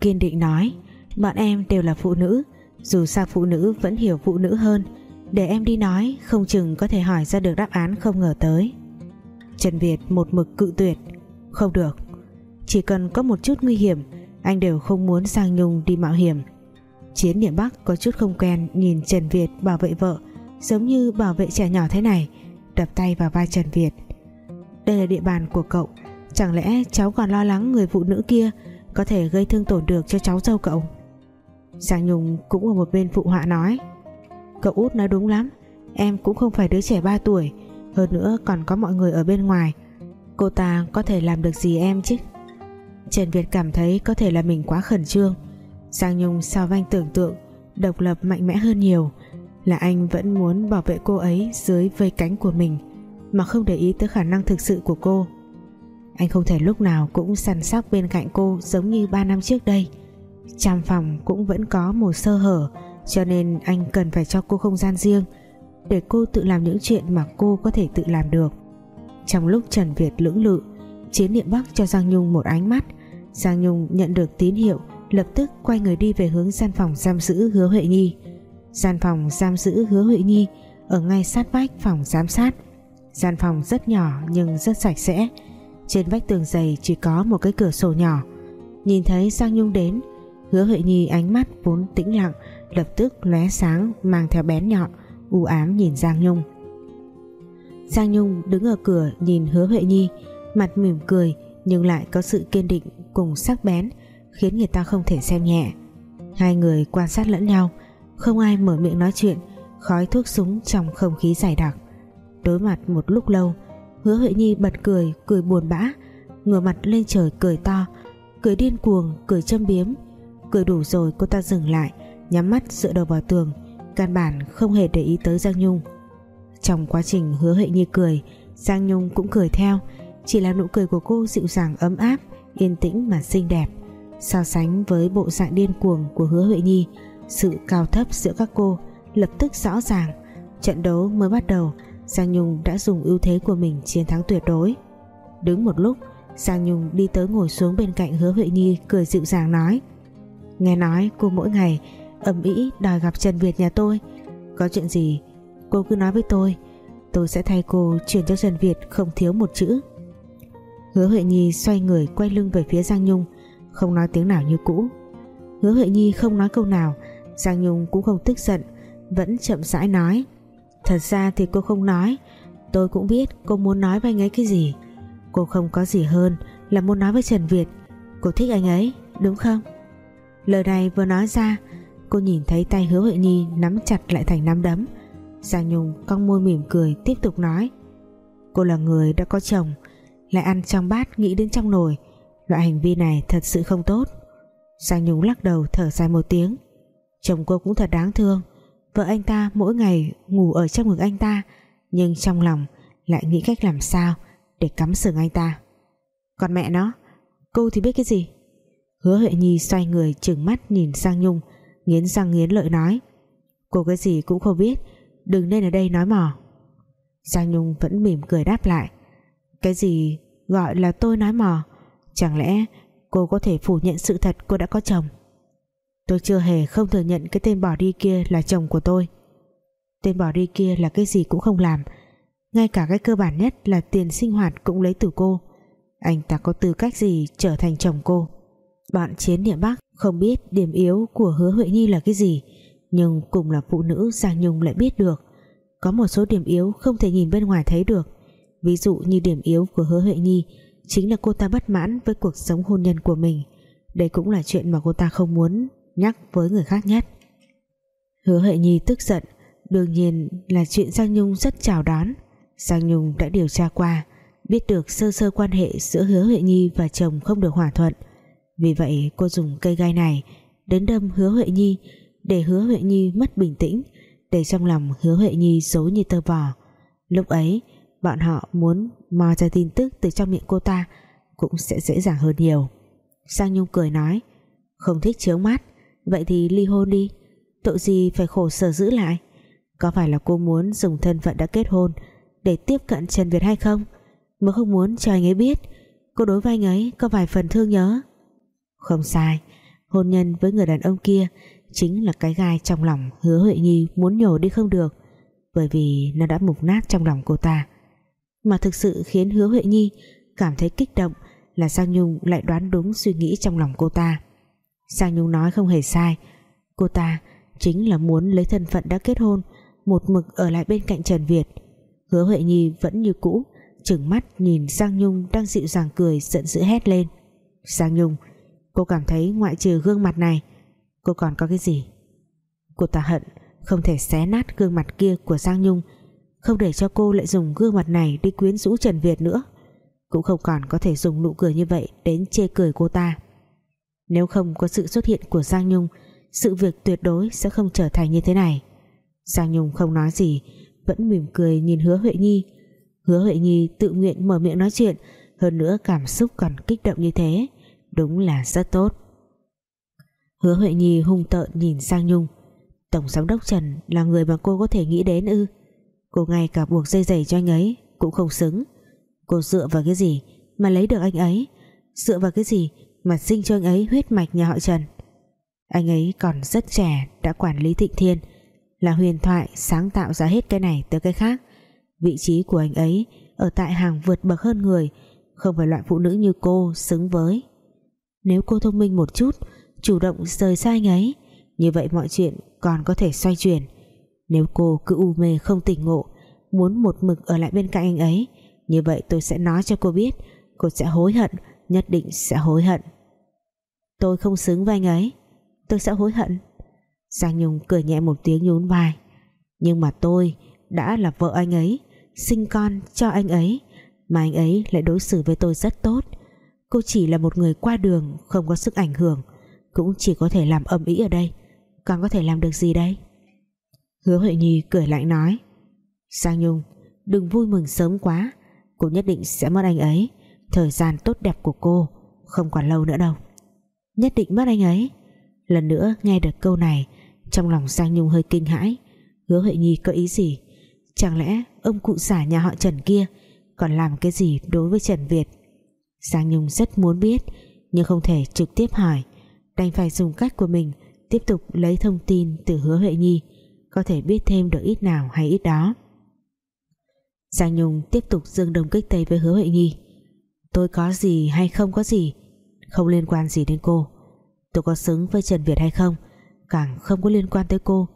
kiên định nói, Bọn em đều là phụ nữ, Dù sao phụ nữ vẫn hiểu phụ nữ hơn. Để em đi nói, Không chừng có thể hỏi ra được đáp án không ngờ tới. Trần Việt một mực cự tuyệt, Không được, Chỉ cần có một chút nguy hiểm, Anh đều không muốn Giang Nhung đi mạo hiểm. Chiến niệm Bắc có chút không quen Nhìn Trần Việt bảo vệ vợ, Giống như bảo vệ trẻ nhỏ thế này, Đập tay vào vai Trần Việt. Đây là địa bàn của cậu, Chẳng lẽ cháu còn lo lắng người phụ nữ kia có thể gây thương tổn được cho cháu dâu cậu. Giang Nhung cũng ở một bên phụ họa nói, Cậu út nói đúng lắm, Em cũng không phải đứa trẻ 3 tuổi, Hơn nữa còn có mọi người ở bên ngoài. Cô ta có thể làm được gì em chứ? Trần Việt cảm thấy có thể là mình quá khẩn trương. Giang Nhung sao vanh tưởng tượng, Độc lập mạnh mẽ hơn nhiều, Là anh vẫn muốn bảo vệ cô ấy Dưới vây cánh của mình, Mà không để ý tới khả năng thực sự của cô. Anh không thể lúc nào cũng săn sóc bên cạnh cô Giống như 3 năm trước đây. Trong phòng cũng vẫn có một sơ hở, Cho nên anh cần phải cho cô không gian riêng, Để cô tự làm những chuyện Mà cô có thể tự làm được. Trong lúc Trần Việt lưỡng lự, Chiến niệm Bắc cho Giang Nhung một ánh mắt. Giang Nhung nhận được tín hiệu, lập tức quay người đi về hướng gian phòng giam giữ hứa Huệ Nhi. Gian phòng giam giữ hứa Huệ Nhi ở ngay sát vách phòng giám sát. Gian phòng rất nhỏ nhưng rất sạch sẽ trên vách tường dày chỉ có một cái cửa sổ nhỏ. Nhìn thấy Giang Nhung đến, hứa Huệ Nhi ánh mắt vốn tĩnh lặng, lập tức lóe sáng, mang theo bén nhọn, u ám nhìn Giang Nhung. Giang Nhung đứng ở cửa nhìn hứa Huệ Nhi, mặt mỉm cười nhưng lại có sự kiên định cùng sắc bén, khiến người ta không thể xem nhẹ. Hai người quan sát lẫn nhau, không ai mở miệng nói chuyện, khói thuốc súng trong không khí dày đặc. Đối mặt một lúc lâu hứa huệ nhi bật cười cười buồn bã, ngửa mặt lên trời cười to, cười điên cuồng, cười châm biếm. Cười đủ rồi cô ta dừng lại, nhắm mắt dựa đầu vào tường, căn bản không hề để ý tới Giang Nhung. Trong quá trình hứa huệ nhi cười, Giang Nhung cũng cười theo, chỉ là nụ cười của cô dịu dàng, ấm áp, yên tĩnh mà xinh đẹp. So sánh với bộ dạng điên cuồng của hứa Huệ Nhi, sự cao thấp giữa các cô lập tức rõ ràng, trận đấu mới bắt đầu Giang Nhung đã dùng ưu thế của mình chiến thắng tuyệt đối. Đứng một lúc Giang Nhung đi tới ngồi xuống bên cạnh hứa Huệ Nhi cười dịu dàng nói, nghe nói cô mỗi ngày ầm ĩ đòi gặp Trần Việt nhà tôi. Có chuyện gì, cô cứ nói với tôi. Tôi sẽ thay cô chuyển cho Trần Việt không thiếu một chữ. Hứa Huệ Nhi xoay người quay lưng về phía Giang Nhung, không nói tiếng nào như cũ. Hứa Huệ Nhi không nói câu nào Giang Nhung cũng không tức giận, vẫn chậm rãi nói thật ra thì cô không nói. Tôi cũng biết cô muốn nói với anh ấy cái gì. Cô không có gì hơn là muốn nói với Trần Việt. Cô thích anh ấy, đúng không? Lời này vừa nói ra, cô nhìn thấy tay hứa Huệ Nhi nắm chặt lại thành nắm đấm. Giang Nhung cong môi mỉm cười tiếp tục nói. Cô là người đã có chồng, lại ăn trong bát nghĩ đến trong nồi. Loại hành vi này thật sự không tốt. Giang Nhung lắc đầu thở dài một tiếng. Chồng cô cũng thật đáng thương. Vợ anh ta mỗi ngày ngủ ở trong ngực anh ta, Nhưng trong lòng Lại nghĩ cách làm sao Để cắm sừng anh ta. Còn mẹ nó, Cô thì biết cái gì? Hứa Huệ Nhi xoay người trừng mắt nhìn Sang Nhung, Nghiến răng nghiến lợi nói, Cô cái gì cũng không biết, Đừng nên ở đây nói mò. Giang Nhung vẫn mỉm cười đáp lại, Cái gì gọi là tôi nói mò? Chẳng lẽ cô có thể phủ nhận sự thật cô đã có chồng? Tôi chưa hề không thừa nhận cái tên bỏ đi kia là chồng của tôi. Tên bỏ đi kia là cái gì cũng không làm. Ngay cả cái cơ bản nhất là tiền sinh hoạt cũng lấy từ cô. Anh ta có tư cách gì trở thành chồng cô? Bọn chiến địa Bắc không biết điểm yếu của hứa Huệ Nhi là cái gì, Nhưng cùng là phụ nữ Giang Nhung lại biết được. Có một số điểm yếu không thể nhìn bên ngoài thấy được. Ví dụ như điểm yếu của hứa Huệ Nhi chính là cô ta bất mãn với cuộc sống hôn nhân của mình. Đây cũng là chuyện mà cô ta không muốn nhắc với người khác nhất hứa Hệ Nhi tức giận, đương nhiên là chuyện Giang Nhung rất chào đón. Giang Nhung đã điều tra qua, biết được sơ sơ quan hệ giữa hứa Huệ Nhi và chồng không được hòa thuận. Vì vậy, cô dùng cây gai này đến đâm hứa Huệ Nhi, để hứa Huệ Nhi mất bình tĩnh, để trong lòng hứa Huệ Nhi dối như tơ vò. Lúc ấy, bọn họ muốn mò ra tin tức từ trong miệng cô ta cũng sẽ dễ dàng hơn nhiều. Giang Nhung cười nói, không thích chướng mắt vậy thì ly hôn đi. Tội gì phải khổ sở giữ lại? Có phải là cô muốn dùng thân phận đã kết hôn để tiếp cận Trần Việt hay không? Mà không muốn cho anh ấy biết. Cô đối với anh ấy có vài phần thương nhớ. Không sai. Hôn nhân với người đàn ông kia chính là cái gai trong lòng hứa Huệ Nhi muốn nhổ đi không được, bởi vì nó đã mục nát trong lòng cô ta. Mà thực sự khiến hứa Huệ Nhi cảm thấy kích động là Giang Nhung lại đoán đúng suy nghĩ trong lòng cô ta. Giang Nhung nói không hề sai. Cô ta chính là muốn lấy thân phận đã kết hôn, một mực ở lại bên cạnh Trần Việt. Hứa Huệ Nhi vẫn như cũ chừng mắt nhìn Giang Nhung đang dịu dàng cười, giận dữ hét lên. Giang Nhung, cô cảm thấy ngoại trừ gương mặt này, cô còn có cái gì? Cô ta hận không thể xé nát gương mặt kia của Giang Nhung, không để cho cô lại dùng gương mặt này đi quyến rũ Trần Việt nữa. Cũng không còn có thể dùng nụ cười như vậy đến chê cười cô ta nếu không có sự xuất hiện của Giang Nhung, sự việc tuyệt đối sẽ không trở thành như thế này. Giang Nhung không nói gì, vẫn mỉm cười nhìn hứa Huệ Nhi. Hứa Huệ Nhi tự nguyện mở miệng nói chuyện, hơn nữa cảm xúc còn kích động như thế, đúng là rất tốt. Hứa Huệ Nhi hung tợn nhìn Giang Nhung. Tổng giám đốc Trần là người mà cô có thể nghĩ đến ư? Cô ngay cả buộc dây giày cho anh ấy cũng không xứng. Cô dựa vào cái gì mà lấy được anh ấy? Dựa vào cái gì mà sinh cho anh ấy huyết mạch nhà họ Trần. Anh ấy còn rất trẻ, đã quản lý Thịnh Thiên, là huyền thoại sáng tạo ra hết cái này tới cái khác. Vị trí của anh ấy ở tại hàng vượt bậc hơn người, không phải loại phụ nữ như cô xứng với. Nếu cô thông minh một chút, chủ động rời xa anh ấy, như vậy mọi chuyện còn có thể xoay chuyển. Nếu cô cứ u mê không tỉnh ngộ, muốn một mực ở lại bên cạnh anh ấy, như vậy tôi sẽ nói cho cô biết, cô sẽ hối hận nhất định sẽ hối hận. Tôi không xứng với anh ấy. Tôi sẽ hối hận. Giang Nhung cười nhẹ một tiếng nhún vai. Nhưng mà tôi đã là vợ anh ấy, sinh con cho anh ấy, mà anh ấy lại đối xử với tôi rất tốt. Cô chỉ là một người qua đường, không có sức ảnh hưởng, cũng chỉ có thể làm ầm ĩ ở đây. Còn có thể làm được gì đây? Hứa Huệ Nhi cười lạnh nói. Giang Nhung, đừng vui mừng sớm quá. Cô nhất định sẽ mất anh ấy thời gian tốt đẹp của cô không còn lâu nữa đâu. Nhất định mất anh ấy. Lần nữa nghe được câu này, trong lòng Giang Nhung hơi kinh hãi. Hứa Huệ Nhi có ý gì? Chẳng lẽ ông cụ xả nhà họ Trần kia còn làm cái gì đối với Trần Việt? Giang Nhung rất muốn biết, nhưng không thể trực tiếp hỏi. Đành phải dùng cách của mình tiếp tục lấy thông tin từ hứa Huệ Nhi, có thể biết thêm được ít nào hay ít đó. Giang Nhung tiếp tục dương đồng kích tây với hứa Huệ Nhi tôi có gì hay không có gì, không liên quan gì đến cô. Tôi có xứng với Trần Việt hay không, càng không có liên quan tới cô.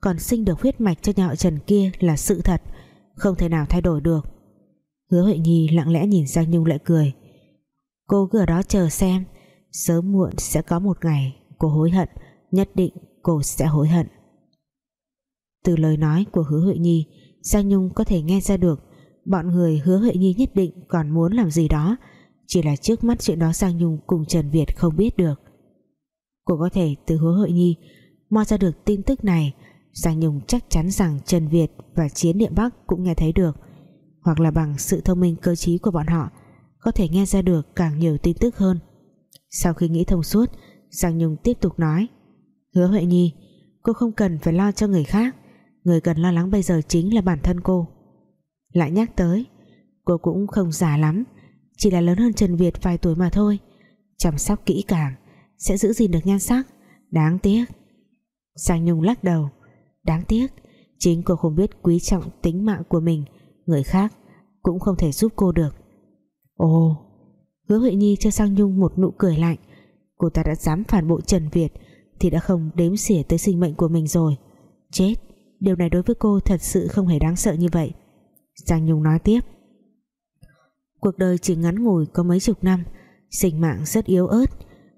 Còn sinh được huyết mạch cho nhà họ Trần kia là sự thật, không thể nào thay đổi được. Hứa Huệ Nhi lặng lẽ nhìn Giang Nhung lại cười. Cô cứ ở đó chờ xem, sớm muộn sẽ có một ngày cô hối hận, nhất định cô sẽ hối hận. Từ lời nói của hứa Huệ Nhi, Giang Nhung có thể nghe ra được bọn người hứa Huệ Nhi nhất định còn muốn làm gì đó. Chỉ là trước mắt chuyện đó Giang Nhung cùng Trần Việt không biết được. Cô có thể từ hứa Huệ Nhi mo ra được tin tức này. Giang Nhung chắc chắn rằng Trần Việt và Chiến Điện Bắc cũng nghe thấy được. Hoặc là bằng sự thông minh cơ trí của bọn họ, có thể nghe ra được càng nhiều tin tức hơn. Sau khi nghĩ thông suốt Giang Nhung tiếp tục nói, Hứa Huệ Nhi, Cô không cần phải lo cho người khác. Người cần lo lắng bây giờ chính là bản thân cô. Lại nhắc tới, Cô cũng không già lắm, Chỉ là lớn hơn Trần Việt vài tuổi mà thôi. Chăm sóc kỹ càng, Sẽ giữ gìn được nhan sắc. Đáng tiếc. Giang Nhung lắc đầu. Đáng tiếc, Chính cô không biết quý trọng tính mạng của mình. Người khác cũng không thể giúp cô được. Ồ, Hứa Huệ Nhi cho Giang Nhung một nụ cười lạnh. Cô ta đã dám phản bội Trần Việt Thì đã không đếm xỉa tới sinh mệnh của mình rồi. Chết, Điều này đối với cô thật sự không hề đáng sợ như vậy. Giang Nhung nói tiếp. Cuộc đời chỉ ngắn ngủi có mấy chục năm, Sinh mạng rất yếu ớt,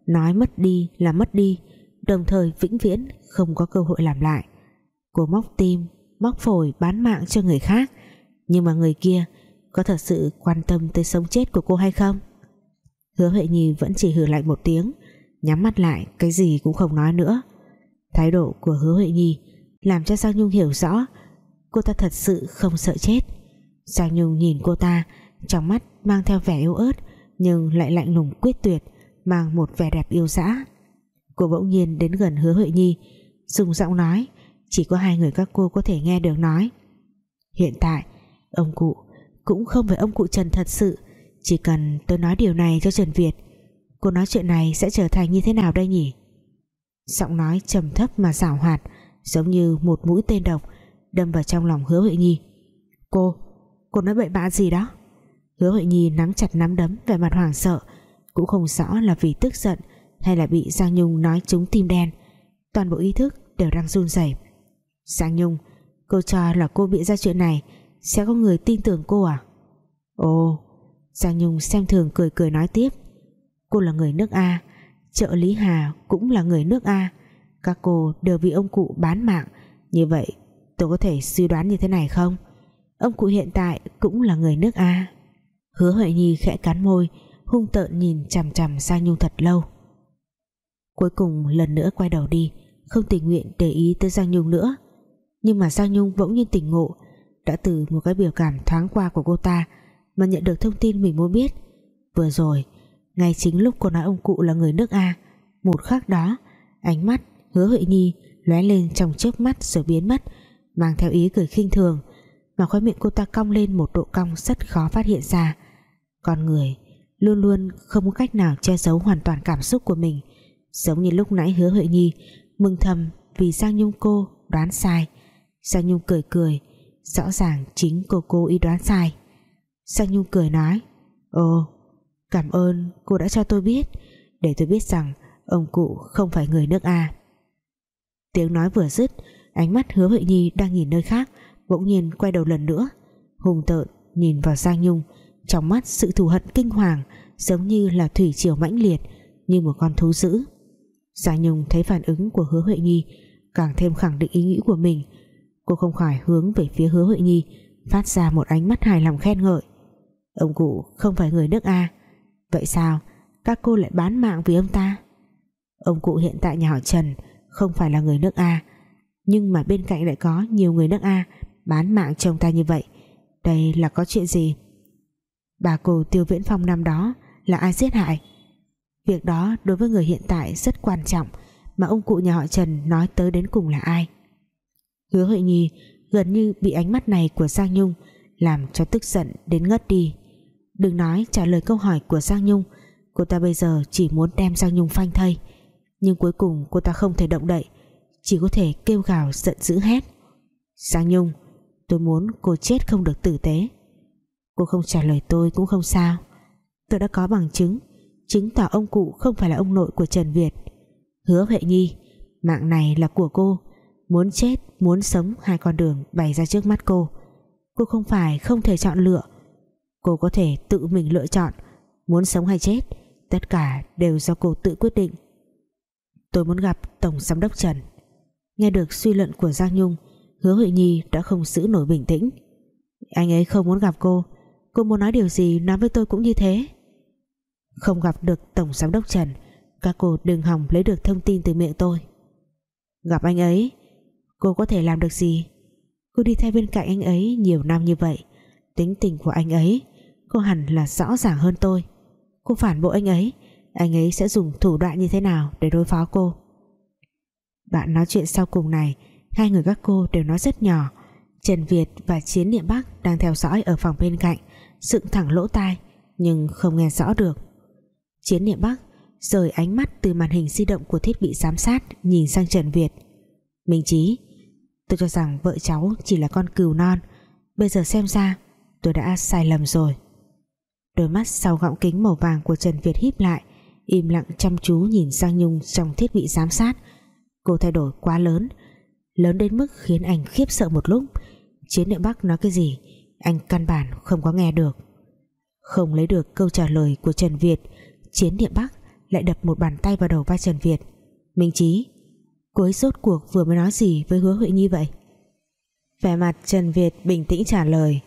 Nói mất đi là mất đi, Đồng thời vĩnh viễn không có cơ hội làm lại. Cô móc tim, Móc phổi bán mạng cho người khác, Nhưng mà người kia Có thật sự quan tâm tới sống chết của cô hay không? Hứa Huệ Nhi vẫn chỉ hừ lạnh một tiếng, Nhắm mắt lại, cái gì cũng không nói nữa. Thái độ của hứa Huệ Nhi Làm cho Giang Nhung hiểu rõ, Cô ta thật sự không sợ chết. Giang Nhung nhìn cô ta, Trong mắt mang theo vẻ yếu ớt, Nhưng lại lạnh lùng quyết tuyệt, Mang một vẻ đẹp yêu dã. Cô bỗng nhiên đến gần hứa Huệ Nhi Dùng giọng nói, Chỉ có hai người các cô có thể nghe được nói. Hiện tại, Ông cụ cũng không phải ông cụ Trần thật sự, chỉ cần tôi nói điều này cho Trần Việt, Cô nói chuyện này sẽ trở thành như thế nào đây nhỉ? Giọng nói trầm thấp mà xảo hoạt, giống như một mũi tên độc, đâm vào trong lòng hứa Huệ Nhi. Cô cô nói bậy bạ gì đó. Hứa Huệ Nhi nắm chặt nắm đấm, vẻ mặt hoảng sợ. Cũng không rõ là vì tức giận hay là bị Giang Nhung nói trúng tim đen. Toàn bộ ý thức đều đang run rẩy. Giang Nhung, cô cho là cô bị ra chuyện này, sẽ có người tin tưởng cô à? Ồ, Giang Nhung xem thường cười cười nói tiếp. Cô là người nước A, trợ lý Hà cũng là người nước A. Các cô đều bị ông cụ bán mạng. Như vậy, tôi có thể suy đoán như thế này không? Ông cụ hiện tại cũng là người nước A. Hứa Huệ Nhi khẽ cắn môi, hung tợn nhìn chằm chằm sang Nhung thật lâu. Cuối cùng lần nữa quay đầu đi, không tình nguyện để ý tới Giang Nhung nữa. Nhưng mà Giang Nhung bỗng nhiên tỉnh ngộ, đã từ một cái biểu cảm thoáng qua của cô ta mà nhận được thông tin mình muốn biết. Vừa rồi, ngay chính lúc cô nói ông cụ là người nước A, một khắc đó, ánh mắt hứa Huệ Nhi lóe lên trong chớp mắt rồi biến mất, mang theo ý cười khinh thường mà khóe miệng cô ta cong lên một độ cong rất khó phát hiện ra. Con người luôn luôn không có cách nào che giấu hoàn toàn cảm xúc của mình. Giống như lúc nãy hứa Huệ Nhi mừng thầm vì Giang Nhung cô đoán sai. Giang Nhung cười cười, rõ ràng chính cô cô ý đoán sai. Giang Nhung cười nói, ồ, cảm ơn cô đã cho tôi biết, để tôi biết rằng ông cụ không phải người nước A. Tiếng nói vừa dứt, ánh mắt hứa Huệ Nhi đang nhìn nơi khác bỗng nhiên quay đầu lần nữa. Hùng tợn nhìn vào Giang Nhung, trong mắt sự thù hận kinh hoàng, giống như là thủy triều mãnh liệt, như một con thú dữ. Giang Nhung thấy phản ứng của hứa Huệ Nhi, càng thêm khẳng định ý nghĩ của mình. Cô không khỏi hướng về phía hứa Huệ Nhi, phát ra một ánh mắt hài lòng khen ngợi. Ông cụ không phải người nước A, vậy sao các cô lại bán mạng vì ông ta? Ông cụ hiện tại nhà họ Trần không phải là người nước A, nhưng mà bên cạnh lại có nhiều người nước A bán mạng chồng ta như vậy. Đây là có chuyện gì? Bà cô Tiêu Viễn Phong năm đó là ai giết hại? Việc đó đối với người hiện tại rất quan trọng, mà ông cụ nhà họ Trần nói tới đến cùng là ai? Hứa Huệ Nhi gần như bị ánh mắt này của Giang Nhung làm cho tức giận đến ngất đi. Đừng nói trả lời câu hỏi của Giang Nhung, cô ta bây giờ chỉ muốn đem Giang Nhung phanh thây. Nhưng cuối cùng cô ta không thể động đậy, chỉ có thể kêu gào giận dữ hét. Giang Nhung tôi muốn cô chết không được tử tế. Cô không trả lời tôi cũng không sao. Tôi đã có bằng chứng chứng tỏ ông cụ không phải là ông nội của Trần Việt. Hứa Huệ Nhi, mạng này là của cô. Muốn chết, muốn sống, hai con đường bày ra trước mắt cô. Cô không phải không thể chọn lựa. Cô có thể tự mình lựa chọn, muốn sống hay chết, tất cả đều do cô tự quyết định. Tôi muốn gặp Tổng Giám đốc Trần. Nghe được suy luận của Giang Nhung hứa Huệ Nhi đã không giữ nổi bình tĩnh. Anh ấy không muốn gặp cô. Cô muốn nói điều gì, nói với tôi cũng như thế. Không gặp được Tổng Giám đốc Trần, các cô đừng hòng lấy được thông tin từ miệng tôi. Gặp anh ấy, cô có thể làm được gì? Cô đi theo bên cạnh anh ấy nhiều năm như vậy, tính tình của anh ấy cô hẳn là rõ ràng hơn tôi. Cô phản bội anh ấy anh ấy sẽ dùng thủ đoạn như thế nào để đối phó cô? Bạn nói chuyện sau cùng này hai người các cô đều nói rất nhỏ. Trần Việt và Chiến Niệm Bắc đang theo dõi ở phòng bên cạnh, dựng thẳng lỗ tai, nhưng không nghe rõ được. Chiến Niệm Bắc rời ánh mắt từ màn hình di động của thiết bị giám sát nhìn sang Trần Việt. Minh Chí, tôi cho rằng vợ cháu chỉ là con cừu non. Bây giờ xem ra, tôi đã sai lầm rồi. Đôi mắt sau gọng kính màu vàng của Trần Việt híp lại, im lặng chăm chú nhìn sang Nhung trong thiết bị giám sát. Cô thay đổi quá lớn lớn đến mức khiến anh khiếp sợ một lúc. Chiến địa Bắc nói cái gì, anh căn bản không có nghe được. Không lấy được câu trả lời của Trần Việt, chiến địa Bắc lại đập một bàn tay vào đầu vai Trần Việt. Minh Chí, cô ấy rốt cuộc vừa mới nói gì với hứa Huệ Nhi vậy? Vẻ mặt Trần Việt bình tĩnh trả lời,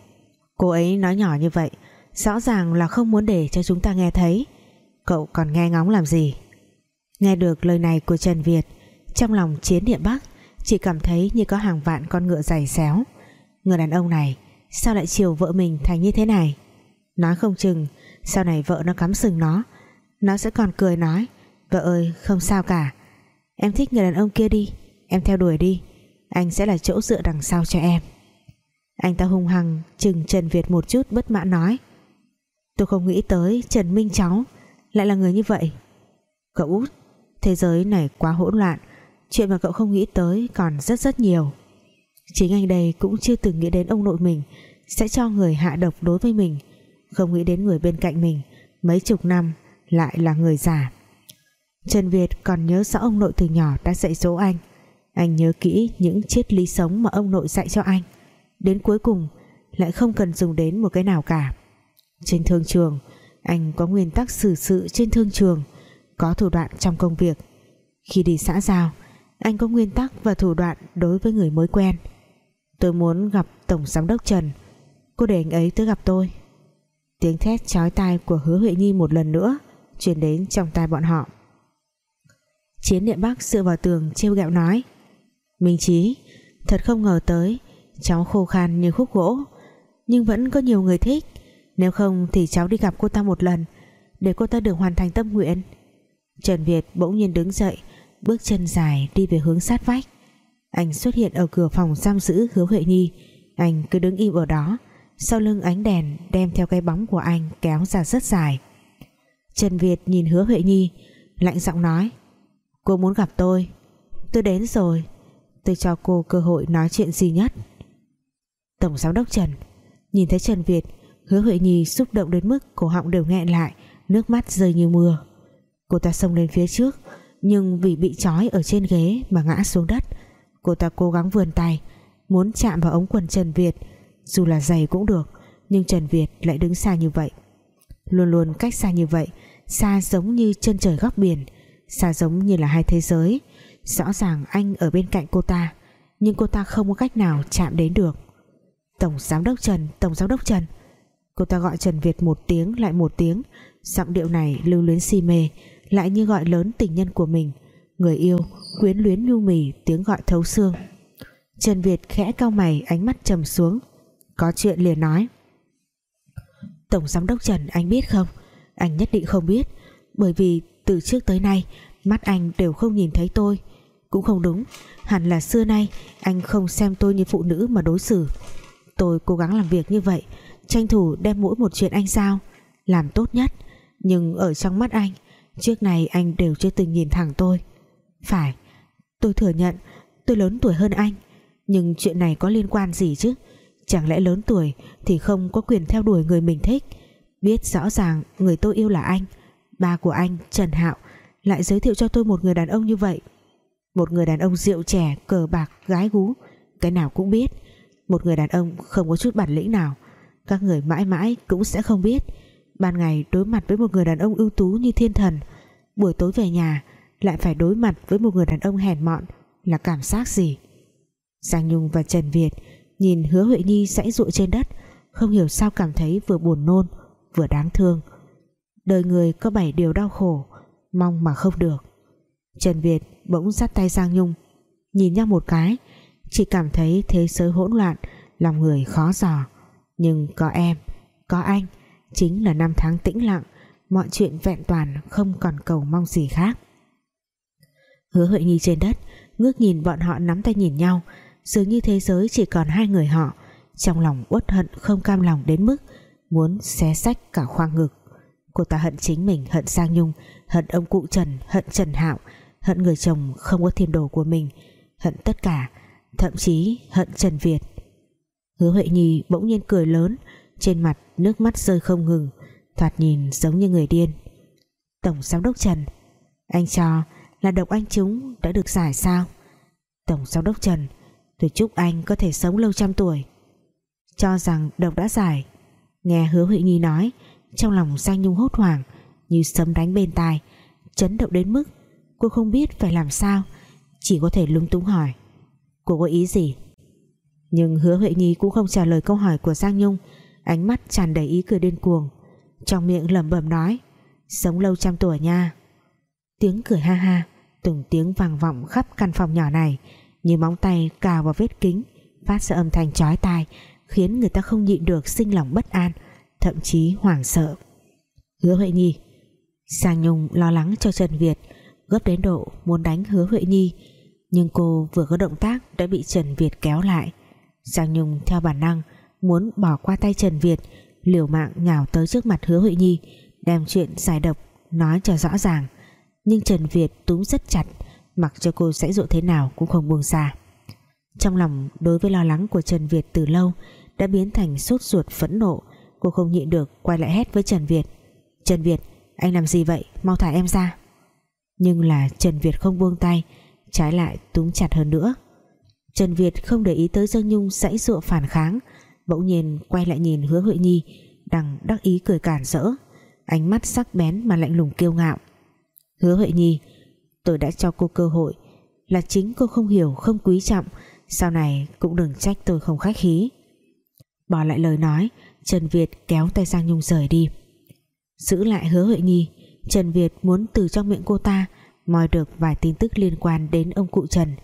cô ấy nói nhỏ như vậy, rõ ràng là không muốn để cho chúng ta nghe thấy. Cậu còn nghe ngóng làm gì? Nghe được lời này của Trần Việt, trong lòng chiến điện Bắc chỉ cảm thấy như có hàng vạn con ngựa dày xéo. Người đàn ông này, sao lại chiều vợ mình thành như thế này? Nói không chừng, sau này vợ nó cắm sừng nó nó sẽ còn cười nói, vợ ơi, không sao cả. Em thích người đàn ông kia đi, em theo đuổi đi. Anh sẽ là chỗ dựa đằng sau cho em. Anh ta hung hăng chừng Trần Việt một chút bất mãn nói, tôi không nghĩ tới Trần Minh cháu lại là người như vậy. Cậu út, thế giới này quá hỗn loạn Chuyện mà cậu không nghĩ tới còn rất rất nhiều. Chính anh đây cũng chưa từng nghĩ đến ông nội mình Sẽ cho người hạ độc đối với mình, Không nghĩ đến người bên cạnh mình Mấy chục năm lại là người già. Trần Việt còn nhớ rõ ông nội từ nhỏ đã dạy dỗ anh. Anh nhớ kỹ những triết lý sống mà ông nội dạy cho anh. Đến cuối cùng lại không cần dùng đến một cái nào cả. Trên thương trường, Anh có nguyên tắc xử sự trên thương trường, Có thủ đoạn trong công việc. Khi đi xã giao anh có nguyên tắc và thủ đoạn đối với người mới quen. Tôi muốn gặp Tổng Giám đốc Trần. Cô để anh ấy tới gặp tôi. Tiếng thét chói tai của hứa Huệ Nhi một lần nữa truyền đến trong tai bọn họ. Chiến điện Bắc dựa vào tường trêu gẹo nói, Minh Chí, Thật không ngờ tới, Cháu khô khan như khúc gỗ, Nhưng vẫn có nhiều người thích. Nếu không thì cháu đi gặp cô ta một lần, Để cô ta được hoàn thành tâm nguyện. Trần Việt bỗng nhiên đứng dậy Bước chân dài đi về hướng sát vách. Anh xuất hiện ở cửa phòng giam giữ hứa Huệ Nhi. Anh cứ đứng im ở đó. Sau lưng ánh đèn đem theo cái bóng của anh kéo ra rất dài. Trần Việt nhìn hứa Huệ Nhi, Lạnh giọng nói, Cô muốn gặp tôi. Tôi đến rồi. Tôi cho cô cơ hội nói chuyện gì nhất. Tổng giám đốc Trần Nhìn thấy Trần Việt, Hứa Huệ Nhi xúc động đến mức cổ họng đều nghẹn lại, Nước mắt rơi như mưa. Cô ta xông lên phía trước nhưng vì bị trói ở trên ghế mà ngã xuống đất, Cô ta cố gắng vươn tay, Muốn chạm vào ống quần Trần Việt, Dù là giày cũng được, Nhưng Trần Việt lại đứng xa như vậy. Luôn luôn cách xa như vậy, Xa giống như chân trời góc biển, xa giống như là hai thế giới. Rõ ràng anh ở bên cạnh cô ta, nhưng cô ta không có cách nào chạm đến được. Tổng Giám đốc Trần, Tổng Giám đốc Trần. Cô ta gọi Trần Việt một tiếng lại một tiếng, Giọng điệu này lưu luyến si mê. Lại như gọi lớn tình nhân của mình. Người yêu quyến luyến nhu mì Tiếng gọi thấu xương. Trần Việt khẽ cao mày, ánh mắt trầm xuống. Có chuyện liền nói. Tổng Giám đốc Trần, anh biết không? Anh nhất định không biết. Bởi vì từ trước tới nay, mắt anh đều không nhìn thấy tôi. Cũng không đúng. Hẳn là xưa nay, anh không xem tôi như phụ nữ mà đối xử. Tôi cố gắng làm việc như vậy, tranh thủ đem mỗi một chuyện anh sao làm tốt nhất. Nhưng ở trong mắt anh trước này anh đều chưa từng nhìn thẳng tôi. Phải, tôi thừa nhận, tôi lớn tuổi hơn anh. Nhưng chuyện này có liên quan gì chứ? Chẳng lẽ lớn tuổi thì không có quyền theo đuổi người mình thích? Biết rõ ràng người tôi yêu là anh, ba của anh, Trần Hạo, lại giới thiệu cho tôi một người đàn ông như vậy. Một người đàn ông rượu trẻ cờ bạc, gái gú, cái nào cũng biết. Một người đàn ông không có chút bản lĩnh nào, các người mãi mãi cũng sẽ không biết ban ngày đối mặt với một người đàn ông ưu tú như thiên thần, buổi tối về nhà lại phải đối mặt với một người đàn ông hèn mọn, là cảm giác gì? Giang Nhung và Trần Việt nhìn hứa Huệ Nhi sãy dụa trên đất, không hiểu sao cảm thấy vừa buồn nôn, vừa đáng thương. Đời người có bảy điều đau khổ, mong mà không được. Trần Việt bỗng dắt tay Giang Nhung, nhìn nhau một cái, chỉ cảm thấy thế giới hỗn loạn, lòng người khó dò. Nhưng có em, có anh chính là năm tháng tĩnh lặng, mọi chuyện vẹn toàn, không còn cầu mong gì khác. Hứa Huệ Nhi trên đất, ngước nhìn bọn họ nắm tay nhìn nhau, dường như thế giới chỉ còn hai người họ. Trong lòng uất hận không cam lòng đến mức muốn xé sách cả khoang ngực. Cô ta hận chính mình, Hận sang Nhung, Hận ông cụ Trần, Hận Trần Hạo, Hận người chồng không có thiên đồ của mình, Hận tất cả, Thậm chí hận Trần Việt. Hứa Huệ Nhi bỗng nhiên cười lớn trên mặt nước mắt rơi không ngừng, Thoạt nhìn giống như người điên. Tổng giám đốc Trần, Anh cho là độc anh chúng đã được giải sao? Tổng giám đốc Trần, Tôi chúc anh có thể sống lâu trăm tuổi. Cho rằng độc đã giải, Nghe hứa Huệ Nhi nói, trong lòng Giang Nhung hốt hoảng, như sấm đánh bên tai, chấn động đến mức cô không biết phải làm sao, chỉ có thể lúng túng hỏi. Cô có ý gì? Nhưng hứa Huệ Nhi cũng không trả lời câu hỏi của Giang Nhung ánh mắt tràn đầy ý cười điên cuồng. Trong miệng lẩm bẩm nói, sống lâu trăm tuổi nha. Tiếng cười ha ha, từng tiếng vang vọng khắp căn phòng nhỏ này, như móng tay cào vào vết kính, phát ra âm thanh chói tai, khiến người ta không nhịn được sinh lòng bất an, thậm chí hoảng sợ. Hứa Huệ Nhi. Sang Nhung lo lắng cho Trần Việt, gấp đến độ muốn đánh hứa Huệ Nhi, nhưng cô vừa có động tác đã bị Trần Việt kéo lại. Sang Nhung theo bản năng muốn bỏ qua tay Trần Việt, liều mạng nhào tới trước mặt hứa Huệ Nhi, đem chuyện giải độc nói cho rõ ràng. Nhưng Trần Việt túm rất chặt, mặc cho cô sẽ dụ thế nào cũng không buông xa trong lòng đối với lo lắng của Trần Việt từ lâu, đã biến thành sốt ruột phẫn nộ, cô không nhịn được quay lại hét với Trần Việt. Trần Việt, anh làm gì vậy? Mau thả em ra. Nhưng là Trần Việt không buông tay, trái lại túm chặt hơn nữa. Trần Việt không để ý tới Dương Nhung sãy dụa phản kháng bỗng nhiên quay lại nhìn hứa Huệ Nhi đang đắc ý cười cản rỡ. Ánh mắt sắc bén mà lạnh lùng kiêu ngạo. Hứa Huệ Nhi, tôi đã cho cô cơ hội. Là chính cô không hiểu, không quý trọng. Sau này cũng đừng trách tôi không khách khí. Bỏ lại lời nói, Trần Việt kéo tay Giang Nhung rời đi. Giữ lại hứa Huệ Nhi, Trần Việt muốn từ trong miệng cô ta moi được vài tin tức liên quan đến ông cụ Trần.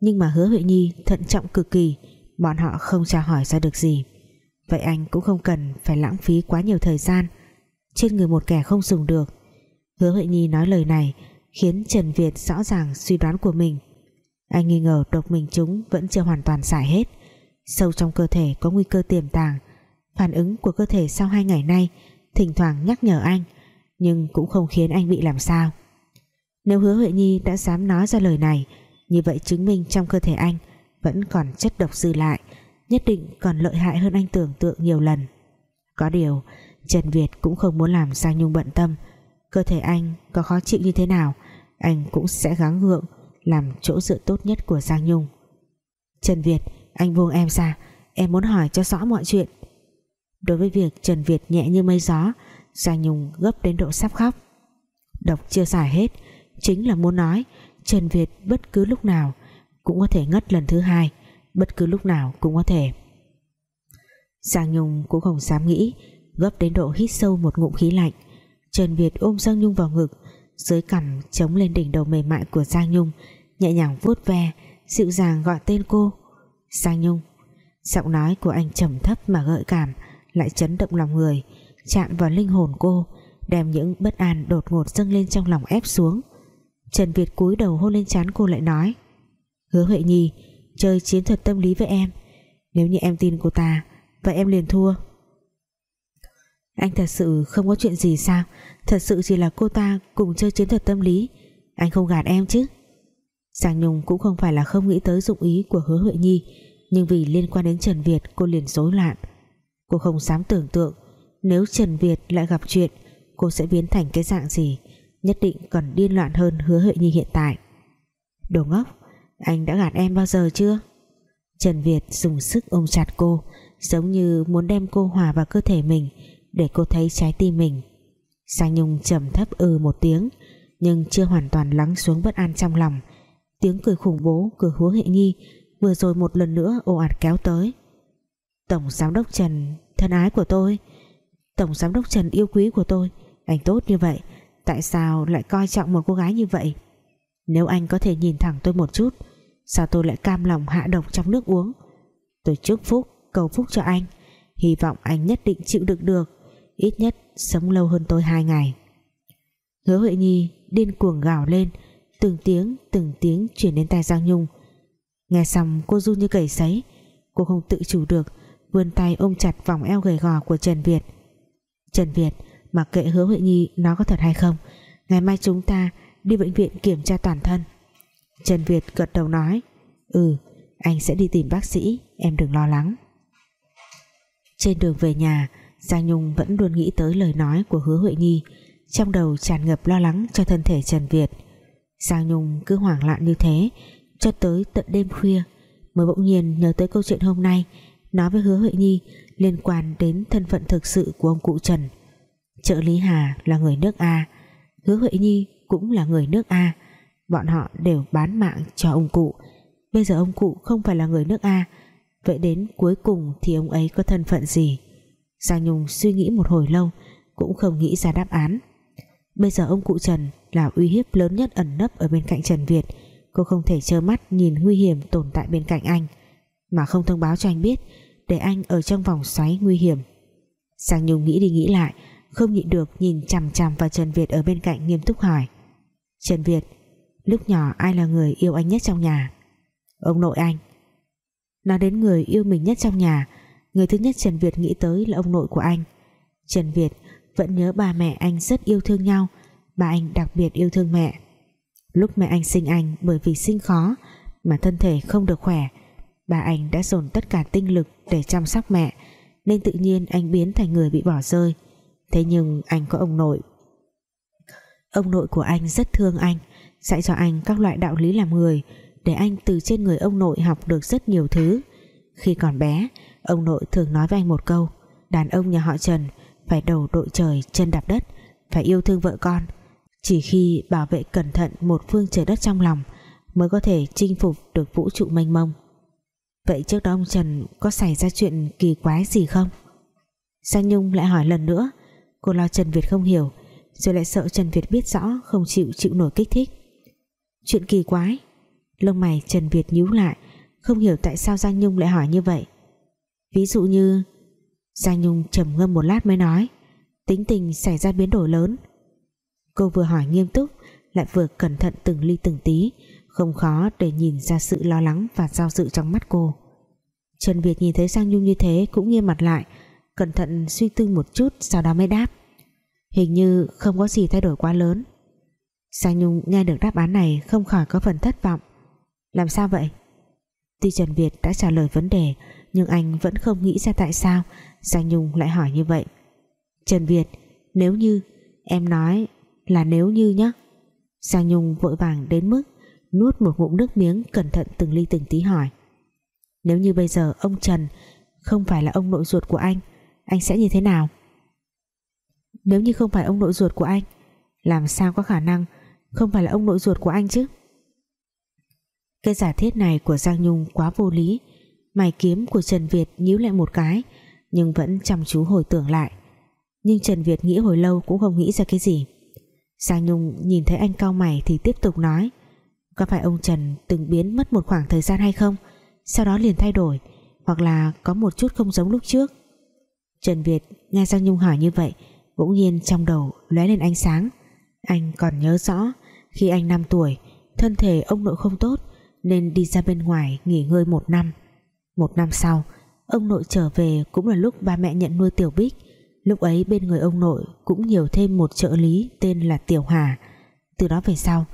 Nhưng mà hứa Huệ Nhi thận trọng cực kỳ bọn họ không tra hỏi ra được gì. Vậy anh cũng không cần phải lãng phí quá nhiều thời gian. Trên người một kẻ không dùng được. Hứa Huệ Nhi nói lời này khiến Trần Việt rõ ràng suy đoán của mình. Anh nghi ngờ độc mình chúng vẫn chưa hoàn toàn giải hết. Sâu trong cơ thể có nguy cơ tiềm tàng. Phản ứng của cơ thể sau hai ngày nay thỉnh thoảng nhắc nhở anh, nhưng cũng không khiến anh bị làm sao. Nếu hứa Huệ Nhi đã dám nói ra lời này, như vậy chứng minh trong cơ thể anh vẫn còn chất độc dư lại, nhất định còn lợi hại hơn anh tưởng tượng nhiều lần. Có điều, Trần Việt cũng không muốn làm Giang Nhung bận tâm. Cơ thể anh có khó chịu như thế nào, anh cũng sẽ gắng gượng làm chỗ dựa tốt nhất của Giang Nhung. Trần Việt, anh buông em ra, em muốn hỏi cho rõ mọi chuyện. Đối với việc Trần Việt nhẹ như mây gió, Giang Nhung gấp đến độ sắp khóc. Độc chưa xài hết, chính là muốn nói Trần Việt bất cứ lúc nào cũng có thể ngất lần thứ hai. Bất cứ lúc nào cũng có thể. Giang Nhung cũng không dám nghĩ, gấp đến độ hít sâu một ngụm khí lạnh. Trần Việt ôm Giang Nhung vào ngực, dưới cằm chống lên đỉnh đầu mềm mại của Giang Nhung, nhẹ nhàng vuốt ve, dịu dàng gọi tên cô. Giang Nhung, giọng nói của anh trầm thấp mà gợi cảm, lại chấn động lòng người, chạm vào linh hồn cô, đem những bất an đột ngột dâng lên trong lòng ép xuống. Trần Việt cúi đầu hôn lên trán cô lại nói Hứa Huệ Nhi, chơi chiến thuật tâm lý với em. Nếu như em tin cô ta, vậy em liền thua. Anh thật sự không có chuyện gì sao? Thật sự chỉ là cô ta cùng chơi chiến thuật tâm lý. Anh không gạt em chứ? Giang Nhung cũng không phải là không nghĩ tới dụng ý của hứa Huệ Nhi, nhưng vì liên quan đến Trần Việt, cô liền rối loạn. Cô không dám tưởng tượng, nếu Trần Việt lại gặp chuyện, cô sẽ biến thành cái dạng gì? Nhất định còn điên loạn hơn hứa Huệ Nhi hiện tại. Đồ ngốc! Anh đã gạt em bao giờ chưa? Trần Việt dùng sức ôm chặt cô, giống như muốn đem cô hòa vào cơ thể mình để cô thấy trái tim mình. Giang Nhung trầm thấp ừ một tiếng, nhưng chưa hoàn toàn lắng xuống bất an trong lòng. Tiếng cười khủng bố, cười hứa hệ nghi. vừa rồi một lần nữa ồ ạt kéo tới. Tổng Giám đốc Trần, thân ái của tôi. Tổng Giám đốc Trần yêu quý của tôi. Anh tốt như vậy, tại sao lại coi trọng một cô gái như vậy? Nếu anh có thể nhìn thẳng tôi một chút sao tôi lại cam lòng hạ độc trong nước uống? Tôi chúc phúc, cầu phúc cho anh. Hy vọng anh nhất định chịu đựng được. Ít nhất sống lâu hơn tôi hai ngày. Hứa huệ nhi điên cuồng gào lên, từng tiếng từng tiếng chuyển đến tai Giang Nhung. Nghe xong, cô run như cầy sấy. Cô không tự chủ được, vươn tay ôm chặt vòng eo gầy gò của Trần Việt. Trần Việt, mặc kệ hứa Huệ Nhi nó có thật hay không, ngày mai chúng ta đi bệnh viện kiểm tra toàn thân. Trần Việt gật đầu nói ừ anh sẽ đi tìm bác sĩ, em đừng lo lắng. Trên đường về nhà, Giang Nhung vẫn luôn nghĩ tới lời nói của hứa Huệ Nhi, trong đầu tràn ngập lo lắng cho thân thể Trần Việt. Giang Nhung cứ hoảng loạn như thế, cho tới tận đêm khuya, mới bỗng nhiên nhớ tới câu chuyện hôm nay, nói với hứa Huệ Nhi liên quan đến thân phận thực sự của ông cụ Trần. Trợ lý Hà là người nước A, hứa Huệ Nhi cũng là người nước A bọn họ đều bán mạng cho ông cụ. Bây giờ ông cụ không phải là người nước A. Vậy đến cuối cùng thì ông ấy có thân phận gì? Giang Nhung suy nghĩ một hồi lâu, cũng không nghĩ ra đáp án. Bây giờ ông cụ Trần là uy hiếp lớn nhất ẩn nấp ở bên cạnh Trần Việt. Cô không thể trơ mắt nhìn nguy hiểm tồn tại bên cạnh anh, mà không thông báo cho anh biết để anh ở trong vòng xoáy nguy hiểm. Giang Nhung nghĩ đi nghĩ lại, không nhịn được nhìn chằm chằm vào Trần Việt ở bên cạnh nghiêm túc hỏi. Trần Việt lúc nhỏ ai là người yêu anh nhất trong nhà? Ông nội anh. Nói đến người yêu mình nhất trong nhà, người thứ nhất Trần Việt nghĩ tới là ông nội của anh. Trần Việt vẫn nhớ ba mẹ anh rất yêu thương nhau bà anh đặc biệt yêu thương mẹ. Lúc mẹ anh sinh anh bởi vì sinh khó mà thân thể không được khỏe bà anh đã dồn tất cả tinh lực để chăm sóc mẹ, nên tự nhiên anh biến thành người bị bỏ rơi. Thế nhưng anh có ông nội. Ông nội của anh rất thương anh dạy cho anh các loại đạo lý làm người, để anh từ trên người ông nội học được rất nhiều thứ. Khi còn bé, ông nội thường nói với anh một câu, đàn ông nhà họ Trần phải đầu đội trời, chân đạp đất, phải yêu thương vợ con. Chỉ khi bảo vệ cẩn thận một phương trời đất trong lòng mới có thể chinh phục được vũ trụ mênh mông. Vậy trước đó ông Trần có xảy ra chuyện kỳ quái gì không? Giang Nhung lại hỏi lần nữa, cô lo Trần Việt không hiểu, rồi lại sợ Trần Việt biết rõ không chịu chịu nổi kích thích chuyện kỳ quái. Lông mày Trần Việt nhíu lại, không hiểu tại sao Giang Nhung lại hỏi như vậy. Ví dụ như, Giang Nhung trầm ngâm một lát mới nói, tính tình xảy ra biến đổi lớn. Cô vừa hỏi nghiêm túc, lại vừa cẩn thận từng ly từng tí, không khó để nhìn ra sự lo lắng và giao dự trong mắt cô. Trần Việt nhìn thấy Giang Nhung như thế cũng nghiêm mặt lại, cẩn thận suy tư một chút, sau đó mới đáp. Hình như không có gì thay đổi quá lớn. Giang Nhung nghe được đáp án này không khỏi có phần thất vọng. Làm sao vậy? Tuy Trần Việt đã trả lời vấn đề, nhưng anh vẫn không nghĩ ra tại sao Giang Nhung lại hỏi như vậy. Trần Việt, nếu như, em nói là nếu như nhé Giang Nhung vội vàng đến mức nuốt một ngụm nước miếng cẩn thận từng ly từng tí hỏi. Nếu như bây giờ ông Trần không phải là ông nội ruột của anh anh sẽ như thế nào? Nếu như không phải ông nội ruột của anh, làm sao có khả năng không phải là ông nội ruột của anh chứ? Cái giả thiết này của Giang Nhung quá vô lý. Mày kiếm của Trần Việt nhíu lại một cái, nhưng vẫn chăm chú hồi tưởng lại. Nhưng Trần Việt nghĩ hồi lâu cũng không nghĩ ra cái gì. Giang Nhung nhìn thấy anh cao mày thì tiếp tục nói, có phải ông Trần từng biến mất một khoảng thời gian hay không? Sau đó liền thay đổi, hoặc là có một chút không giống lúc trước? Trần Việt nghe Giang Nhung hỏi như vậy, bỗng nhiên trong đầu lóe lên ánh sáng anh còn nhớ rõ, khi anh 5 tuổi, thân thể ông nội không tốt, nên đi ra bên ngoài nghỉ ngơi một năm. Một năm sau, ông nội trở về cũng là lúc ba mẹ nhận nuôi Tiểu Bích. Lúc ấy bên người ông nội cũng nhiều thêm một trợ lý tên là Tiểu Hà. Từ đó về sau,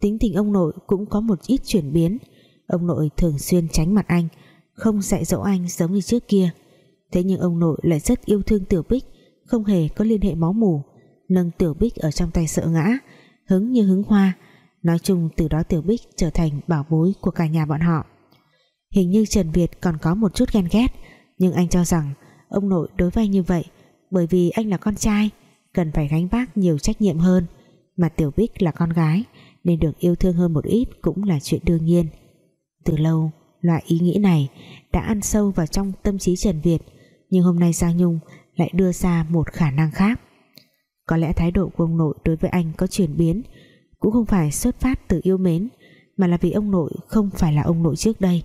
tính tình ông nội cũng có một ít chuyển biến. Ông nội thường xuyên tránh mặt anh, không dạy dỗ anh giống như trước kia. Thế nhưng ông nội lại rất yêu thương Tiểu Bích, không hề có liên hệ máu mù nâng Tiểu Bích ở trong tay sợ ngã, hứng như hứng hoa. Nói chung từ đó Tiểu Bích trở thành bảo bối của cả nhà bọn họ. Hình như Trần Việt còn có một chút ghen ghét, nhưng anh cho rằng ông nội đối với anh như vậy bởi vì anh là con trai, cần phải gánh vác nhiều trách nhiệm hơn. Mà Tiểu Bích là con gái, nên được yêu thương hơn một ít cũng là chuyện đương nhiên. Từ lâu, loại ý nghĩ này đã ăn sâu vào trong tâm trí Trần Việt, nhưng hôm nay Giang Nhung lại đưa ra một khả năng khác có lẽ thái độ của ông nội đối với anh có chuyển biến, cũng không phải xuất phát từ yêu mến, mà là vì ông nội không phải là ông nội trước đây.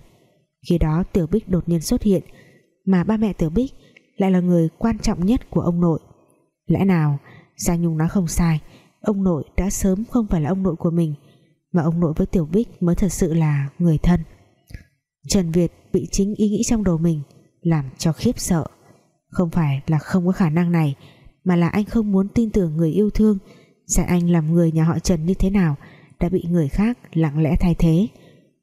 Khi đó Tiểu Bích đột nhiên xuất hiện, mà ba mẹ Tiểu Bích lại là người quan trọng nhất của ông nội. Lẽ nào, Giang Nhung nói không sai, ông nội đã sớm không phải là ông nội của mình, mà ông nội với Tiểu Bích mới thật sự là người thân. Trần Việt bị chính ý nghĩ trong đầu mình, làm cho khiếp sợ. Không phải là không có khả năng này mà là anh không muốn tin tưởng người yêu thương. Dạy anh làm người nhà họ Trần như thế nào, đã bị người khác lặng lẽ thay thế.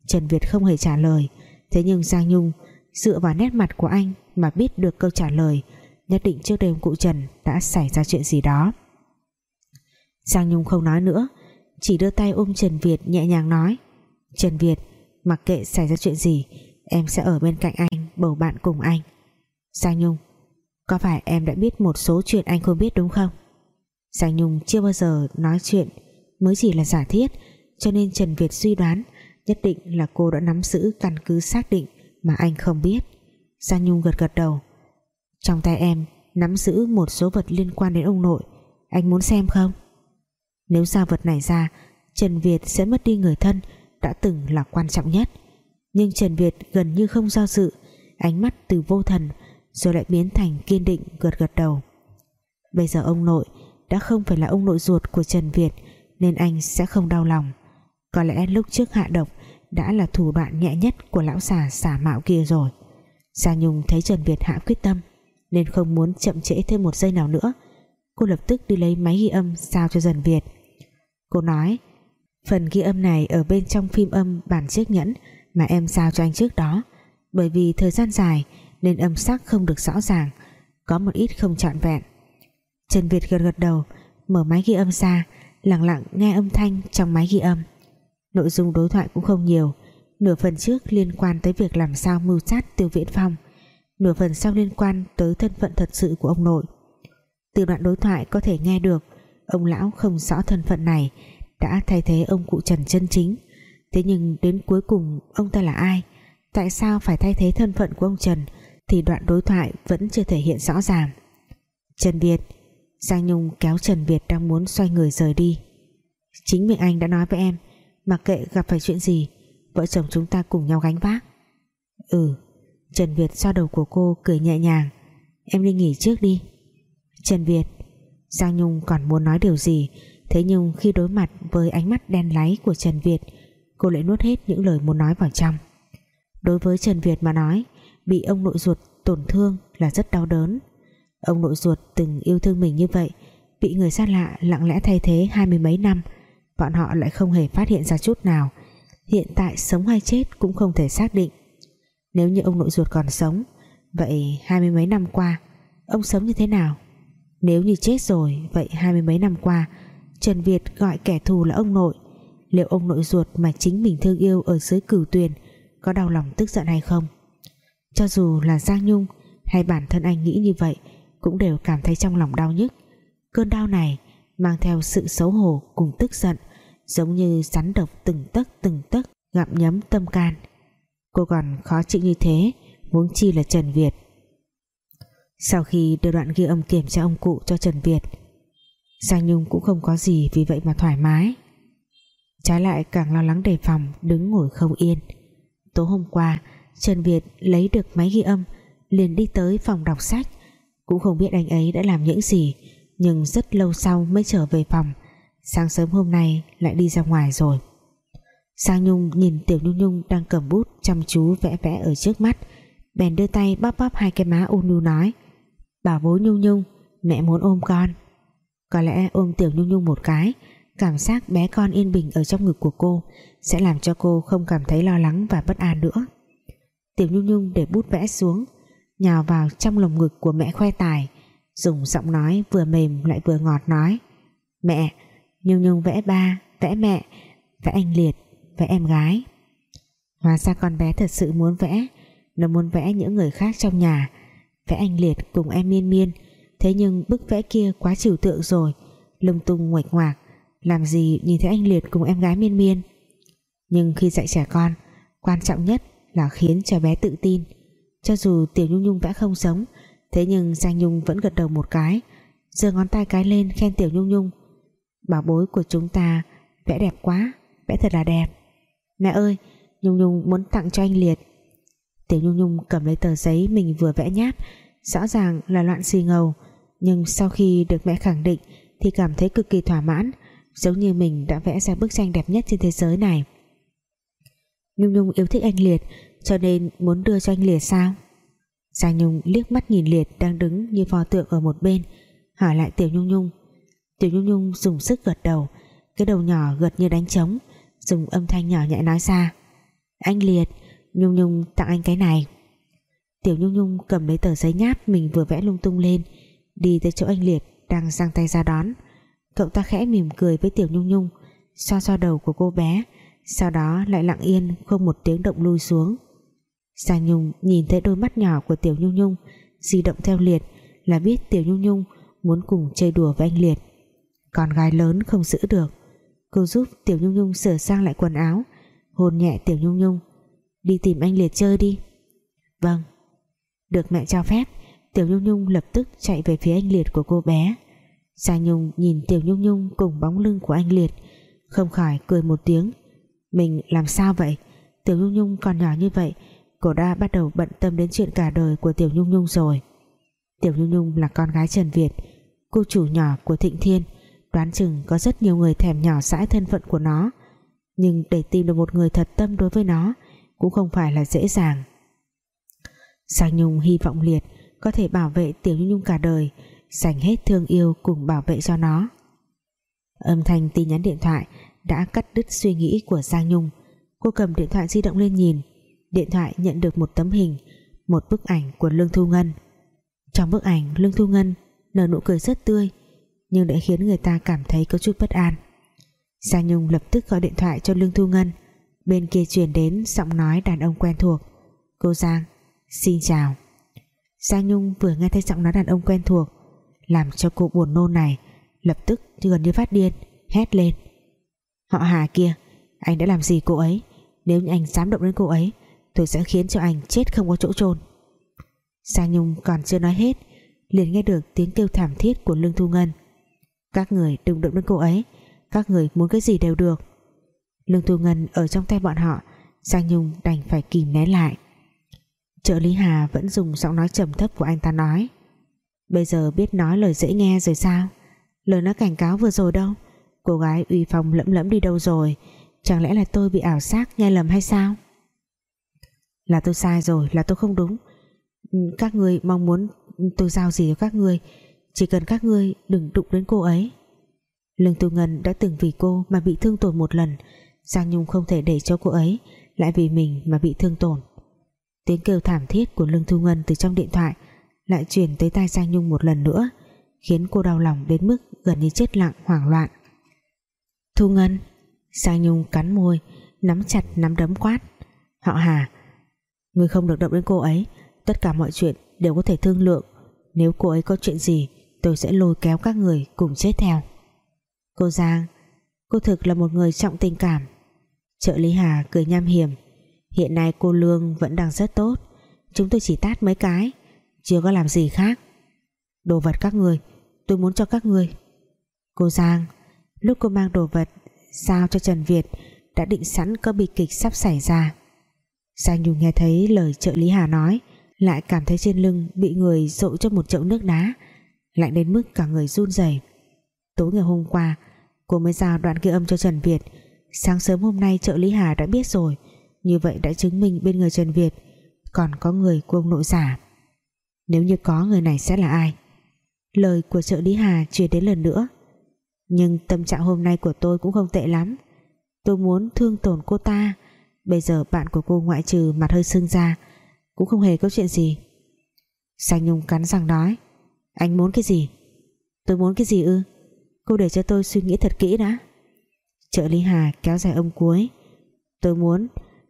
Trần Việt không hề trả lời. Thế nhưng Giang Nhung, dựa vào nét mặt của anh mà biết được câu trả lời, nhất định trước đêm cụ Trần đã xảy ra chuyện gì đó. Giang Nhung không nói nữa, chỉ đưa tay ôm Trần Việt nhẹ nhàng nói, Trần Việt, mặc kệ xảy ra chuyện gì, em sẽ ở bên cạnh anh, bầu bạn cùng anh. Giang Nhung có phải em đã biết một số chuyện anh không biết đúng không? Giang Nhung chưa bao giờ nói chuyện mới chỉ là giả thiết, cho nên Trần Việt suy đoán nhất định là cô đã nắm giữ căn cứ xác định mà anh không biết. Giang Nhung gật gật đầu. Trong tay em nắm giữ một số vật liên quan đến ông nội, anh muốn xem không? Nếu giao vật này ra, Trần Việt sẽ mất đi người thân đã từng là quan trọng nhất. Nhưng Trần Việt gần như không do dự, ánh mắt từ vô thần rồi lại biến thành kiên định gật gật đầu. Bây giờ ông nội đã không phải là ông nội ruột của Trần Việt, nên anh sẽ không đau lòng. Có lẽ lúc trước hạ độc đã là thủ đoạn nhẹ nhất của lão già xả mạo kia rồi. Gia Nhung thấy Trần Việt hạ quyết tâm, nên không muốn chậm trễ thêm một giây nào nữa. Cô lập tức đi lấy máy ghi âm sao cho Trần Việt. Cô nói, Phần ghi âm này ở bên trong phim âm bản chiếc nhẫn mà em sao cho anh trước đó, bởi vì thời gian dài nên âm sắc không được rõ ràng, có một ít không trọn vẹn. Trần Việt gật gật đầu, mở máy ghi âm ra, lặng lặng nghe âm thanh trong máy ghi âm. Nội dung đối thoại cũng không nhiều, nửa phần trước liên quan tới việc làm sao mưu sát tiêu viễn phong, nửa phần sau liên quan tới thân phận thật sự của ông nội. Từ đoạn đối thoại có thể nghe được, ông lão không rõ thân phận này, đã thay thế ông cụ Trần chân chính. Thế nhưng đến cuối cùng ông ta là ai? Tại sao phải thay thế thân phận của ông Trần? Thì đoạn đối thoại vẫn chưa thể hiện rõ ràng. Trần Việt, Giang Nhung kéo Trần Việt đang muốn xoay người rời đi. Chính miệng anh đã nói với em, mặc kệ gặp phải chuyện gì, vợ chồng chúng ta cùng nhau gánh vác. Ừ Trần Việt xoa đầu của cô cười nhẹ nhàng. Em đi nghỉ trước đi. Trần Việt, Giang Nhung còn muốn nói điều gì, thế nhưng khi đối mặt với ánh mắt đen láy của Trần Việt, cô lại nuốt hết những lời muốn nói vào trong. Đối với Trần Việt mà nói bị ông nội ruột tổn thương là rất đau đớn. Ông nội ruột từng yêu thương mình như vậy, bị người xa lạ lặng lẽ thay thế hai mươi mấy năm, bọn họ lại không hề phát hiện ra chút nào. Hiện tại sống hay chết cũng không thể xác định. Nếu như ông nội ruột còn sống, vậy hai mươi mấy năm qua, ông sống như thế nào? Nếu như chết rồi, vậy hai mươi mấy năm qua, Trần Việt gọi kẻ thù là ông nội. Liệu ông nội ruột mà chính mình thương yêu ở dưới cửu tuyền có đau lòng tức giận hay không? Cho dù là Giang Nhung hay bản thân anh nghĩ như vậy, cũng đều cảm thấy trong lòng đau nhức. Cơn đau này mang theo sự xấu hổ cùng tức giận, giống như rắn độc từng tấc từng tấc, gặm nhấm tâm can. Cô còn khó chịu như thế, huống chi là Trần Việt. Sau khi đưa đoạn ghi âm kiểm tra ông cụ cho Trần Việt, Giang Nhung cũng không có gì vì vậy mà thoải mái. Trái lại càng lo lắng đề phòng đứng ngồi không yên. Tối hôm qua Trần Việt lấy được máy ghi âm, liền đi tới phòng đọc sách. Cũng không biết anh ấy đã làm những gì, nhưng rất lâu sau mới trở về phòng. Sáng sớm hôm nay lại đi ra ngoài rồi. Sang Nhung nhìn Tiểu Nhung Nhung đang cầm bút chăm chú vẽ vẽ ở trước mắt. Bèn đưa tay bóp bóp hai cái má ôn nhu nói, bảo bố Nhung Nhung, mẹ muốn ôm con. Có lẽ ôm Tiểu Nhung Nhung một cái, cảm giác bé con yên bình ở trong ngực của cô sẽ làm cho cô không cảm thấy lo lắng và bất an nữa. Tiểu Nhung Nhung để bút vẽ xuống, nhào vào trong lồng ngực của mẹ khoe tài, dùng giọng nói vừa mềm lại vừa ngọt nói, mẹ, Nhung Nhung vẽ ba, vẽ mẹ, vẽ anh Liệt, vẽ em gái. Hóa ra con bé thật sự muốn vẽ, nó muốn vẽ những người khác trong nhà, vẽ anh Liệt cùng em Miên Miên. Thế nhưng bức vẽ kia quá trừu tượng rồi, lung tung ngoạch ngoạc, làm gì nhìn thấy anh Liệt cùng em gái Miên Miên? Nhưng khi dạy trẻ con, quan trọng nhất là khiến cho bé tự tin. Cho dù Tiểu Nhung Nhung vẽ không giống thế nhưng Giang Nhung vẫn gật đầu một cái, giơ ngón tay cái lên khen Tiểu Nhung Nhung. Bảo bối của chúng ta vẽ đẹp quá vẽ thật là đẹp. Mẹ ơi, Nhung Nhung muốn tặng cho anh Liệt. Tiểu Nhung Nhung cầm lấy tờ giấy mình vừa vẽ nháp, rõ ràng là loạn xì ngầu, nhưng sau khi được mẹ khẳng định thì cảm thấy cực kỳ thỏa mãn, giống như mình đã vẽ ra bức tranh đẹp nhất trên thế giới này. Nhung Nhung yêu thích anh Liệt, cho nên muốn đưa cho anh Liệt sao? Giang Nhung liếc mắt nhìn Liệt đang đứng như pho tượng ở một bên, hỏi lại Tiểu Nhung Nhung. Tiểu Nhung Nhung dùng sức gật đầu, cái đầu nhỏ gật như đánh trống, dùng âm thanh nhỏ nhẹ nói ra. Anh Liệt, Nhung Nhung tặng anh cái này. Tiểu Nhung Nhung cầm lấy tờ giấy nháp mình vừa vẽ lung tung lên, đi tới chỗ anh Liệt đang giang tay ra đón. Cậu ta khẽ mỉm cười với Tiểu Nhung Nhung, xoa xoa đầu của cô bé sau đó lại lặng yên, không một tiếng động lui xuống. Giang Nhung nhìn thấy đôi mắt nhỏ của Tiểu Nhung Nhung di động theo Liệt là biết Tiểu Nhung Nhung muốn cùng chơi đùa với anh Liệt. Con gái lớn không giữ được. Cô giúp Tiểu Nhung Nhung sửa sang lại quần áo, hôn nhẹ Tiểu Nhung Nhung. Đi tìm anh Liệt chơi đi. Vâng. Được mẹ cho phép, Tiểu Nhung Nhung lập tức chạy về phía anh Liệt của cô bé. Giang Nhung nhìn Tiểu Nhung Nhung cùng bóng lưng của anh Liệt, không khỏi cười một tiếng mình làm sao vậy? Tiểu Nhung Nhung còn nhỏ như vậy, cô đã bắt đầu bận tâm đến chuyện cả đời của Tiểu Nhung Nhung rồi. Tiểu Nhung Nhung là con gái Trần Việt, cô chủ nhỏ của Thịnh Thiên, đoán chừng có rất nhiều người thèm nhỏ dãi thân phận của nó. Nhưng để tìm được một người thật tâm đối với nó cũng không phải là dễ dàng. Giang Nhung hy vọng liệt, có thể bảo vệ Tiểu Nhung Nhung cả đời dành hết thương yêu cùng bảo vệ cho nó. Âm thanh tin nhắn điện thoại đã cắt đứt suy nghĩ của Giang Nhung. Cô cầm điện thoại di động lên nhìn. Điện thoại nhận được một tấm hình, một bức ảnh của Lương Thu Ngân. Trong bức ảnh, Lương Thu Ngân nở nụ cười rất tươi, nhưng đã khiến người ta cảm thấy có chút bất an. Giang Nhung lập tức gọi điện thoại cho Lương Thu Ngân. Bên kia truyền đến giọng nói đàn ông quen thuộc. Cô Giang, xin chào. Giang Nhung vừa nghe thấy giọng nói đàn ông quen thuộc, làm cho cô buồn nôn này, lập tức gần như phát điên, hét lên họ Hà kia, anh đã làm gì cô ấy? Nếu như anh dám động đến cô ấy, tôi sẽ khiến cho anh chết không có chỗ chôn. Giang Nhung còn chưa nói hết, liền nghe được tiếng kêu thảm thiết của Lương Thu Ngân. Các người đừng động đến cô ấy, các người muốn cái gì đều được. Lương Thu Ngân ở trong tay bọn họ Giang Nhung đành phải kìm nén lại. Trợ lý Hà vẫn dùng giọng nói trầm thấp của anh ta nói, Bây giờ biết nói lời dễ nghe rồi sao? Lời nó cảnh cáo vừa rồi đâu? Cô gái uy phong lẫm lẫm đi đâu rồi? Chẳng lẽ là tôi bị ảo giác, nghe lầm hay sao? Là tôi sai rồi, Là tôi không đúng. Ừ, các ngươi mong muốn tôi giao gì cho các ngươi? Chỉ cần các ngươi đừng đụng đến cô ấy. Lương Tu Ngân đã từng vì cô mà bị thương tổn một lần. Giang Nhung không thể để cho cô ấy lại vì mình mà bị thương tổn. Tiếng kêu thảm thiết của Lương Thu Ngân từ trong điện thoại lại truyền tới tai Giang Nhung một lần nữa, khiến cô đau lòng đến mức gần như chết lặng, hoảng loạn. Thu Ngân. Giang Nhung cắn môi, nắm chặt nắm đấm quát. Họ Hà, người không được động đến cô ấy, tất cả mọi chuyện đều có thể thương lượng. Nếu cô ấy có chuyện gì, tôi sẽ lôi kéo các người cùng chết theo. Cô Giang, cô thực là một người trọng tình cảm. Trợ lý Hà cười nham hiểm. Hiện nay cô Lương vẫn đang rất tốt. Chúng tôi chỉ tát mấy cái, chưa có làm gì khác. Đồ vật các người, tôi muốn cho các người. Cô Giang lúc cô mang đồ vật, giao cho Trần Việt, đã định sẵn có bi kịch sắp xảy ra. Giang Nhung nghe thấy lời trợ lý Hà nói, lại cảm thấy trên lưng bị người dội cho một chậu nước đá, lạnh đến mức cả người run rẩy. Tối ngày hôm qua, cô mới giao đoạn ghi âm cho Trần Việt. Sáng sớm hôm nay trợ lý Hà đã biết rồi, như vậy đã chứng minh bên người Trần Việt còn có người của ông nội giả nếu như có, người này sẽ là ai? Lời của trợ lý Hà truyền đến lần nữa nhưng tâm trạng hôm nay của tôi cũng không tệ lắm. Tôi muốn thương tổn cô ta. Bây giờ bạn của cô ngoại trừ mặt hơi sưng ra, cũng không hề có chuyện gì. Sang Nhung cắn răng nói, anh muốn cái gì? Tôi muốn cái gì ư? Cô để cho tôi suy nghĩ thật kỹ đã. Trợ lý Hà kéo dài ông cuối, tôi muốn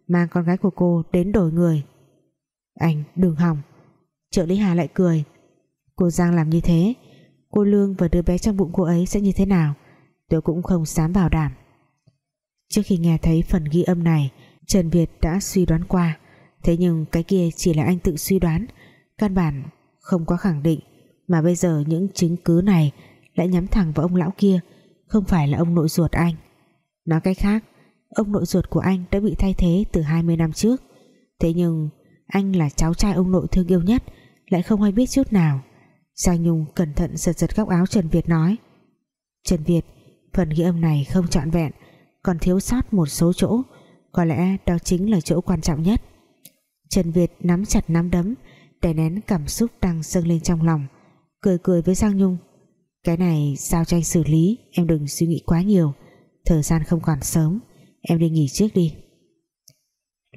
mang con gái của cô đến đổi người. Anh đừng hỏng. Trợ lý Hà lại cười, cô Giang làm như thế cô Lương và đứa bé trong bụng cô ấy sẽ như thế nào? Tôi cũng không dám bảo đảm. Trước khi nghe thấy phần ghi âm này, Trần Việt đã suy đoán qua. Thế nhưng cái kia chỉ là anh tự suy đoán. Căn bản không có khẳng định, mà bây giờ những chứng cứ này lại nhắm thẳng vào ông lão kia, không phải là ông nội ruột anh. Nói cách khác, ông nội ruột của anh đã bị thay thế từ 20 năm trước. Thế nhưng anh là cháu trai ông nội thương yêu nhất, lại không hay biết chút nào. Giang Nhung cẩn thận giật giật góc áo Trần Việt nói. Trần Việt, phần ghi âm này không trọn vẹn, còn thiếu sót một số chỗ, có lẽ đó chính là chỗ quan trọng nhất. Trần Việt nắm chặt nắm đấm, đè nén cảm xúc đang dâng lên trong lòng, cười cười với Giang Nhung. Cái này sao cho anh xử lý, em đừng suy nghĩ quá nhiều, thời gian không còn sớm, em đi nghỉ trước đi.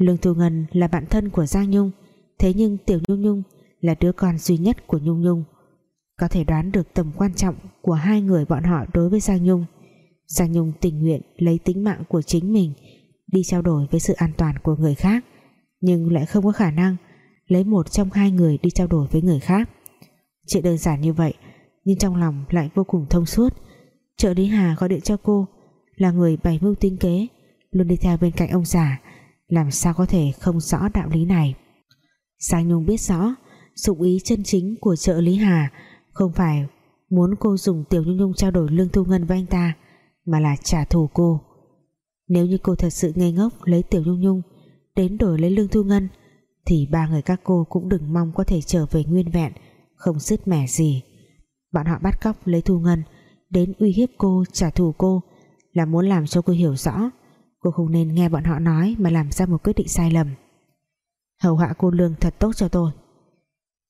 Lương Thu Ngân là bạn thân của Giang Nhung, thế nhưng Tiểu Nhung Nhung là đứa con duy nhất của Nhung Nhung có thể đoán được tầm quan trọng của hai người bọn họ đối với Giang Nhung. Giang Nhung tình nguyện lấy tính mạng của chính mình, đi trao đổi với sự an toàn của người khác, nhưng lại không có khả năng lấy một trong hai người đi trao đổi với người khác. Chuyện đơn giản như vậy, nhưng trong lòng lại vô cùng thông suốt. Trợ lý Hà gọi điện cho cô, là người bày mưu tính kế, luôn đi theo bên cạnh ông già, làm sao có thể không rõ đạo lý này. Giang Nhung biết rõ, dụng ý chân chính của trợ lý Hà không phải muốn cô dùng Tiểu Nhung Nhung trao đổi lương thu ngân với anh ta, mà là trả thù cô. Nếu như cô thật sự ngây ngốc lấy Tiểu Nhung Nhung đến đổi lấy lương thu ngân, thì ba người các cô cũng đừng mong có thể trở về nguyên vẹn, không sứt mẻ gì. Bọn họ bắt cóc lấy thu ngân đến uy hiếp cô, trả thù cô là muốn làm cho cô hiểu rõ. Cô không nên nghe bọn họ nói mà làm ra một quyết định sai lầm. Hầu hạ cô lương thật tốt cho tôi.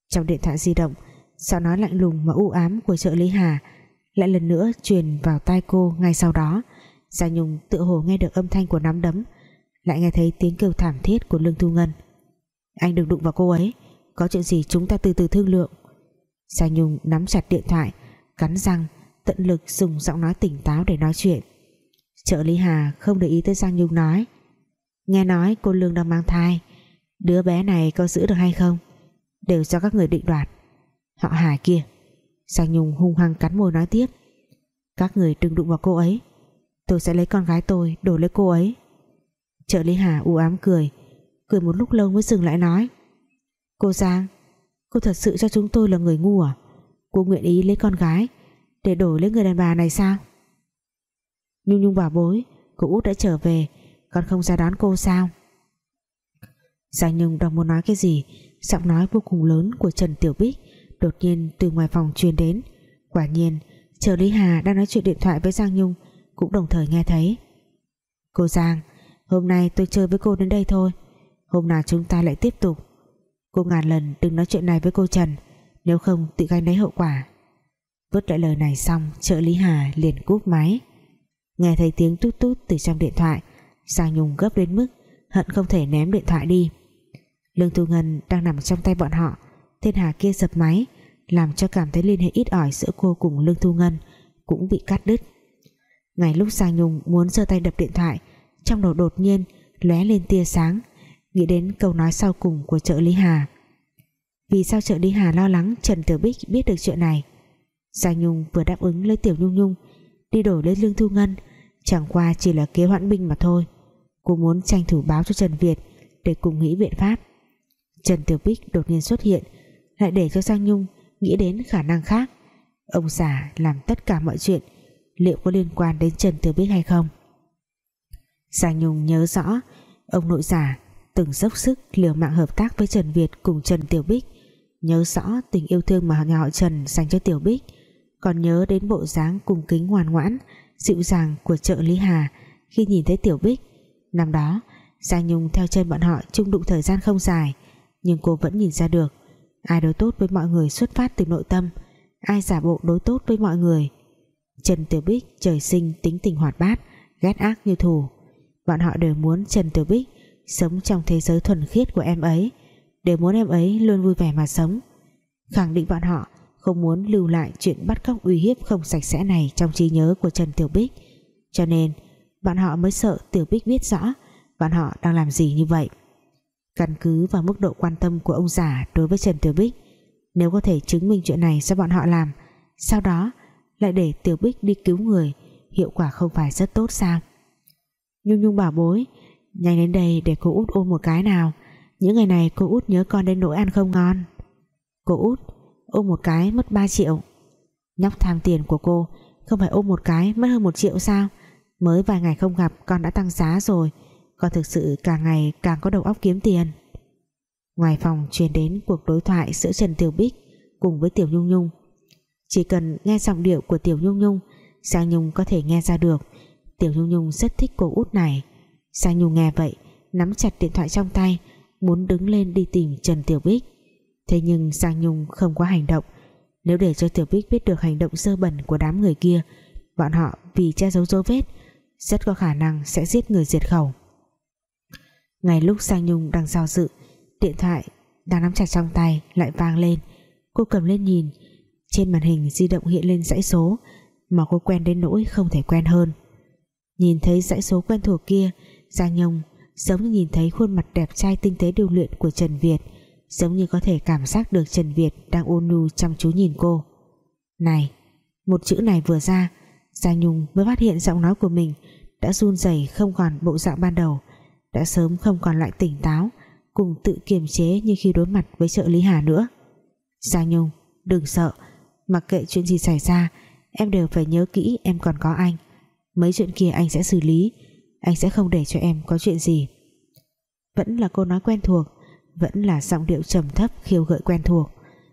Trong điện thoại di động giọng nói lạnh lùng mà u ám của trợ lý Hà lại lần nữa truyền vào tai cô ngay sau đó. Gia Nhung tự hồ nghe được âm thanh của nắm đấm, lại nghe thấy tiếng kêu thảm thiết của Lương Thu Ngân. Anh đừng đụng vào cô ấy, có chuyện gì chúng ta từ từ thương lượng. Gia Nhung nắm chặt điện thoại, cắn răng, tận lực dùng giọng nói tỉnh táo để nói chuyện. Trợ lý Hà không để ý tới Giang Nhung nói, nghe nói cô Lương đang mang thai, đứa bé này có giữ được hay không? Đều do các người định đoạt họ Hà kia. Giang Nhung hung hăng cắn môi nói tiếp. Các người đừng đụng vào cô ấy. Tôi sẽ lấy con gái tôi đổi lấy cô ấy. Trợ lý Hà u ám cười cười một lúc lâu mới dừng lại nói. Cô Giang, cô thật sự cho chúng tôi là người ngu à? Cô nguyện ý lấy con gái để đổi lấy người đàn bà này sao? Nhung Nhung bảo bối, cô út đã trở về còn không ra đón cô sao? Giang Nhung đang muốn nói cái gì, giọng nói vô cùng lớn của Trần Tiểu Bích đột nhiên từ ngoài phòng truyền đến. Quả nhiên, trợ lý Hà đang nói chuyện điện thoại với Giang Nhung, cũng đồng thời nghe thấy. Cô Giang, hôm nay tôi chơi với cô đến đây thôi, hôm nào chúng ta lại tiếp tục. Cô ngàn lần đừng nói chuyện này với cô Trần, nếu không tự gánh lấy hậu quả. Vứt lại lời này xong, trợ lý Hà liền cúp máy. Nghe thấy tiếng tút tút từ trong điện thoại, Giang Nhung gấp đến mức hận không thể ném điện thoại đi. Lương Thu Ngân đang nằm trong tay bọn họ Tên Hà kia dập máy làm cho cảm thấy liên hệ ít ỏi giữa cô cùng Lương Thu Ngân cũng bị cắt đứt. Ngay lúc Giang Nhung muốn giơ tay đập điện thoại, trong đầu đột nhiên lóe lên tia sáng, nghĩ đến câu nói sau cùng của trợ lý Hà. Vì sao trợ lý Hà lo lắng Trần Tiểu Bích biết được chuyện này? Giang Nhung vừa đáp ứng lấy Tiểu Nhung Nhung, đi đổi lấy Lương Thu Ngân, chẳng qua chỉ là kế hoãn binh mà thôi. Cô muốn tranh thủ báo cho Trần Việt để cùng nghĩ biện pháp. Trần Tiểu Bích đột nhiên xuất hiện, lại để cho Giang Nhung nghĩ đến khả năng khác. Ông già làm tất cả mọi chuyện, liệu có liên quan đến Trần Tiểu Bích hay không? Giang Nhung nhớ rõ, ông nội già từng dốc sức liều mạng hợp tác với Trần Việt cùng Trần Tiểu Bích, nhớ rõ tình yêu thương mà nhà họ Trần dành cho Tiểu Bích, còn nhớ đến bộ dáng cung kính ngoan ngoãn, dịu dàng của trợ lý Hà khi nhìn thấy Tiểu Bích. Năm đó, Giang Nhung theo chân bọn họ chung đụng thời gian không dài, nhưng cô vẫn nhìn ra được ai đối tốt với mọi người xuất phát từ nội tâm. Ai giả bộ đối tốt với mọi người. Trần Tiểu Bích, trời sinh tính tình hoạt bát, ghét ác như thù. Bọn họ đều muốn Trần Tiểu Bích sống trong thế giới thuần khiết của em ấy, đều muốn em ấy luôn vui vẻ mà sống. Khẳng định bọn họ không muốn lưu lại chuyện bắt cóc uy hiếp không sạch sẽ này trong trí nhớ của Trần Tiểu Bích. Cho nên, bọn họ mới sợ Tiểu Bích biết rõ bọn họ đang làm gì như vậy căn cứ vào mức độ quan tâm của ông già đối với Trần Tiểu Bích. Nếu có thể chứng minh chuyện này do bọn họ làm, sau đó lại để Tiểu Bích đi cứu người, hiệu quả không phải rất tốt sao? Nhung Nhung bảo bối, nhanh đến đây để cô út ôm một cái nào. Những ngày này cô út nhớ con đến nỗi ăn không ngon. Cô út ôm một cái mất 3 triệu. Nhóc tham tiền của cô, không phải ôm một cái mất hơn một triệu sao? Mới vài ngày không gặp, con đã tăng giá rồi con thực sự càng ngày càng có đầu óc kiếm tiền. Ngoài phòng truyền đến cuộc đối thoại giữa Trần Tiểu Bích cùng với Tiểu Nhung Nhung. Chỉ cần nghe giọng điệu của Tiểu Nhung Nhung, Giang Nhung có thể nghe ra được. Tiểu Nhung Nhung rất thích cô út này. Giang Nhung nghe vậy, nắm chặt điện thoại trong tay, muốn đứng lên đi tìm Trần Tiểu Bích. Thế nhưng Giang Nhung không có hành động. Nếu để cho Tiểu Bích biết được hành động sơ bẩn của đám người kia, bọn họ vì che giấu dấu vết, rất có khả năng sẽ giết người diệt khẩu ngay lúc Giang Nhung đang giao dự, điện thoại đang nắm chặt trong tay lại vang lên. Cô cầm lên nhìn, trên màn hình di động hiện lên dãy số mà cô quen đến nỗi không thể quen hơn. Nhìn thấy dãy số quen thuộc kia Giang Nhung giống như nhìn thấy khuôn mặt đẹp trai tinh tế điều luyện của Trần Việt, giống như có thể cảm giác được Trần Việt đang ôn nhu chăm chú nhìn cô. Này, một chữ này vừa ra Giang Nhung mới phát hiện giọng nói của mình đã run rẩy không còn bộ dạng ban đầu đã sớm không còn lại tỉnh táo, cùng tự kiềm chế như khi đối mặt với trợ lý Hà nữa. Giang Nhung, đừng sợ, mặc kệ chuyện gì xảy ra, em đều phải nhớ kỹ em còn có anh. Mấy chuyện kia anh sẽ xử lý, anh sẽ không để cho em có chuyện gì. Vẫn là cô nói quen thuộc, vẫn là giọng điệu trầm thấp khiêu gợi quen thuộc.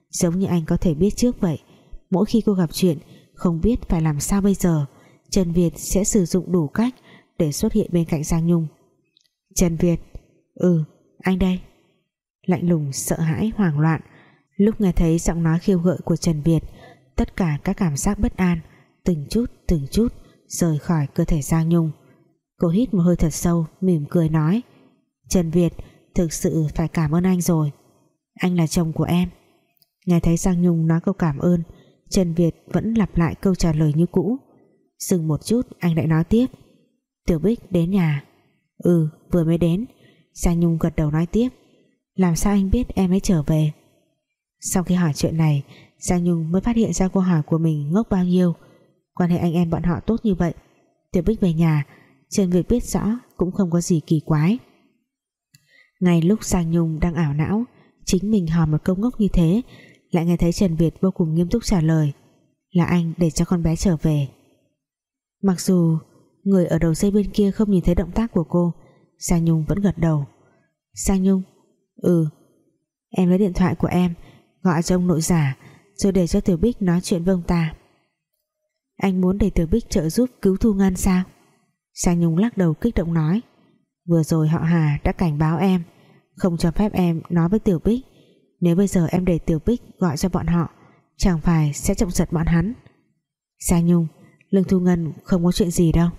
Giống như anh có thể biết trước vậy, mỗi khi cô gặp chuyện, không biết phải làm sao bây giờ, Trần Việt sẽ sử dụng đủ cách để xuất hiện bên cạnh Giang Nhung. Trần Việt. Ừ anh đây. Lạnh lùng, sợ hãi, hoảng loạn. Lúc nghe thấy giọng nói khiêu gợi của Trần Việt, tất cả các cảm giác bất an, từng chút từng chút, rời khỏi cơ thể Giang Nhung. Cô hít một hơi thật sâu, mỉm cười nói, Trần Việt, thực sự phải cảm ơn anh rồi. Anh là chồng của em. Nghe thấy Giang Nhung nói câu cảm ơn, Trần Việt vẫn lặp lại câu trả lời như cũ. Dừng một chút, anh lại nói tiếp, Tiểu Bích đến nhà ừ vừa mới đến. Giang Nhung gật đầu nói tiếp. Làm sao anh biết em ấy trở về? Sau khi hỏi chuyện này, Giang Nhung mới phát hiện ra câu hỏi của mình ngốc bao nhiêu. Quan hệ anh em bọn họ tốt như vậy. Tiểu Bích về nhà Trần Việt biết rõ cũng không có gì kỳ quái. Ngay lúc Giang Nhung đang ảo não, chính mình hỏi một câu ngốc như thế, lại nghe thấy Trần Việt vô cùng nghiêm túc trả lời, là anh để cho con bé trở về. Mặc dù người ở đầu dây bên kia không nhìn thấy động tác của cô. Giang Nhung vẫn gật đầu. Giang Nhung? Ừ. Em lấy điện thoại của em, gọi cho ông nội giả rồi để cho Tiểu Bích nói chuyện với ông ta. Anh muốn để Tiểu Bích trợ giúp cứu Thu Ngân sao? Giang Nhung lắc đầu kích động nói. Vừa rồi họ Hà đã cảnh báo em, không cho phép em nói với Tiểu Bích. Nếu bây giờ em để Tiểu Bích gọi cho bọn họ, chẳng phải sẽ trọng giật bọn hắn. Giang Nhung, Lương Thu Ngân không có chuyện gì đâu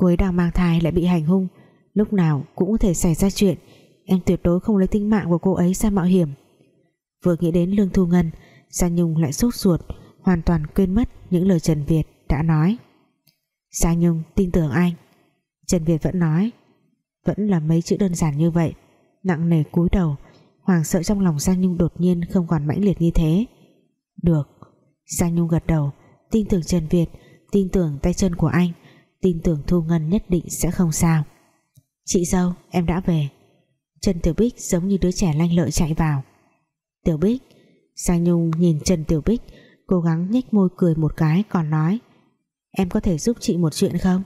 cô ấy đang mang thai lại bị hành hung, lúc nào cũng có thể xảy ra chuyện. Em tuyệt đối không lấy tính mạng của cô ấy ra mạo hiểm. Vừa nghĩ đến Lương Thu Ngân Giang Nhung lại sốt ruột, hoàn toàn quên mất những lời Trần Việt đã nói. Giang Nhung tin tưởng anh. Trần Việt vẫn nói, vẫn là mấy chữ đơn giản như vậy, nặng nề cúi đầu hoàng sợ trong lòng Giang Nhung đột nhiên không còn mãnh liệt như thế. Được. Giang Nhung gật đầu, tin tưởng Trần Việt, tin tưởng tay chân của anh tin tưởng Thu Ngân nhất định sẽ không sao. Chị dâu, em đã về. Trần Tiểu Bích giống như đứa trẻ lanh lợi chạy vào. Tiểu Bích Giang Nhung nhìn Trần Tiểu Bích, cố gắng nhếch môi cười một cái, còn nói, em có thể giúp chị một chuyện không?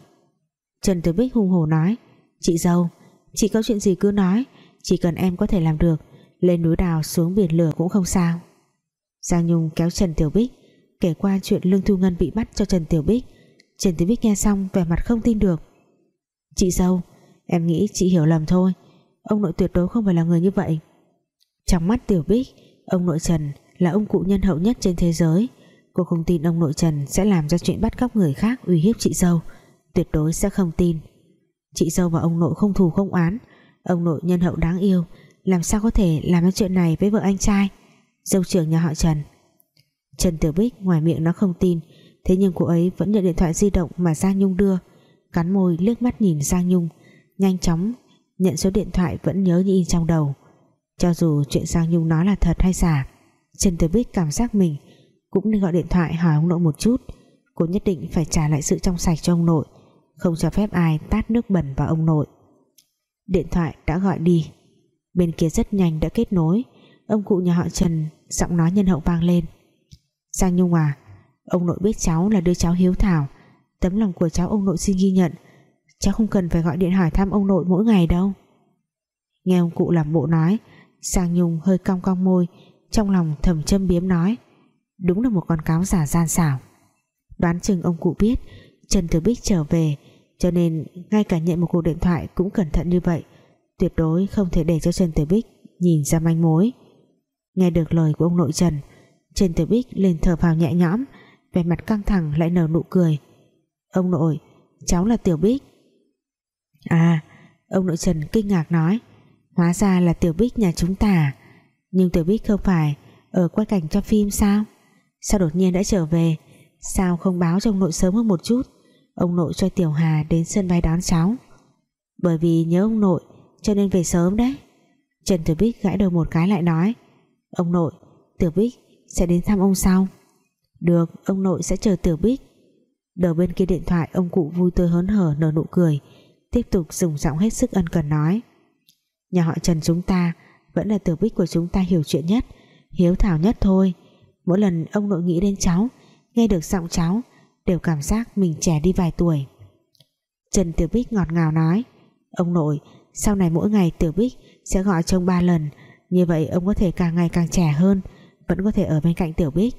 Trần Tiểu Bích hung hồ nói, chị dâu, chị có chuyện gì cứ nói, chỉ cần em có thể làm được, lên núi đào xuống biển lửa cũng không sao. Giang Nhung kéo Trần Tiểu Bích, kể qua chuyện Lương Thu Ngân bị bắt cho Trần Tiểu Bích Trần Tiểu Bích nghe xong, vẻ mặt không tin được. Chị dâu, em nghĩ chị hiểu lầm thôi. Ông nội tuyệt đối không phải là người như vậy. Trong mắt Tiểu Bích, ông nội Trần là ông cụ nhân hậu nhất trên thế giới. Cô không tin ông nội Trần sẽ làm ra chuyện bắt cóc người khác uy hiếp chị dâu. Tuyệt đối sẽ không tin. Chị dâu và ông nội không thù không oán. Ông nội nhân hậu đáng yêu, làm sao có thể làm cái chuyện này với vợ anh trai? Dâu trưởng nhà họ Trần. Trần Tiểu Bích, ngoài miệng nó không tin thế nhưng cô ấy vẫn nhận điện thoại di động mà Giang Nhung đưa. Cắn môi, liếc mắt nhìn Giang Nhung. Nhanh chóng nhận số điện thoại vẫn nhớ như in trong đầu. Cho dù chuyện Giang Nhung nói là thật hay giả Trần Tử Bích cảm giác mình cũng nên gọi điện thoại hỏi ông nội một chút. Cô nhất định phải trả lại sự trong sạch cho ông nội, không cho phép ai tát nước bẩn vào ông nội. Điện thoại đã gọi đi. Bên kia rất nhanh đã kết nối. Ông cụ nhà họ Trần giọng nói nhân hậu vang lên. Giang Nhung à ông nội biết cháu là đứa cháu hiếu thảo. Tấm lòng của cháu ông nội xin ghi nhận. Cháu không cần phải gọi điện hỏi thăm ông nội mỗi ngày đâu. Nghe ông cụ làm bộ nói, sang Nhung hơi cong cong môi, trong lòng thầm châm biếm nói, đúng là một con cáo giả gian xảo. Đoán chừng ông cụ biết, Trần Tử Bích trở về, cho nên ngay cả nhận một cuộc điện thoại cũng cẩn thận như vậy. Tuyệt đối không thể để cho Trần Tử Bích nhìn ra manh mối. Nghe được lời của ông nội Trần Trần Tử Bích lên thở vào nhẹ nhõm vẻ mặt căng thẳng lại nở nụ cười. Ông nội, cháu là Tiểu Bích. À ông nội Trần kinh ngạc nói, hóa ra là Tiểu Bích nhà chúng ta. Nhưng Tiểu Bích không phải ở quay cảnh cho phim sao? Sao đột nhiên đã trở về? Sao không báo cho ông nội sớm hơn một chút? Ông nội cho Tiểu Hà đến sân bay đón cháu. Bởi vì nhớ ông nội, cho nên về sớm đấy. Trần Tiểu Bích gãi đầu một cái lại nói, ông nội, Tiểu Bích sẽ đến thăm ông sau được, ông nội sẽ chờ Tiểu Bích. Đầu bên kia điện thoại, ông cụ vui tươi hớn hở nở nụ cười, tiếp tục dùng giọng hết sức ân cần nói. Nhà họ Trần chúng ta, vẫn là Tiểu Bích của chúng ta hiểu chuyện nhất, hiếu thảo nhất thôi. Mỗi lần ông nội nghĩ đến cháu, nghe được giọng cháu, đều cảm giác mình trẻ đi vài tuổi. Trần Tiểu Bích ngọt ngào nói, ông nội, sau này mỗi ngày Tiểu Bích sẽ gọi trông ba lần, như vậy ông có thể càng ngày càng trẻ hơn, vẫn có thể ở bên cạnh Tiểu Bích.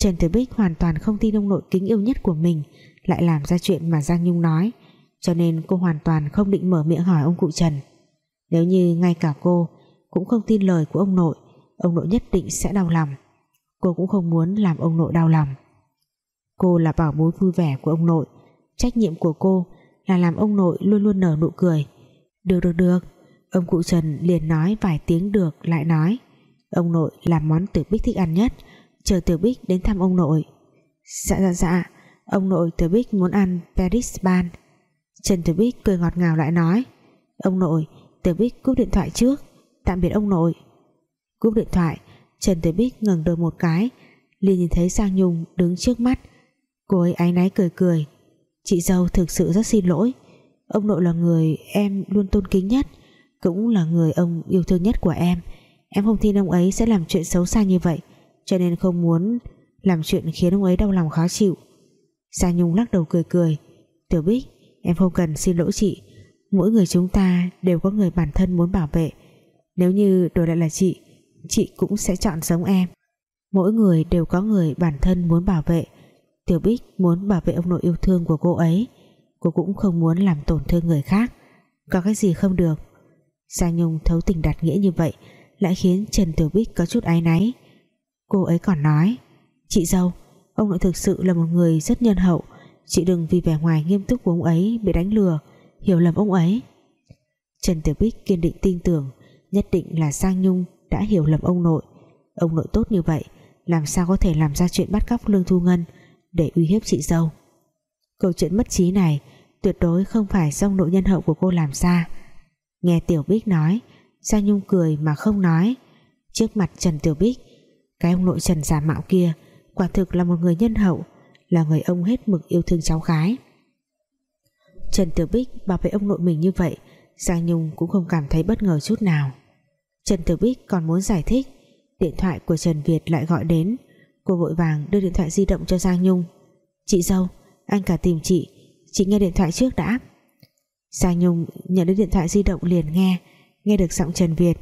Trần tử Bích hoàn toàn không tin ông nội kính yêu nhất của mình, lại làm ra chuyện mà Giang Nhung nói, cho nên cô hoàn toàn không định mở miệng hỏi ông cụ Trần. Nếu như ngay cả cô cũng không tin lời của ông nội ông nội nhất định sẽ đau lòng. Cô cũng không muốn làm ông nội đau lòng. Cô là bảo bối vui vẻ của ông nội, trách nhiệm của cô là làm ông nội luôn luôn nở nụ cười. Được được được, ông cụ Trần liền nói vài tiếng được, lại nói, ông nội làm món tử bích thích ăn nhất chờ tiểu bích đến thăm ông nội. Dạ dạ dạ. Ông nội tiểu bích muốn ăn Paris ban. Trần tiểu bích cười ngọt ngào lại nói, ông nội, tiểu bích cúp điện thoại trước. Tạm biệt ông nội. Cúp điện thoại, Trần tiểu bích ngẩng đầu một cái, liền nhìn thấy Giang Nhung đứng trước mắt. Cô ấy áy náy cười cười, chị dâu thực sự rất xin lỗi. Ông nội là người em luôn tôn kính nhất, cũng là người ông yêu thương nhất của em. Em không tin ông ấy sẽ làm chuyện xấu xa như vậy cho nên không muốn làm chuyện khiến ông ấy đau lòng khó chịu. Giang Nhung lắc đầu cười cười. Tiểu Bích, em không cần xin lỗi chị. Mỗi người chúng ta đều có người bản thân muốn bảo vệ. Nếu như đổi lại là chị chị cũng sẽ chọn giống em. Mỗi người đều có người bản thân muốn bảo vệ. Tiểu Bích muốn bảo vệ ông nội yêu thương của cô ấy. Cô cũng không muốn làm tổn thương người khác. Có cái gì không được. Giang Nhung thấu tình đạt nghĩa như vậy lại khiến Trần Tiểu Bích có chút áy náy cô ấy còn nói, chị dâu, ông nội thực sự là một người rất nhân hậu. Chị đừng vì vẻ ngoài nghiêm túc của ông ấy bị đánh lừa, hiểu lầm ông ấy. Trần Tiểu Bích kiên định tin tưởng, nhất định là Giang Nhung đã hiểu lầm ông nội. Ông nội tốt như vậy, làm sao có thể làm ra chuyện bắt cóc Lương Thu Ngân để uy hiếp chị dâu? Câu chuyện mất trí này tuyệt đối không phải do nội nhân hậu của cô làm ra. Nghe Tiểu Bích nói Giang Nhung cười mà không nói. Trước mặt Trần Tiểu Bích cái ông nội Trần giả mạo kia, quả thực là một người nhân hậu, là người ông hết mực yêu thương cháu gái. Trần Tiểu Bích bảo vệ ông nội mình như vậy, Giang Nhung cũng không cảm thấy bất ngờ chút nào. Trần Tiểu Bích còn muốn giải thích, điện thoại của Trần Việt lại gọi đến. Cô vội vàng đưa điện thoại di động cho Giang Nhung. Chị dâu, anh cả tìm chị chị nghe điện thoại trước đã. Giang Nhung nhận đến điện thoại di động liền nghe nghe được giọng Trần Việt.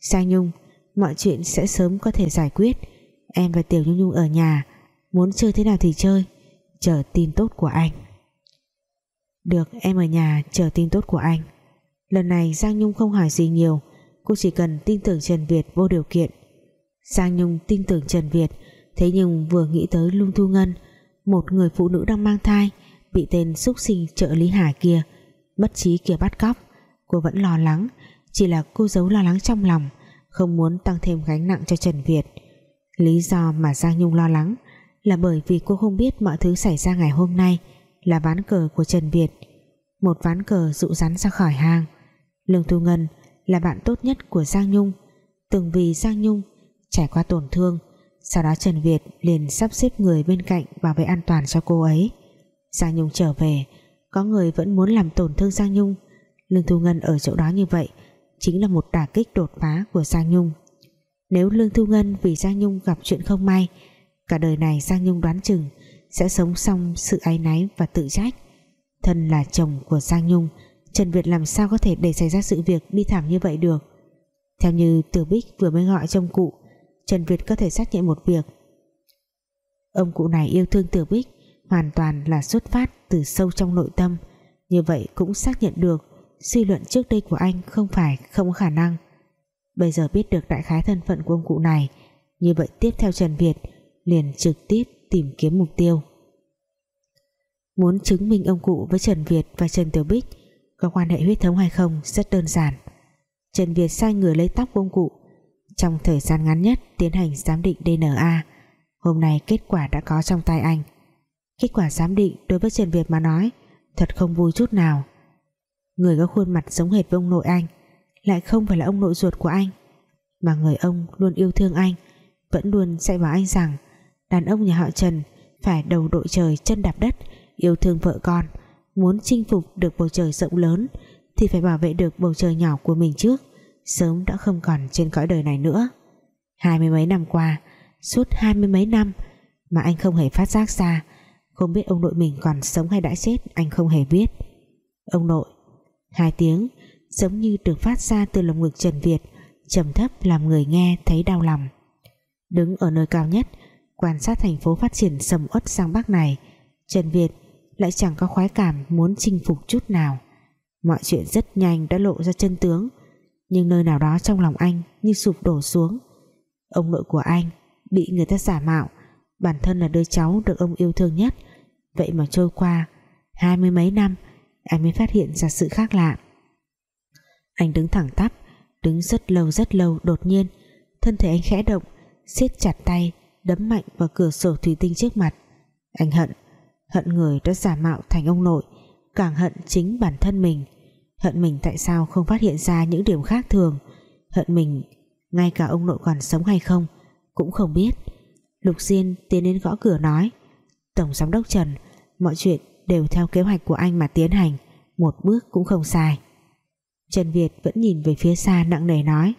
Giang Nhung mọi chuyện sẽ sớm có thể giải quyết. Em và Tiểu Nhung Nhung ở nhà. Muốn chơi thế nào thì chơi. Chờ tin tốt của anh. Được, em ở nhà, chờ tin tốt của anh. Lần này Giang Nhung không hỏi gì nhiều. Cô chỉ cần tin tưởng Trần Việt vô điều kiện. Giang Nhung tin tưởng Trần Việt. Thế nhưng vừa nghĩ tới Lung Thu Ngân, một người phụ nữ đang mang thai, bị tên xúc sinh trợ lý Hà kia, mất trí kia bắt cóc. Cô vẫn lo lắng. Chỉ là cô giấu lo lắng trong lòng không muốn tăng thêm gánh nặng cho Trần Việt. Lý do mà Giang Nhung lo lắng là bởi vì cô không biết mọi thứ xảy ra ngày hôm nay là ván cờ của Trần Việt. Một ván cờ dụ rắn ra khỏi hang. Lương Thu Ngân là bạn tốt nhất của Giang Nhung. Từng vì Giang Nhung trải qua tổn thương, sau đó Trần Việt liền sắp xếp người bên cạnh bảo vệ an toàn cho cô ấy. Giang Nhung trở về, có người vẫn muốn làm tổn thương Giang Nhung. Lương Thu Ngân ở chỗ đó như vậy chính là một đả kích đột phá của Giang Nhung. Nếu Lương Thu Ngân vì Giang Nhung gặp chuyện không may, cả đời này Giang Nhung đoán chừng sẽ sống xong sự áy náy và tự trách. Thân là chồng của Giang Nhung, Trần Việt làm sao có thể để xảy ra sự việc bi thảm như vậy được? Theo như Tiểu Bích vừa mới gọi trong cụ, Trần Việt có thể xác nhận một việc. Ông cụ này yêu thương Tiểu Bích hoàn toàn là xuất phát từ sâu trong nội tâm, như vậy cũng xác nhận được suy luận trước đây của anh không phải không có khả năng. Bây giờ biết được đại khái thân phận của ông cụ này, như vậy tiếp theo Trần Việt liền trực tiếp tìm kiếm mục tiêu. Muốn chứng minh ông cụ với Trần Việt và Trần Tiểu Bích có quan hệ huyết thống hay không rất đơn giản. Trần Việt sai người lấy tóc của ông cụ. Trong thời gian ngắn nhất tiến hành giám định DNA hôm nay kết quả đã có trong tay anh. Kết quả giám định đối với Trần Việt mà nói, thật không vui chút nào người có khuôn mặt giống hệt với ông nội anh, lại không phải là ông nội ruột của anh, mà người ông luôn yêu thương anh, vẫn luôn dạy bảo anh rằng đàn ông nhà họ Trần phải đầu đội trời chân đạp đất, yêu thương vợ con, muốn chinh phục được bầu trời rộng lớn thì phải bảo vệ được bầu trời nhỏ của mình trước, sớm đã không còn trên cõi đời này nữa. Hai mươi mấy năm qua, suốt hai mươi mấy năm mà anh không hề phát giác ra, không biết ông nội mình còn sống hay đã chết, anh không hề biết. Ông nội hai tiếng, giống như được phát ra từ lồng ngực Trần Việt, trầm thấp làm người nghe thấy đau lòng. Đứng ở nơi cao nhất, quan sát thành phố phát triển sầm uất sang Bắc này, Trần Việt lại chẳng có khoái cảm muốn chinh phục chút nào. Mọi chuyện rất nhanh đã lộ ra chân tướng, nhưng nơi nào đó trong lòng anh như sụp đổ xuống. Ông nội của anh bị người ta giả mạo, bản thân là đứa cháu được ông yêu thương nhất. Vậy mà trôi qua hai mươi mấy năm anh mới phát hiện ra sự khác lạ. Anh đứng thẳng tắp, đứng rất lâu rất lâu, đột nhiên, thân thể anh khẽ động, siết chặt tay, đấm mạnh vào cửa sổ thủy tinh trước mặt. Anh hận hận người đã giả mạo thành ông nội, càng hận chính bản thân mình. Hận mình tại sao không phát hiện ra những điểm khác thường? Hận mình, ngay cả ông nội còn sống hay không, cũng không biết. Lục Diên tiến đến gõ cửa nói, Tổng giám đốc Trần, mọi chuyện đều theo kế hoạch của anh mà tiến hành, một bước cũng không sai. Trần Việt vẫn nhìn về phía xa nặng nề nói,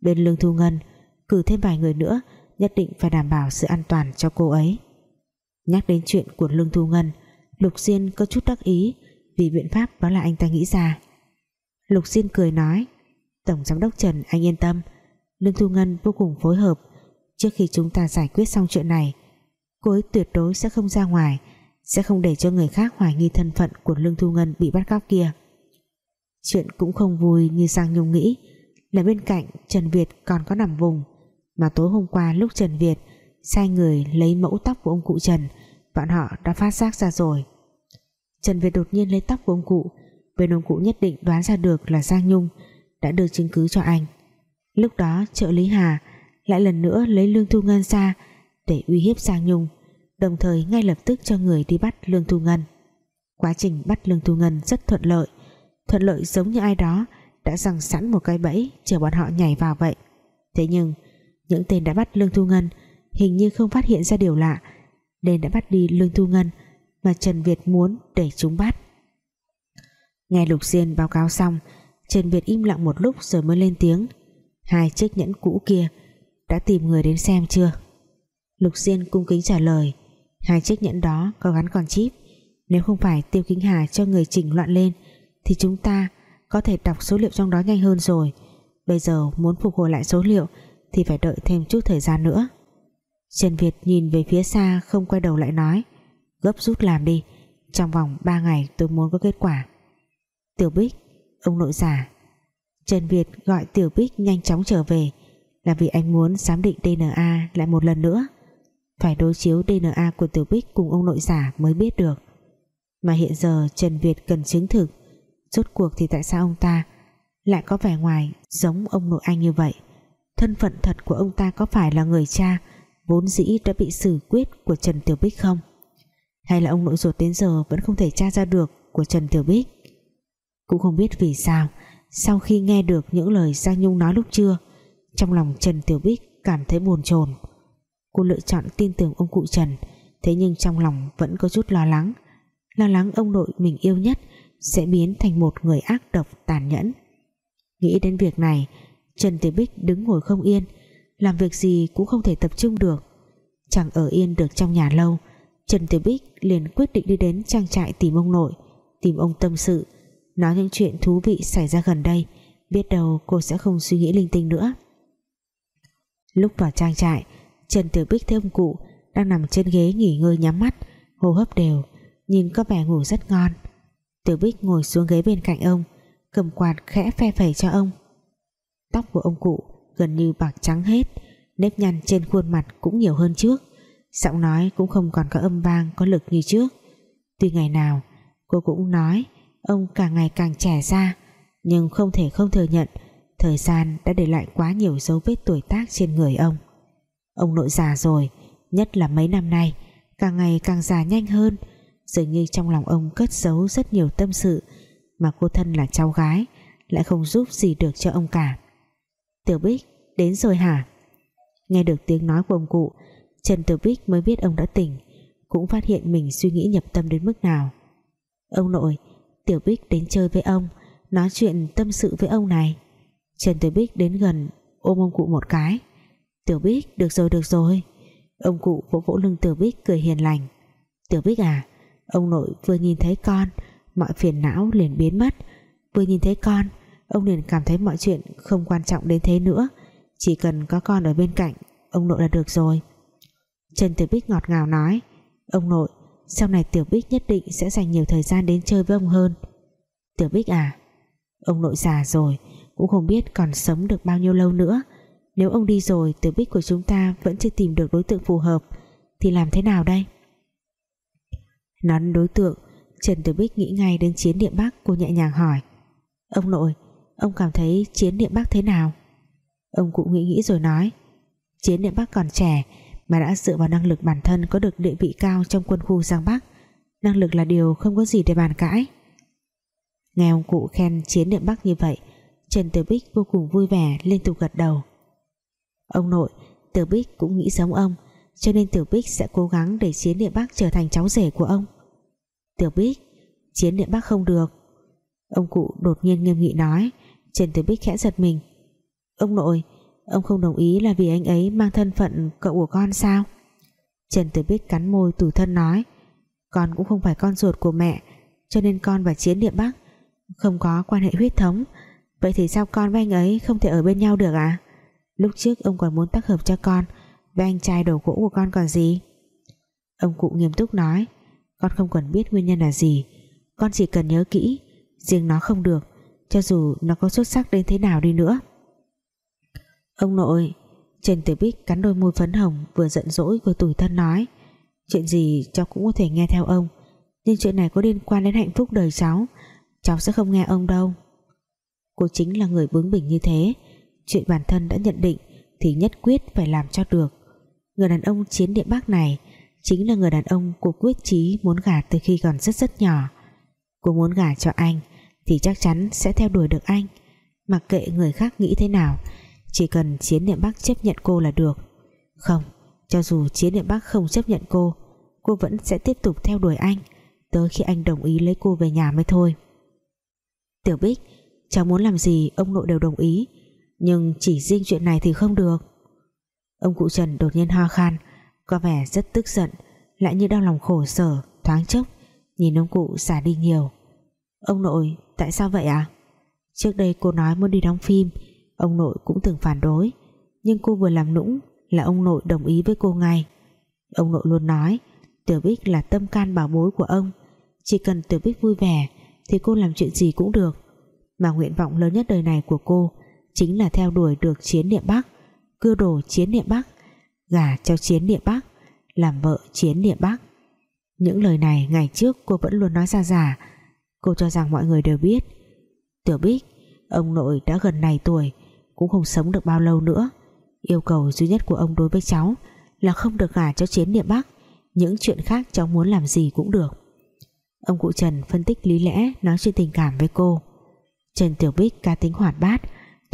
bên Lương Thu Ngân, cử thêm vài người nữa, nhất định phải đảm bảo sự an toàn cho cô ấy. Nhắc đến chuyện của Lương Thu Ngân, Lục Diên có chút đắc ý, vì biện pháp đó là anh ta nghĩ ra. Lục Diên cười nói, Tổng giám đốc Trần, anh yên tâm, Lương Thu Ngân vô cùng phối hợp. Trước khi chúng ta giải quyết xong chuyện này, cô ấy tuyệt đối sẽ không ra ngoài sẽ không để cho người khác hoài nghi thân phận của Lương Thu Ngân bị bắt cóc kia. Chuyện cũng không vui như Giang Nhung nghĩ, là bên cạnh Trần Việt còn có nằm vùng, mà tối hôm qua lúc Trần Việt sai người lấy mẫu tóc của ông cụ Trần, bọn họ đã phát giác ra rồi. Trần Việt đột nhiên lấy tóc của ông cụ, bên ông cụ nhất định đoán ra được là Giang Nhung đã đưa chứng cứ cho anh. Lúc đó trợ lý Hà lại lần nữa lấy Lương Thu Ngân ra để uy hiếp Giang Nhung đồng thời ngay lập tức cho người đi bắt Lương Thu Ngân. Quá trình bắt Lương Thu Ngân rất thuận lợi. Thuận lợi giống như ai đó, đã rằng sẵn một cái bẫy chờ bọn họ nhảy vào vậy. Thế nhưng, những tên đã bắt Lương Thu Ngân hình như không phát hiện ra điều lạ, nên đã bắt đi Lương Thu Ngân mà Trần Việt muốn để chúng bắt. Nghe Lục Diên báo cáo xong, Trần Việt im lặng một lúc rồi mới lên tiếng. Hai chiếc nhẫn cũ kia, đã tìm người đến xem chưa? Lục Diên cung kính trả lời hai chiếc nhẫn đó có gắn còn chip. Nếu không phải Tiêu Kính Hà cho người chỉnh loạn lên, thì chúng ta có thể đọc số liệu trong đó nhanh hơn rồi. Bây giờ muốn phục hồi lại số liệu thì phải đợi thêm chút thời gian nữa. Trần Việt nhìn về phía xa, không quay đầu lại nói, gấp rút làm đi, trong vòng 3 ngày tôi muốn có kết quả. Tiểu Bích, ông nội già. Trần Việt gọi Tiểu Bích nhanh chóng trở về, là vì anh muốn giám định DNA lại một lần nữa phải đối chiếu DNA của Tiểu Bích cùng ông nội giả mới biết được. Mà hiện giờ Trần Việt cần chứng thực, rốt cuộc thì tại sao ông ta lại có vẻ ngoài giống ông nội anh như vậy? Thân phận thật của ông ta có phải là người cha vốn dĩ đã bị xử quyết của Trần Tiểu Bích không? Hay là ông nội ruột đến giờ vẫn không thể tra ra được của Trần Tiểu Bích? Cũng không biết vì sao, sau khi nghe được những lời Giang Nhung nói lúc trưa, trong lòng Trần Tiểu Bích cảm thấy buồn chồn cô lựa chọn tin tưởng ông cụ Trần. Thế nhưng trong lòng vẫn có chút lo lắng. Lo lắng ông nội mình yêu nhất sẽ biến thành một người ác độc tàn nhẫn. Nghĩ đến việc này, Trần Tiểu Bích đứng ngồi không yên, làm việc gì cũng không thể tập trung được. Chẳng ở yên được trong nhà lâu, Trần Tiểu Bích liền quyết định đi đến trang trại tìm ông nội, tìm ông tâm sự, nói những chuyện thú vị xảy ra gần đây, biết đâu cô sẽ không suy nghĩ linh tinh nữa. Lúc vào trang trại Trần Tiểu Bích thấy ông cụ đang nằm trên ghế nghỉ ngơi nhắm mắt, hô hấp đều, nhìn có vẻ ngủ rất ngon. Tiểu Bích ngồi xuống ghế bên cạnh ông, cầm quạt khẽ phe phẩy cho ông. Tóc của ông cụ gần như bạc trắng hết, nếp nhăn trên khuôn mặt cũng nhiều hơn trước, giọng nói cũng không còn có âm vang, có lực như trước. Tuy ngày nào, cô cũng nói ông càng ngày càng trẻ ra, nhưng không thể không thừa nhận thời gian đã để lại quá nhiều dấu vết tuổi tác trên người ông ông nội già rồi, nhất là mấy năm nay, càng ngày càng già nhanh hơn. Dường như trong lòng ông cất giấu rất nhiều tâm sự, mà cô thân là cháu gái, lại không giúp gì được cho ông cả. Tiểu Bích, đến rồi hả? Nghe được tiếng nói của ông cụ, Trần Tiểu Bích mới biết ông đã tỉnh, cũng phát hiện mình suy nghĩ nhập tâm đến mức nào. Ông nội, Tiểu Bích đến chơi với ông, nói chuyện tâm sự với ông này. Trần Tiểu Bích đến gần ôm ông cụ một cái. Tiểu Bích, được rồi được rồi. Ông cụ vỗ vỗ lưng Tiểu Bích cười hiền lành. Tiểu Bích à ông nội vừa nhìn thấy con, mọi phiền não liền biến mất. Vừa nhìn thấy con, ông liền cảm thấy mọi chuyện không quan trọng đến thế nữa. Chỉ cần có con ở bên cạnh, ông nội là được rồi. Trần Tiểu Bích ngọt ngào nói, ông nội, sau này Tiểu Bích nhất định sẽ dành nhiều thời gian đến chơi với ông hơn. Tiểu Bích à ông nội già rồi, cũng không biết còn sống được bao nhiêu lâu nữa nếu ông đi rồi Tiểu Bích của chúng ta vẫn chưa tìm được đối tượng phù hợp thì làm thế nào đây? Nói đối tượng Trần Tử Bích nghĩ ngay đến chiến địa Bắc Cô nhẹ nhàng hỏi. Ông nội, ông cảm thấy chiến địa Bắc thế nào? Ông cụ nghĩ nghĩ rồi nói. Chiến địa Bắc còn trẻ Mà đã dựa vào năng lực bản thân Có được địa vị cao trong quân khu Giang Bắc. Năng lực là điều không có gì để bàn cãi. Nghe ông cụ khen chiến địa Bắc như vậy Trần Tử Bích vô cùng vui vẻ Liên tục gật đầu. Ông nội, tiểu Bích cũng nghĩ giống ông Cho nên tiểu Bích sẽ cố gắng Để chiến địa Bắc trở thành cháu rể của ông. Tiểu Bích Chiến địa Bắc không được. Ông cụ đột nhiên nghiêm nghị nói. Trần tiểu Bích khẽ giật mình. Ông nội Ông không đồng ý là vì anh ấy mang thân phận cậu của con sao? Trần Tử Bích cắn môi tủi thân nói. Con cũng không phải con ruột của mẹ Cho nên con và Chiến Địa Bắc Không có quan hệ huyết thống. Vậy thì sao con với anh ấy không thể ở bên nhau được à? Lúc trước ông còn muốn tác hợp cho con, Với anh trai đầu gỗ của con còn gì? Ông cụ nghiêm túc nói, Con không cần biết nguyên nhân là gì. Con chỉ cần nhớ kỹ, Riêng nó không được, Cho dù nó có xuất sắc đến thế nào đi nữa. Ông nội Trần Tử Bích cắn đôi môi phấn hồng Vừa giận dỗi vừa tủi thân nói, Chuyện gì cháu cũng có thể nghe theo ông, Nhưng chuyện này có liên quan đến hạnh phúc đời cháu Cháu sẽ không nghe ông đâu. Cô chính là người bướng bỉnh như thế Chuyện bản thân đã nhận định Thì nhất quyết phải làm cho được. Người đàn ông chiến địa Bắc này Chính là người đàn ông của quyết chí Muốn gả từ khi còn rất rất nhỏ. Cô muốn gả cho anh Thì chắc chắn sẽ theo đuổi được anh. Mặc kệ người khác nghĩ thế nào, Chỉ cần chiến địa Bắc chấp nhận cô là được. Không, Cho dù chiến địa Bắc không chấp nhận cô Cô vẫn sẽ tiếp tục theo đuổi anh, Tới khi anh đồng ý lấy cô về nhà mới thôi. Tiểu Bích, Cháu muốn làm gì ông nội đều đồng ý. Nhưng chỉ riêng chuyện này thì không được. Ông cụ Trần đột nhiên ho khan, Có vẻ rất tức giận, Lại như đau lòng khổ sở, Thoáng chốc, Nhìn ông cụ xả đi nhiều. Ông nội, tại sao vậy ạ? À? Trước đây cô nói muốn đi đóng phim, Ông nội cũng từng phản đối. Nhưng cô vừa làm nũng Là ông nội đồng ý với cô ngay. Ông nội luôn nói, Tiểu Bích là tâm can bảo bối của ông. Chỉ cần Tiểu Bích vui vẻ Thì cô làm chuyện gì cũng được. Mà nguyện vọng lớn nhất đời này của cô chính là theo đuổi được chiến địa Bắc, cưa đồ chiến địa Bắc, gả cho chiến địa Bắc, làm vợ chiến địa Bắc. Những lời này ngày trước cô vẫn luôn nói ra giả cô cho rằng mọi người đều biết. Tiểu Bích, ông nội đã gần này tuổi, cũng không sống được bao lâu nữa. Yêu cầu duy nhất của ông đối với cháu là không được gả cho chiến địa Bắc. Những chuyện khác cháu muốn làm gì cũng được. Ông cụ Trần phân tích lý lẽ nói chuyện tình cảm với cô. Trần Tiểu Bích cá tính hoạt bát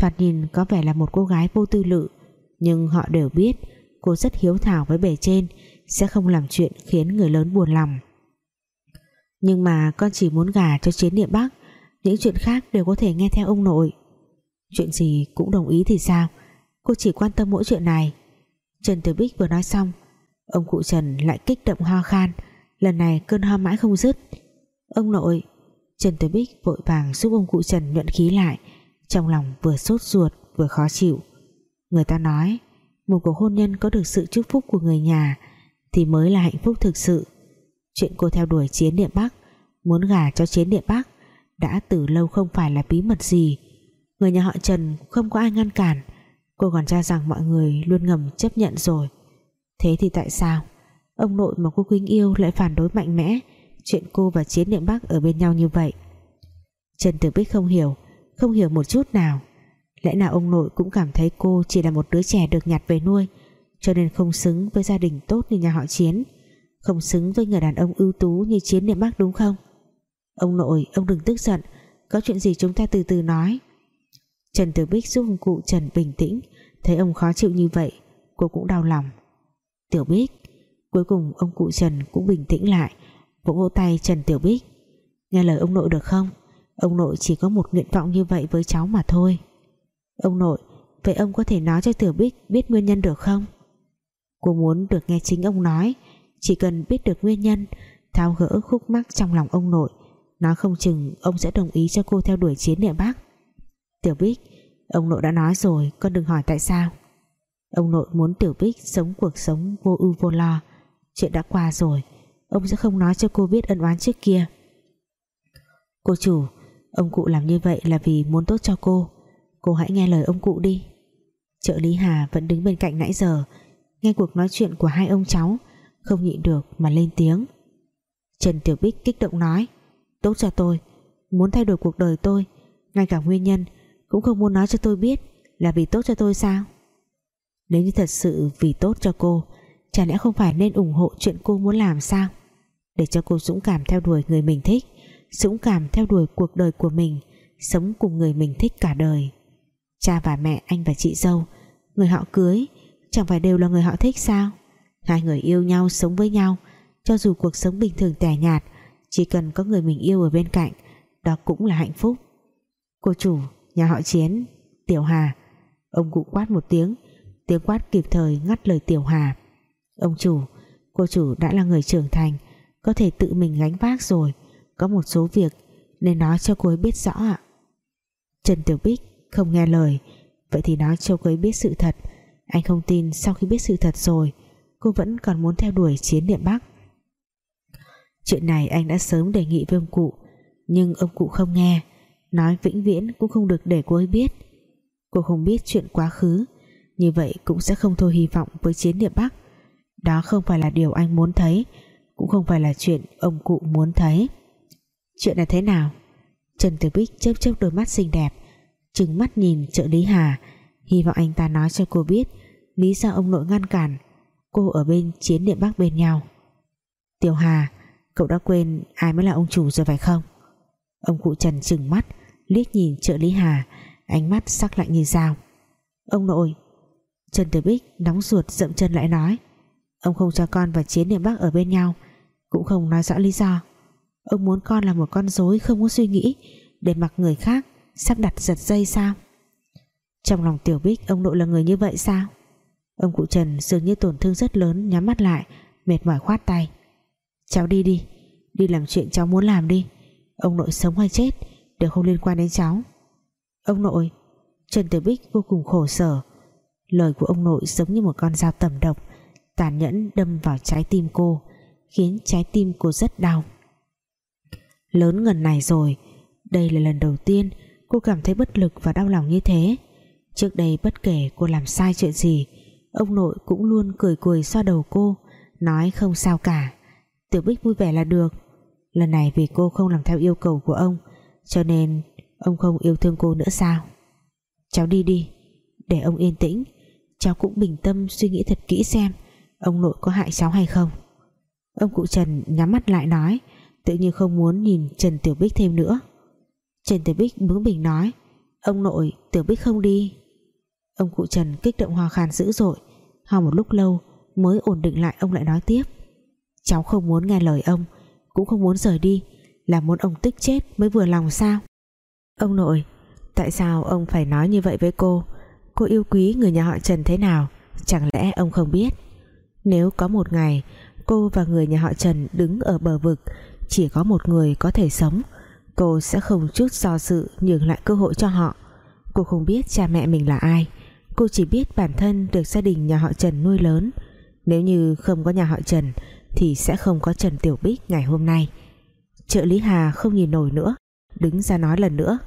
thoạt nhìn có vẻ là một cô gái vô tư lự, nhưng họ đều biết cô rất hiếu thảo với bề trên, sẽ không làm chuyện khiến người lớn buồn lòng. Nhưng mà con chỉ muốn gả cho chiến địa Bắc, những chuyện khác đều có thể nghe theo ông nội. Chuyện gì cũng đồng ý thì sao? Cô chỉ quan tâm mỗi chuyện này. Trần Tử Bích vừa nói xong, ông cụ Trần lại kích động ho khan, lần này cơn ho mãi không dứt. Ông nội, Trần Tử Bích vội vàng giúp ông cụ Trần nhuận khí lại trong lòng vừa sốt ruột, vừa khó chịu. Người ta nói, một cuộc hôn nhân có được sự chúc phúc của người nhà thì mới là hạnh phúc thực sự. Chuyện cô theo đuổi chiến địa Bắc, muốn gả cho chiến địa Bắc đã từ lâu không phải là bí mật gì. Người nhà họ Trần không có ai ngăn cản. Cô còn cho rằng mọi người luôn ngầm chấp nhận rồi. Thế thì tại sao? Ông nội mà cô Quynh yêu lại phản đối mạnh mẽ chuyện cô và Chiến Niệm Bắc ở bên nhau như vậy? Trần Tử Bích không hiểu không hiểu một chút nào. Lẽ nào ông nội cũng cảm thấy cô chỉ là một đứa trẻ được nhặt về nuôi, cho nên không xứng với gia đình tốt như nhà họ Chiến, không xứng với người đàn ông ưu tú như Chiến Niệm bác đúng không? Ông nội, ông đừng tức giận, có chuyện gì chúng ta từ từ nói. Trần Tử Bích giúp ông cụ Trần bình tĩnh, thấy ông khó chịu như vậy, cô cũng đau lòng. Tiểu Bích, cuối cùng ông cụ Trần cũng bình tĩnh lại, vỗ vỗ tay Trần Tiểu Bích. Nghe lời ông nội được không? Ông nội chỉ có một nguyện vọng như vậy với cháu mà thôi. Ông nội, vậy ông có thể nói cho Tiểu Bích biết nguyên nhân được không? Cô muốn được nghe chính ông nói, chỉ cần biết được nguyên nhân, tháo gỡ khúc mắc trong lòng ông nội, nói không chừng ông sẽ đồng ý cho cô theo đuổi chiến địa Bắc. Tiểu Bích, ông nội đã nói rồi, con đừng hỏi tại sao. Ông nội muốn Tiểu Bích sống cuộc sống vô ưu vô lo. Chuyện đã qua rồi, ông sẽ không nói cho cô biết ân oán trước kia. Cô chủ ông cụ làm như vậy là vì muốn tốt cho cô. Cô hãy nghe lời ông cụ đi. Trợ lý Hà vẫn đứng bên cạnh nãy giờ, nghe cuộc nói chuyện của hai ông cháu, không nhịn được mà lên tiếng. Trần Tiểu Bích kích động nói, tốt cho tôi, muốn thay đổi cuộc đời tôi, ngay cả nguyên nhân cũng không muốn nói cho tôi biết là vì tốt cho tôi sao? Nếu như thật sự vì tốt cho cô, chả lẽ không phải nên ủng hộ chuyện cô muốn làm sao? Để cho cô dũng cảm theo đuổi người mình thích dũng cảm theo đuổi cuộc đời của mình, sống cùng người mình thích cả đời. Cha và mẹ, anh và chị dâu, người họ cưới, chẳng phải đều là người họ thích sao? Hai người yêu nhau, sống với nhau, cho dù cuộc sống bình thường tẻ nhạt, chỉ cần có người mình yêu ở bên cạnh, đó cũng là hạnh phúc. Cô chủ, nhà họ chiến, tiểu hà. Ông cụ quát một tiếng tiếng quát kịp thời ngắt lời tiểu hà. Ông chủ, cô chủ đã là người trưởng thành, có thể tự mình gánh vác rồi có một số việc nên nói cho cô ấy biết rõ ạ. Trần Tiểu Bích không nghe lời, vậy thì nói cho cô ấy biết sự thật. Anh không tin sau khi biết sự thật rồi, cô vẫn còn muốn theo đuổi chiến niệm Bắc. Chuyện này anh đã sớm đề nghị với ông cụ, nhưng ông cụ không nghe, nói vĩnh viễn cũng không được để cô ấy biết. Cô không biết chuyện quá khứ, như vậy cũng sẽ không thôi hy vọng với chiến niệm Bắc. Đó không phải là điều anh muốn thấy, cũng không phải là chuyện ông cụ muốn thấy chuyện là thế nào? Trần Tử Bích chớp chớp đôi mắt xinh đẹp, trừng mắt nhìn trợ lý Hà. Hy vọng anh ta nói cho cô biết lý do ông nội ngăn cản cô ở bên chiến địa Bắc bên nhau. Tiểu Hà, cậu đã quên ai mới là ông chủ rồi phải không? Ông cụ Trần trừng mắt, liếc nhìn trợ lý Hà, ánh mắt sắc lạnh như dao. Ông nội, Trần Tử Bích nóng ruột dậm chân lại nói, ông không cho con và chiến địa Bắc ở bên nhau, cũng không nói rõ lý do ông muốn con là một con rối không có suy nghĩ, để mặc người khác, sắp đặt giật dây sao? Trong lòng Tiểu Bích, ông nội là người như vậy sao? Ông cụ Trần dường như tổn thương rất lớn, Nhắm mắt lại, Mệt mỏi khoát tay. Cháu đi đi Đi làm chuyện cháu muốn làm đi. Ông nội sống hay chết, Đều không liên quan đến cháu. Ông nội, Trần Tiểu Bích vô cùng khổ sở. Lời của ông nội giống như một con dao tầm độc, Tàn nhẫn đâm vào trái tim cô, Khiến trái tim cô rất đau. Lớn ngần này rồi. Đây là lần đầu tiên Cô cảm thấy bất lực và đau lòng như thế. Trước đây bất kể cô làm sai chuyện gì, Ông nội cũng luôn cười cười xoa đầu cô, Nói không sao cả. Tiểu Bích vui vẻ là được. Lần này vì cô không làm theo yêu cầu của ông, Cho nên ông không yêu thương cô nữa sao? Cháu đi đi, Để ông yên tĩnh. Cháu cũng bình tâm suy nghĩ thật kỹ xem Ông nội có hại cháu hay không. Ông cụ Trần nhắm mắt lại nói Tự nhiên không muốn nhìn Trần Tiểu Bích thêm nữa. Trần Tiểu Bích bướng bỉnh nói, Ông nội, Tiểu Bích không đi. Ông cụ Trần kích động hoa khan dữ dội. Ho một lúc lâu, mới ổn định lại, ông lại nói tiếp, Cháu không muốn nghe lời ông, Cũng không muốn rời đi, Là muốn ông tức chết mới vừa lòng sao? Ông nội, Tại sao ông phải nói như vậy với cô? Cô yêu quý người nhà họ Trần thế nào? Chẳng lẽ ông không biết? Nếu có một ngày, Cô và người nhà họ Trần đứng ở bờ vực chỉ có một người có thể sống. Cô sẽ không chút do dự nhường lại cơ hội cho họ. Cô không biết cha mẹ mình là ai. Cô chỉ biết bản thân được gia đình nhà họ Trần nuôi lớn. Nếu như không có nhà họ Trần Thì sẽ không có Trần Tiểu Bích ngày hôm nay. Trợ lý Hà không nhìn nổi nữa Đứng ra nói lần nữa.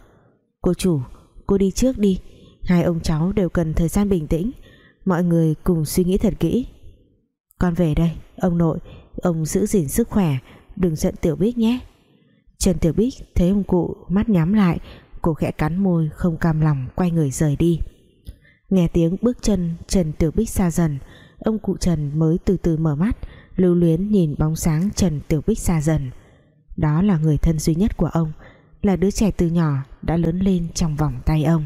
Cô chủ, cô đi trước đi. Hai ông cháu đều cần thời gian bình tĩnh. Mọi người cùng suy nghĩ thật kỹ. Con về đây Ông nội, ông giữ gìn sức khỏe Đừng giận Tiểu Bích nhé. Trần Tiểu Bích thấy ông cụ mắt nhắm lại, Cô khẽ cắn môi, không cam lòng, Quay người rời đi. Nghe tiếng bước chân Trần Tiểu Bích xa dần, Ông cụ Trần mới từ từ mở mắt, Lưu luyến nhìn bóng sáng Trần Tiểu Bích xa dần. Đó là người thân duy nhất của ông, Là đứa trẻ từ nhỏ đã lớn lên trong vòng tay ông.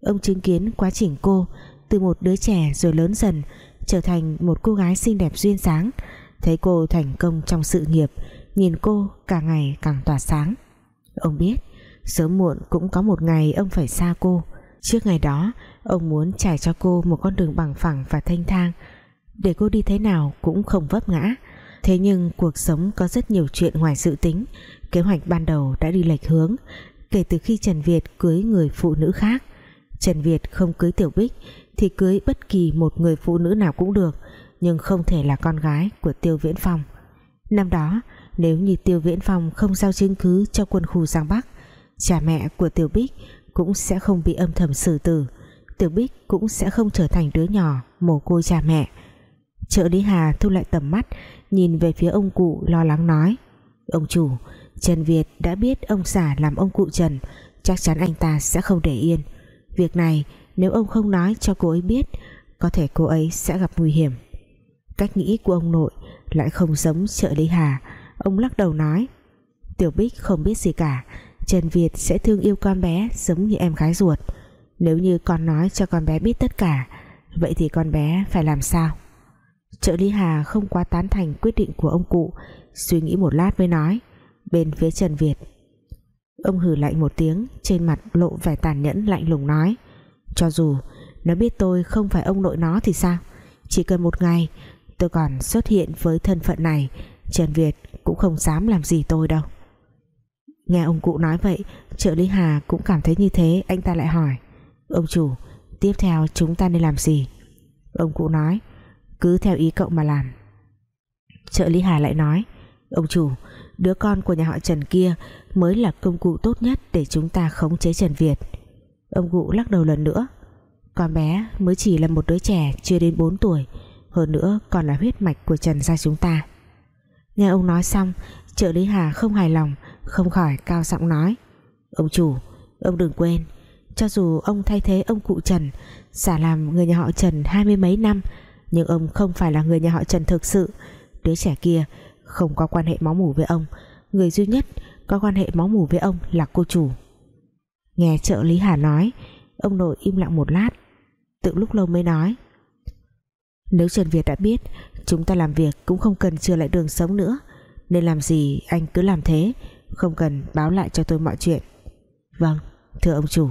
Ông chứng kiến quá trình cô, Từ một đứa trẻ rồi lớn dần, Trở thành một cô gái xinh đẹp duyên sáng Thấy cô thành công trong sự nghiệp, Nhìn cô càng ngày càng tỏa sáng. Ông biết, Sớm muộn cũng có một ngày ông phải xa cô. Trước ngày đó, Ông muốn trải cho cô một con đường bằng phẳng và thanh thang. Để cô đi thế nào cũng không vấp ngã. Thế nhưng cuộc sống có rất nhiều chuyện ngoài dự tính. Kế hoạch ban đầu đã đi lệch hướng, Kể từ khi Trần Việt cưới người phụ nữ khác. Trần Việt không cưới Tiểu Bích Thì cưới bất kỳ một người phụ nữ nào cũng được. Nhưng không thể là con gái của Tiêu Viễn Phong. Năm đó, Nếu như Tiêu Viễn Phong không giao chứng cứ cho quân khu Giang Bắc, Cha mẹ của Tiểu Bích cũng sẽ không bị âm thầm xử tử. Tiểu Bích cũng sẽ không trở thành đứa nhỏ mồ côi cha mẹ. Trợ lý Hà thu lại tầm mắt, Nhìn về phía ông cụ lo lắng nói, Ông chủ, Trần Việt đã biết ông xã làm ông cụ Trần, Chắc chắn anh ta sẽ không để yên. Việc này nếu ông không nói cho cô ấy biết, Có thể cô ấy sẽ gặp nguy hiểm. Cách nghĩ của ông nội Lại không giống trợ lý Hà. Ông lắc đầu nói, Tiểu Bích không biết gì cả. Trần Việt sẽ thương yêu con bé giống như em gái ruột. Nếu như con nói cho con bé biết tất cả, Vậy thì con bé phải làm sao? Trợ lý Hà không quá tán thành quyết định của ông cụ, Suy nghĩ một lát mới nói, Bên phía Trần Việt. Ông hử lạnh một tiếng, Trên mặt lộ vẻ tàn nhẫn lạnh lùng nói, Cho dù nó biết tôi không phải ông nội nó thì sao? Chỉ cần một ngày Tôi còn xuất hiện với thân phận này, Trần Việt cũng không dám làm gì tôi đâu. Nghe ông cụ nói vậy, Trợ lý Hà cũng cảm thấy như thế, Anh ta lại hỏi, Ông chủ, tiếp theo chúng ta nên làm gì? Ông cụ nói, Cứ theo ý cậu mà làm. Trợ lý Hà lại nói, Ông chủ, đứa con của nhà họ Trần kia Mới là công cụ tốt nhất Để chúng ta khống chế Trần Việt. Ông cụ lắc đầu lần nữa, Con bé mới chỉ là một đứa trẻ Chưa đến 4 tuổi hơn nữa còn là huyết mạch của Trần gia chúng ta. Nghe ông nói xong, Trợ lý Hà không hài lòng, Không khỏi cao giọng nói. Ông chủ, Ông đừng quên, Cho dù ông thay thế ông cụ Trần Giả làm người nhà họ Trần hai mươi mấy năm, Nhưng ông không phải là người nhà họ Trần thực sự. Đứa trẻ kia Không có quan hệ máu mủ với ông, Người duy nhất có quan hệ máu mủ với ông là cô chủ. Nghe trợ lý Hà nói, Ông nội im lặng một lát, Tự lúc lâu mới nói. Nếu Trần Việt đã biết, Chúng ta làm việc cũng không cần chưa lại đường sống nữa. Nên làm gì anh cứ làm thế, Không cần báo lại cho tôi mọi chuyện. Vâng thưa ông chủ.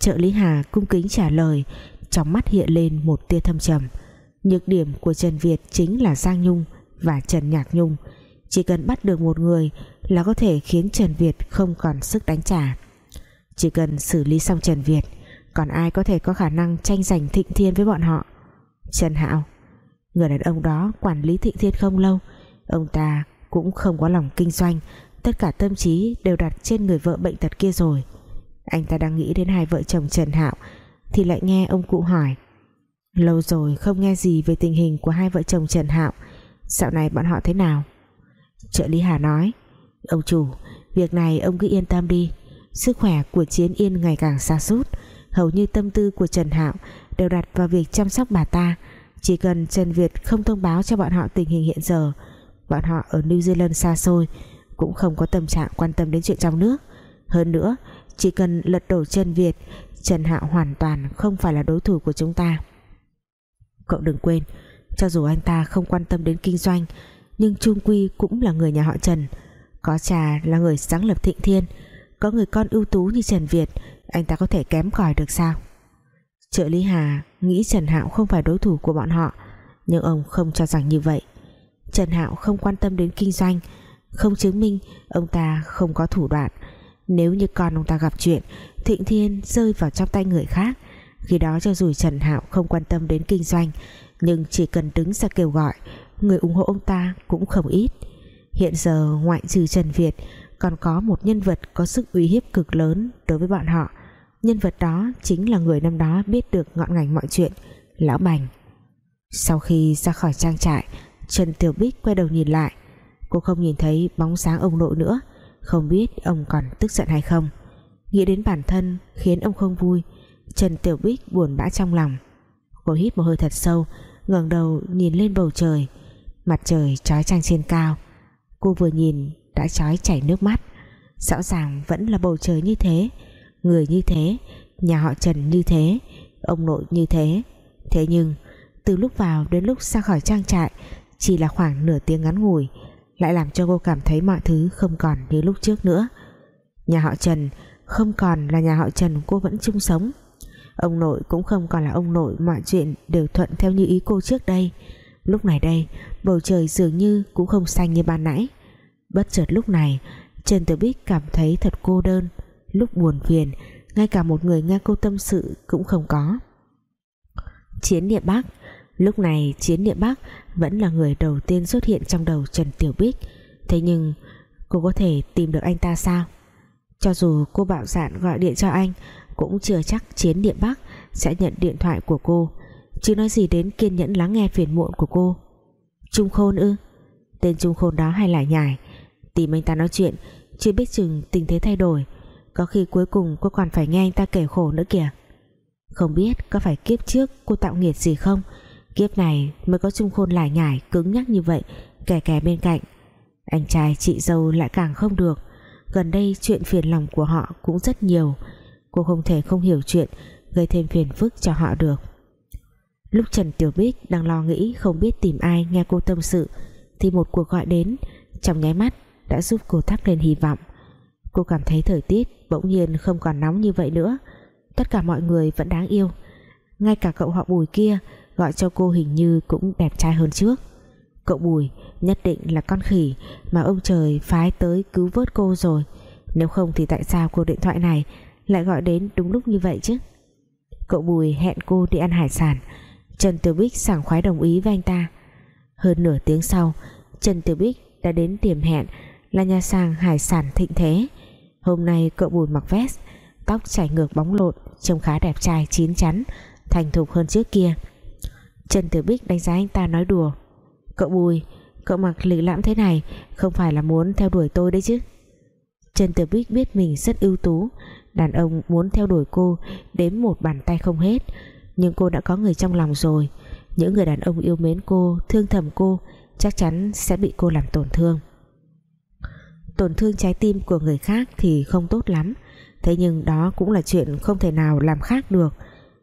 Trợ lý Hà cung kính trả lời, Trong mắt hiện lên một tia thâm trầm. Nhược điểm của Trần Việt chính là Giang Nhung và Trần Nhạc Nhung. Chỉ cần bắt được một người là có thể khiến Trần Việt không còn sức đánh trả. Chỉ cần xử lý xong Trần Việt, Còn ai có thể có khả năng tranh giành thịnh thiên với bọn họ? Trần Hạo, Người đàn ông đó quản lý thịnh thiên không lâu, Ông ta cũng không có lòng kinh doanh, Tất cả tâm trí đều đặt trên người vợ bệnh tật kia rồi. Anh ta đang nghĩ đến hai vợ chồng Trần Hạo Thì lại nghe ông cụ hỏi. Lâu rồi không nghe gì về tình hình của hai vợ chồng Trần Hạo, Dạo này bọn họ thế nào? Trợ lý Hà nói, Ông chủ, Việc này ông cứ yên tâm đi. Sức khỏe của Chiến Yên ngày càng xa sút, Hầu như tâm tư của Trần Hạo Đều đặt vào việc chăm sóc bà ta. Chỉ cần Trần Việt không thông báo cho bọn họ tình hình hiện giờ, Bọn họ ở New Zealand xa xôi Cũng không có tâm trạng quan tâm đến chuyện trong nước. Hơn nữa, Chỉ cần lật đổ Trần Việt, Trần Hạo hoàn toàn không phải là đối thủ của chúng ta. Cậu đừng quên, Cho dù anh ta không quan tâm đến kinh doanh, Nhưng Trung Quy cũng là người nhà họ Trần. Có cha là người sáng lập thịnh thiên, Có người con ưu tú như Trần Việt, Anh ta có thể kém cỏi được sao? Trợ lý Hà nghĩ Trần Hạo không phải đối thủ của bọn họ, Nhưng ông không cho rằng như vậy. Trần Hạo không quan tâm đến kinh doanh, Không chứng minh ông ta không có thủ đoạn. Nếu như con ông ta gặp chuyện, Thịnh Thiên rơi vào trong tay người khác. Khi đó cho dù Trần Hạo không quan tâm đến kinh doanh, Nhưng chỉ cần đứng ra kêu gọi, Người ủng hộ ông ta cũng không ít. Hiện giờ ngoại trừ Trần Việt, còn có một nhân vật có sức uy hiếp cực lớn đối với bọn họ nhân vật đó chính là người năm đó biết được ngọn ngành mọi chuyện, Lão Bành. Sau khi ra khỏi trang trại, Trần Tiểu Bích quay đầu nhìn lại. Cô không nhìn thấy bóng sáng ông nội nữa, không biết ông còn tức giận hay không. Nghĩ đến bản thân khiến ông không vui, Trần Tiểu Bích buồn bã trong lòng. Cô hít một hơi thật sâu, ngẩng đầu nhìn lên bầu trời. Mặt trời trói trang trên cao. Cô vừa nhìn đã trói chảy nước mắt. Rõ ràng vẫn là bầu trời như thế người như thế, nhà họ Trần như thế, ông nội như thế. Thế nhưng, từ lúc vào đến lúc ra khỏi trang trại, chỉ là khoảng nửa tiếng ngắn ngủi, lại làm cho cô cảm thấy mọi thứ không còn như lúc trước nữa. Nhà họ Trần không còn là nhà họ Trần cô vẫn chung sống. Ông nội cũng không còn là ông nội, mọi chuyện đều thuận theo như ý cô trước đây. Lúc này đây, bầu trời dường như cũng không xanh như ban nãy. Bất chợt lúc này Trần Tử Bích cảm thấy thật cô đơn lúc buồn phiền, ngay cả một người nghe cô tâm sự cũng không có. Chiến địa Bắc, lúc này Chiến địa Bắc vẫn là người đầu tiên xuất hiện trong đầu Trần Tiểu Bích. Thế nhưng, cô có thể tìm được anh ta sao? Cho dù cô bạo dạn gọi điện cho anh, cũng chưa chắc Chiến địa Bắc sẽ nhận điện thoại của cô, chứ nói gì đến kiên nhẫn lắng nghe phiền muộn của cô. Trung Khôn ư? Tên Trung Khôn đó hay là nhải? Tìm anh ta nói chuyện, chưa biết chừng tình thế thay đổi có khi cuối cùng cô còn phải nghe anh ta kể khổ nữa kìa. Không biết có phải kiếp trước cô tạo nghiệt gì không? Kiếp này mới có Trung Khôn lải nhải, cứng nhắc như vậy, kè kè bên cạnh. Anh trai chị dâu lại càng không được. Gần đây chuyện phiền lòng của họ cũng rất nhiều. Cô không thể không hiểu chuyện, gây thêm phiền phức cho họ được. Lúc Trần Tiểu Bích đang lo nghĩ không biết tìm ai nghe cô tâm sự, thì một cuộc gọi đến, trong nháy mắt đã giúp cô thắp lên hy vọng cô cảm thấy thời tiết bỗng nhiên không còn nóng như vậy nữa. Tất cả mọi người vẫn đáng yêu. Ngay cả cậu họ bùi kia gọi cho cô hình như cũng đẹp trai hơn trước. Cậu bùi nhất định là con khỉ mà ông trời phái tới cứu vớt cô rồi. Nếu không thì tại sao cuộc điện thoại này lại gọi đến đúng lúc như vậy chứ? Cậu bùi hẹn cô đi ăn hải sản. Trần Tiểu Bích sảng khoái đồng ý với anh ta. Hơn nửa tiếng sau, Trần Tiểu Bích đã đến điểm hẹn là nhà sàng hải sản thịnh thế hôm nay cậu bùi mặc vest, tóc chảy ngược bóng lộn, trông khá đẹp trai, chín chắn, thành thục hơn trước kia. Trần Tiểu Bích đánh giá anh ta nói đùa. Cậu bùi, cậu mặc lịch lãm thế này, không phải là muốn theo đuổi tôi đấy chứ? Trần Tiểu Bích biết mình rất ưu tú. Đàn ông muốn theo đuổi cô đến một bàn tay không hết. Nhưng cô đã có người trong lòng rồi. Những người đàn ông yêu mến cô, thương thầm cô, chắc chắn sẽ bị cô làm tổn thương tổn thương trái tim của người khác thì không tốt lắm. Thế nhưng đó cũng là chuyện không thể nào làm khác được.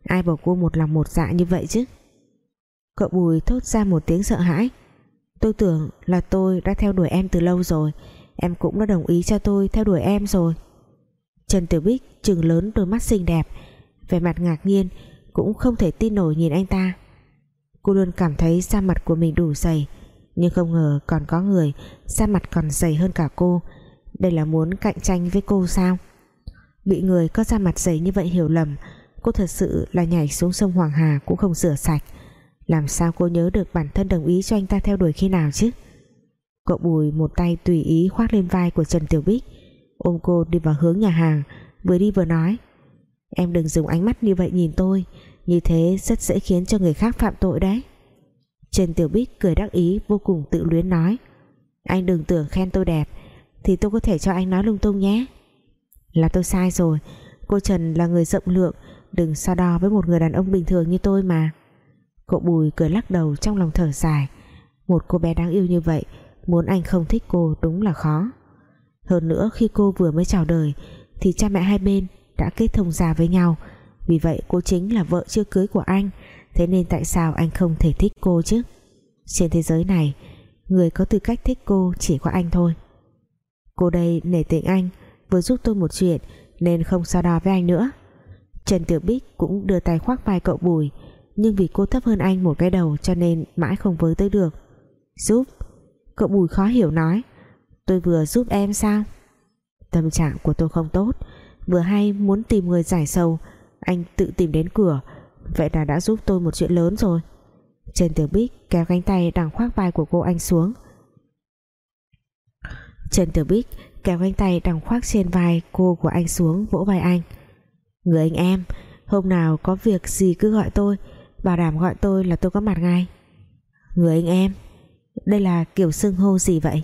Ai bảo cô một lòng một dạ như vậy chứ? Cậu bùi thốt ra một tiếng sợ hãi. Tôi tưởng là tôi đã theo đuổi em từ lâu rồi. Em cũng đã đồng ý cho tôi theo đuổi em rồi. Trần Tiểu Bích chừng lớn đôi mắt xinh đẹp. Vẻ mặt ngạc nhiên, cũng không thể tin nổi nhìn anh ta. Cô luôn cảm thấy da mặt của mình đủ dày nhưng không ngờ còn có người, da mặt còn dày hơn cả cô. Đây là muốn cạnh tranh với cô sao? Bị người có da mặt dày như vậy hiểu lầm, cô thật sự là nhảy xuống sông Hoàng Hà cũng không rửa sạch. Làm sao cô nhớ được bản thân đồng ý cho anh ta theo đuổi khi nào chứ? Cậu bùi một tay tùy ý khoác lên vai của Trần Tiểu Bích, ôm cô đi vào hướng nhà hàng, vừa đi vừa nói. Em đừng dùng ánh mắt như vậy nhìn tôi, như thế rất dễ khiến cho người khác phạm tội đấy. Trần Tiểu Bích cười đắc ý, vô cùng tự luyến nói. Anh đừng tưởng khen tôi đẹp, thì tôi có thể cho anh nói lung tung nhé. Là tôi sai rồi, cô Trần là người rộng lượng, đừng so đo với một người đàn ông bình thường như tôi mà. Cậu Bùi cười lắc đầu trong lòng thở dài. Một cô bé đáng yêu như vậy, muốn anh không thích cô đúng là khó. Hơn nữa, khi cô vừa mới chào đời, thì cha mẹ hai bên đã kết thông gia với nhau. Vì vậy, cô chính là vợ chưa cưới của anh thế nên tại sao anh không thể thích cô chứ? Trên thế giới này, người có tư cách thích cô chỉ có anh thôi. Cô đây nể tình anh, vừa giúp tôi một chuyện nên không so đo với anh nữa. Trần Tiểu Bích cũng đưa tay khoác vai cậu Bùi, nhưng vì cô thấp hơn anh một cái đầu cho nên mãi không với tới được. Giúp! Cậu Bùi khó hiểu nói, tôi vừa giúp em sao? Tâm trạng của tôi không tốt, vừa hay muốn tìm người giải sầu, anh tự tìm đến cửa vậy là đã giúp tôi một chuyện lớn rồi. Trần tường Bích kéo cánh tay đang khoác vai của cô anh xuống. Trần Tử Bích kéo cánh tay đang khoác trên vai cô của anh xuống vỗ vai anh. Người anh em, hôm nào có việc gì cứ gọi tôi, bảo đảm gọi tôi là tôi có mặt ngay. Người anh em, đây là kiểu xưng hô gì vậy?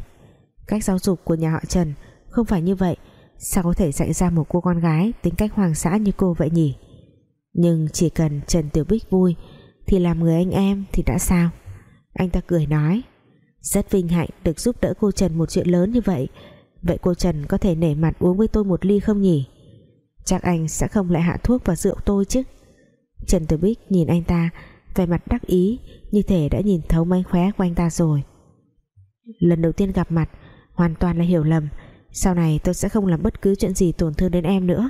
Cách giáo dục của nhà họ Trần không phải như vậy, sao có thể dạy ra một cô con gái tính cách hoàng xã như cô vậy nhỉ? Nhưng chỉ cần Trần Tiểu Bích vui, thì làm người anh em thì đã sao? Anh ta cười nói, rất vinh hạnh được giúp đỡ cô Trần một chuyện lớn như vậy. Vậy cô Trần có thể nể mặt uống với tôi một ly không nhỉ? Chắc anh sẽ không lại hạ thuốc và rượu tôi chứ. Trần Tiểu Bích nhìn anh ta, vẻ mặt đắc ý, như thể đã nhìn thấu manh khóe của anh ta rồi. Lần đầu tiên gặp mặt, hoàn toàn là hiểu lầm. Sau này tôi sẽ không làm bất cứ chuyện gì tổn thương đến em nữa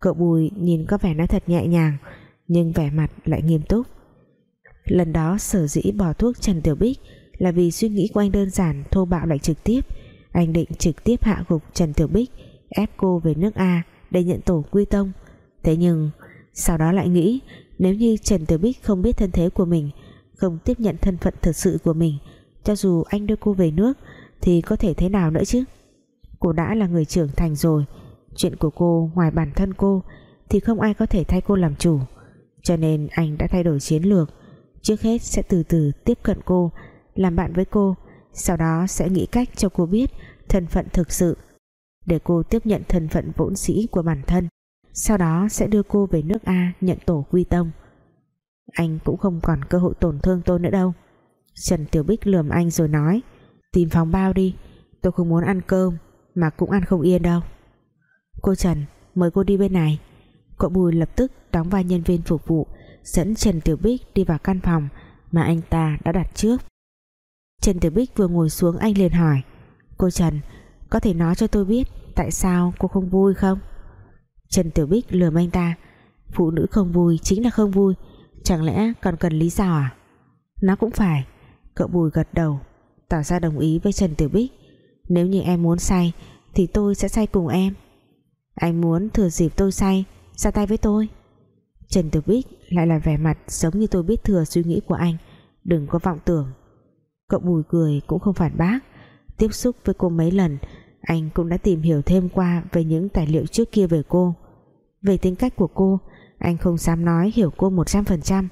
cậu Bùi nhìn có vẻ nói thật nhẹ nhàng, nhưng vẻ mặt lại nghiêm túc. Lần đó, sở dĩ bỏ thuốc Trần Tiểu Bích là vì suy nghĩ của anh đơn giản, thô bạo lại trực tiếp. Anh định trực tiếp hạ gục Trần Tiểu Bích, ép cô về nước A để nhận tổ quy tông. Thế nhưng, sau đó lại nghĩ, nếu như Trần Tiểu Bích không biết thân thế của mình, không tiếp nhận thân phận thật sự của mình, cho dù anh đưa cô về nước, thì có thể thế nào nữa chứ? Cô đã là người trưởng thành rồi chuyện của cô ngoài bản thân cô, thì không ai có thể thay cô làm chủ. Cho nên anh đã thay đổi chiến lược. Trước hết sẽ từ từ tiếp cận cô, làm bạn với cô, sau đó sẽ nghĩ cách cho cô biết thân phận thực sự, để cô tiếp nhận thân phận vốn sĩ của bản thân. Sau đó sẽ đưa cô về nước A nhận tổ quy tông. Anh cũng không còn cơ hội tổn thương tôi nữa đâu. Trần Tiểu Bích lườm anh rồi nói, tìm phòng bao đi, tôi không muốn ăn cơm, mà cũng ăn không yên đâu cô Trần, mời cô đi bên này. Cậu Bùi lập tức đóng vai nhân viên phục vụ, dẫn Trần Tiểu Bích đi vào căn phòng mà anh ta đã đặt trước. Trần Tiểu Bích vừa ngồi xuống anh liền hỏi, cô Trần, có thể nói cho tôi biết tại sao cô không vui không? Trần Tiểu Bích lườm anh ta, phụ nữ không vui chính là không vui, chẳng lẽ còn cần lý do à? Nó cũng phải, cậu Bùi gật đầu, tỏ ra đồng ý với Trần Tiểu Bích. Nếu như em muốn say thì tôi sẽ say cùng em anh muốn thừa dịp tôi say, ra tay với tôi. Trần Tử Bích lại là vẻ mặt giống như tôi biết thừa suy nghĩ của anh. Đừng có vọng tưởng. Cậu Bùi cười cũng không phản bác. Tiếp xúc với cô mấy lần, anh cũng đã tìm hiểu thêm qua về những tài liệu trước kia về cô. Về tính cách của cô, anh không dám nói hiểu cô 100%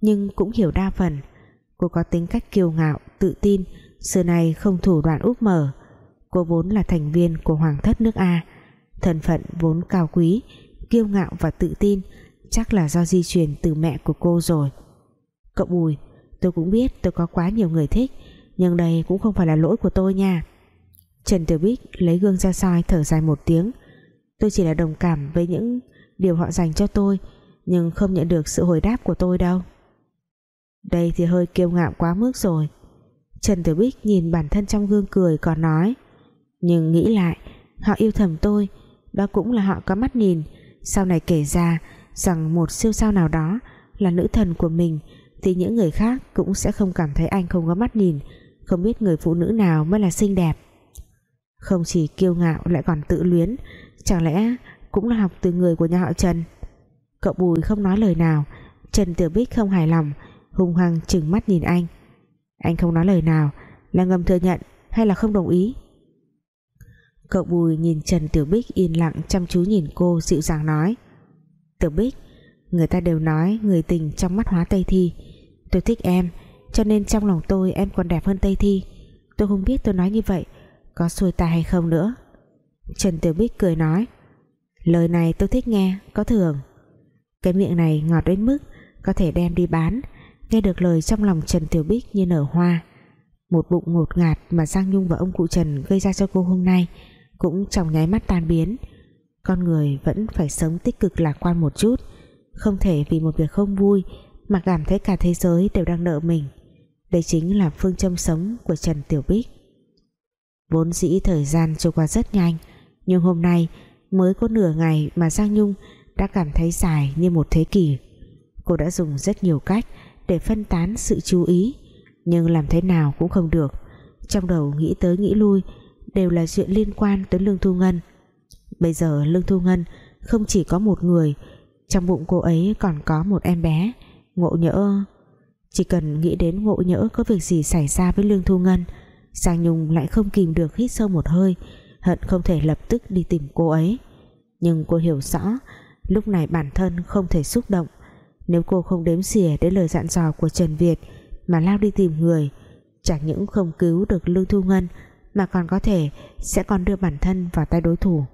nhưng cũng hiểu đa phần. Cô có tính cách kiêu ngạo, tự tin, xưa này không thủ đoạn úp mở. Cô vốn là thành viên của hoàng thất nước A thân phận vốn cao quý, kiêu ngạo và tự tin, chắc là do di truyền từ mẹ của cô rồi. Cậu Bùi, tôi cũng biết tôi có quá nhiều người thích, nhưng đây cũng không phải là lỗi của tôi nha. Trần Tiểu Bích lấy gương ra soi thở dài một tiếng. Tôi chỉ là đồng cảm với những điều họ dành cho tôi, nhưng không nhận được sự hồi đáp của tôi đâu. Đây thì hơi kiêu ngạo quá mức rồi. Trần Tiểu Bích nhìn bản thân trong gương cười còn nói, nhưng nghĩ lại, họ yêu thầm tôi đó cũng là họ có mắt nhìn. Sau này kể ra rằng một siêu sao nào đó là nữ thần của mình, thì những người khác cũng sẽ không cảm thấy anh không có mắt nhìn, không biết người phụ nữ nào mới là xinh đẹp. Không chỉ kiêu ngạo lại còn tự luyến, chẳng lẽ cũng là học từ người của nhà họ Trần? Cậu Bùi không nói lời nào, Trần Tiểu Bích không hài lòng, hung hăng chừng mắt nhìn anh. Anh không nói lời nào, là ngầm thừa nhận hay là không đồng ý? Cậu Bùi nhìn Trần Tiểu Bích yên lặng chăm chú nhìn cô, dịu dàng nói. Tiểu Bích, người ta đều nói người tình trong mắt hóa Tây Thi. Tôi thích em, cho nên trong lòng tôi em còn đẹp hơn Tây Thi. Tôi không biết tôi nói như vậy, có xuôi tai hay không nữa. Trần Tiểu Bích cười nói, lời này tôi thích nghe, có thường. Cái miệng này ngọt đến mức có thể đem đi bán. Nghe được lời trong lòng Trần Tiểu Bích như nở hoa. Một bụng ngột ngạt mà Giang Nhung và ông cụ Trần gây ra cho cô hôm nay cũng trong nháy mắt tan biến. Con người vẫn phải sống tích cực lạc quan một chút, không thể vì một việc không vui mà cảm thấy cả thế giới đều đang nợ mình. Đây chính là phương châm sống của Trần Tiểu Bích. Vốn dĩ thời gian trôi qua rất nhanh, nhưng hôm nay mới có nửa ngày mà Giang Nhung đã cảm thấy dài như một thế kỷ. Cô đã dùng rất nhiều cách để phân tán sự chú ý, nhưng làm thế nào cũng không được. Trong đầu nghĩ tới nghĩ lui đều là chuyện liên quan tới Lương Thu Ngân. Bây giờ Lương Thu Ngân không chỉ có một người, trong bụng cô ấy còn có một em bé. Ngộ nhỡ, chỉ cần nghĩ đến ngộ nhỡ có việc gì xảy ra với Lương Thu Ngân, Giang Nhung lại không kìm được hít sâu một hơi, hận không thể lập tức đi tìm cô ấy. Nhưng cô hiểu rõ, lúc này bản thân không thể xúc động. Nếu cô không đếm xỉa đến lời dặn dò của Trần Việt mà lao đi tìm người, chẳng những không cứu được Lương Thu Ngân mà còn có thể sẽ còn đưa bản thân vào tay đối thủ.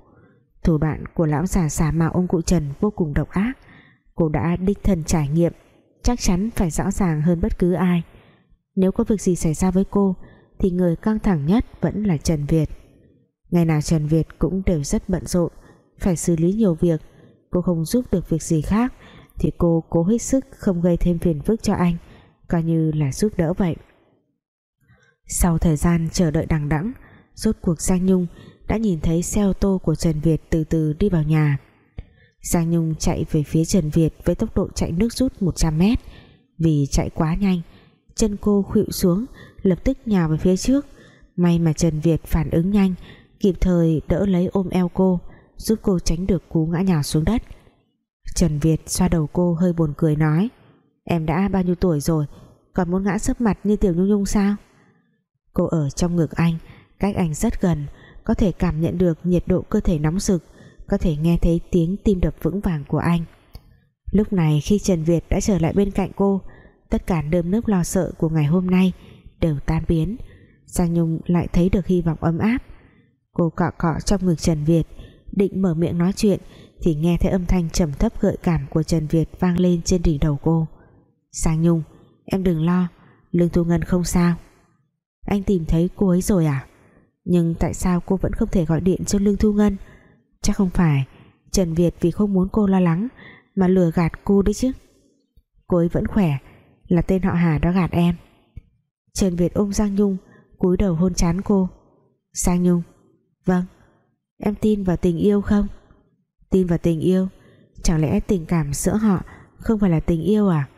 Thủ đoạn của lão già xà mạo ông cụ Trần vô cùng độc ác. Cô đã đích thân trải nghiệm, chắc chắn phải rõ ràng hơn bất cứ ai. Nếu có việc gì xảy ra với cô, thì người căng thẳng nhất vẫn là Trần Việt. Ngày nào Trần Việt cũng đều rất bận rộn, phải xử lý nhiều việc. Cô không giúp được việc gì khác, thì cô cố hết sức không gây thêm phiền phức cho anh, coi như là giúp đỡ vậy sau thời gian chờ đợi đằng đẵng, rốt cuộc Giang Nhung đã nhìn thấy xe ô tô của Trần Việt từ từ đi vào nhà. Giang Nhung chạy về phía Trần Việt với tốc độ chạy nước rút 100 mét. Vì chạy quá nhanh, chân cô khuỵu xuống, lập tức nhào về phía trước. May mà Trần Việt phản ứng nhanh, kịp thời đỡ lấy ôm eo cô, giúp cô tránh được cú ngã nhào xuống đất. Trần Việt xoa đầu cô hơi buồn cười nói, em đã bao nhiêu tuổi rồi? Còn muốn ngã sấp mặt như Tiểu Nhung Nhung sao? Cô ở trong ngực anh. Cách anh rất gần, có thể cảm nhận được nhiệt độ cơ thể nóng rực, có thể nghe thấy tiếng tim đập vững vàng của anh. Lúc này khi Trần Việt đã trở lại bên cạnh cô, tất cả đơm nớp lo sợ của ngày hôm nay đều tan biến. Giang Nhung lại thấy được hy vọng ấm áp. Cô cọ cọ trong ngực Trần Việt, định mở miệng nói chuyện thì nghe thấy âm thanh trầm thấp gợi cảm của Trần Việt vang lên trên đỉnh đầu cô. Giang Nhung, em đừng lo, Lương Thu Ngân không sao anh tìm thấy cô ấy rồi à? Nhưng tại sao cô vẫn không thể gọi điện cho Lương Thu Ngân? Chắc không phải Trần Việt vì không muốn cô lo lắng mà lừa gạt cô đấy chứ. Cô ấy vẫn khỏe, là tên họ Hà đó gạt em. Trần Việt ôm Giang Nhung, cúi đầu hôn chán cô. Giang Nhung vâng em tin vào tình yêu không? Tin vào tình yêu, chẳng lẽ tình cảm giữa họ không phải là tình yêu à?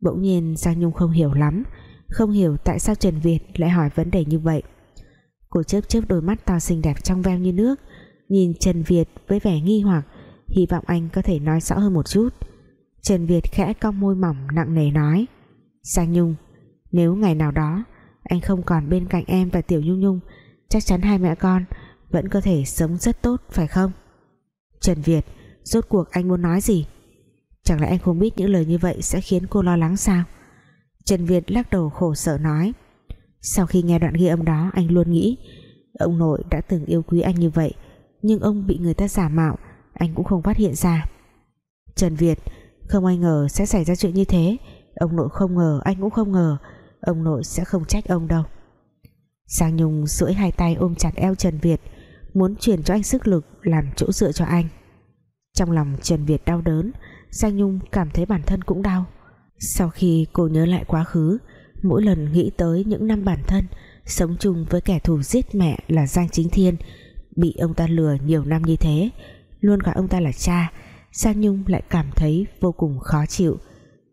Bỗng nhiên Giang Nhung không hiểu lắm không hiểu tại sao Trần Việt lại hỏi vấn đề như vậy. Cô chớp chớp đôi mắt to xinh đẹp trong veo như nước, nhìn Trần Việt với vẻ nghi hoặc, hy vọng anh có thể nói rõ hơn một chút. Trần Việt khẽ cong môi mỏng nặng nề nói, Giang Nhung, nếu ngày nào đó anh không còn bên cạnh em và Tiểu Nhung Nhung, chắc chắn hai mẹ con vẫn có thể sống rất tốt, phải không? Trần Việt, rốt cuộc anh muốn nói gì? Chẳng lẽ anh không biết những lời như vậy sẽ khiến cô lo lắng sao? Trần Việt lắc đầu khổ sở nói. Sau khi nghe đoạn ghi âm đó, anh luôn nghĩ, ông nội đã từng yêu quý anh như vậy, nhưng ông bị người ta giả mạo, anh cũng không phát hiện ra. Trần Việt, không ai ngờ sẽ xảy ra chuyện như thế. Ông nội không ngờ, anh cũng không ngờ, ông nội sẽ không trách ông đâu. Giang Nhung duỗi hai tay ôm chặt eo Trần Việt, muốn truyền cho anh sức lực làm chỗ dựa cho anh. Trong lòng Trần Việt đau đớn Giang Nhung cảm thấy bản thân cũng đau sau khi cô nhớ lại quá khứ, mỗi lần nghĩ tới những năm bản thân, sống chung với kẻ thù giết mẹ là Giang Chính Thiên, bị ông ta lừa nhiều năm như thế, luôn gọi ông ta là cha, Giang Nhung lại cảm thấy vô cùng khó chịu.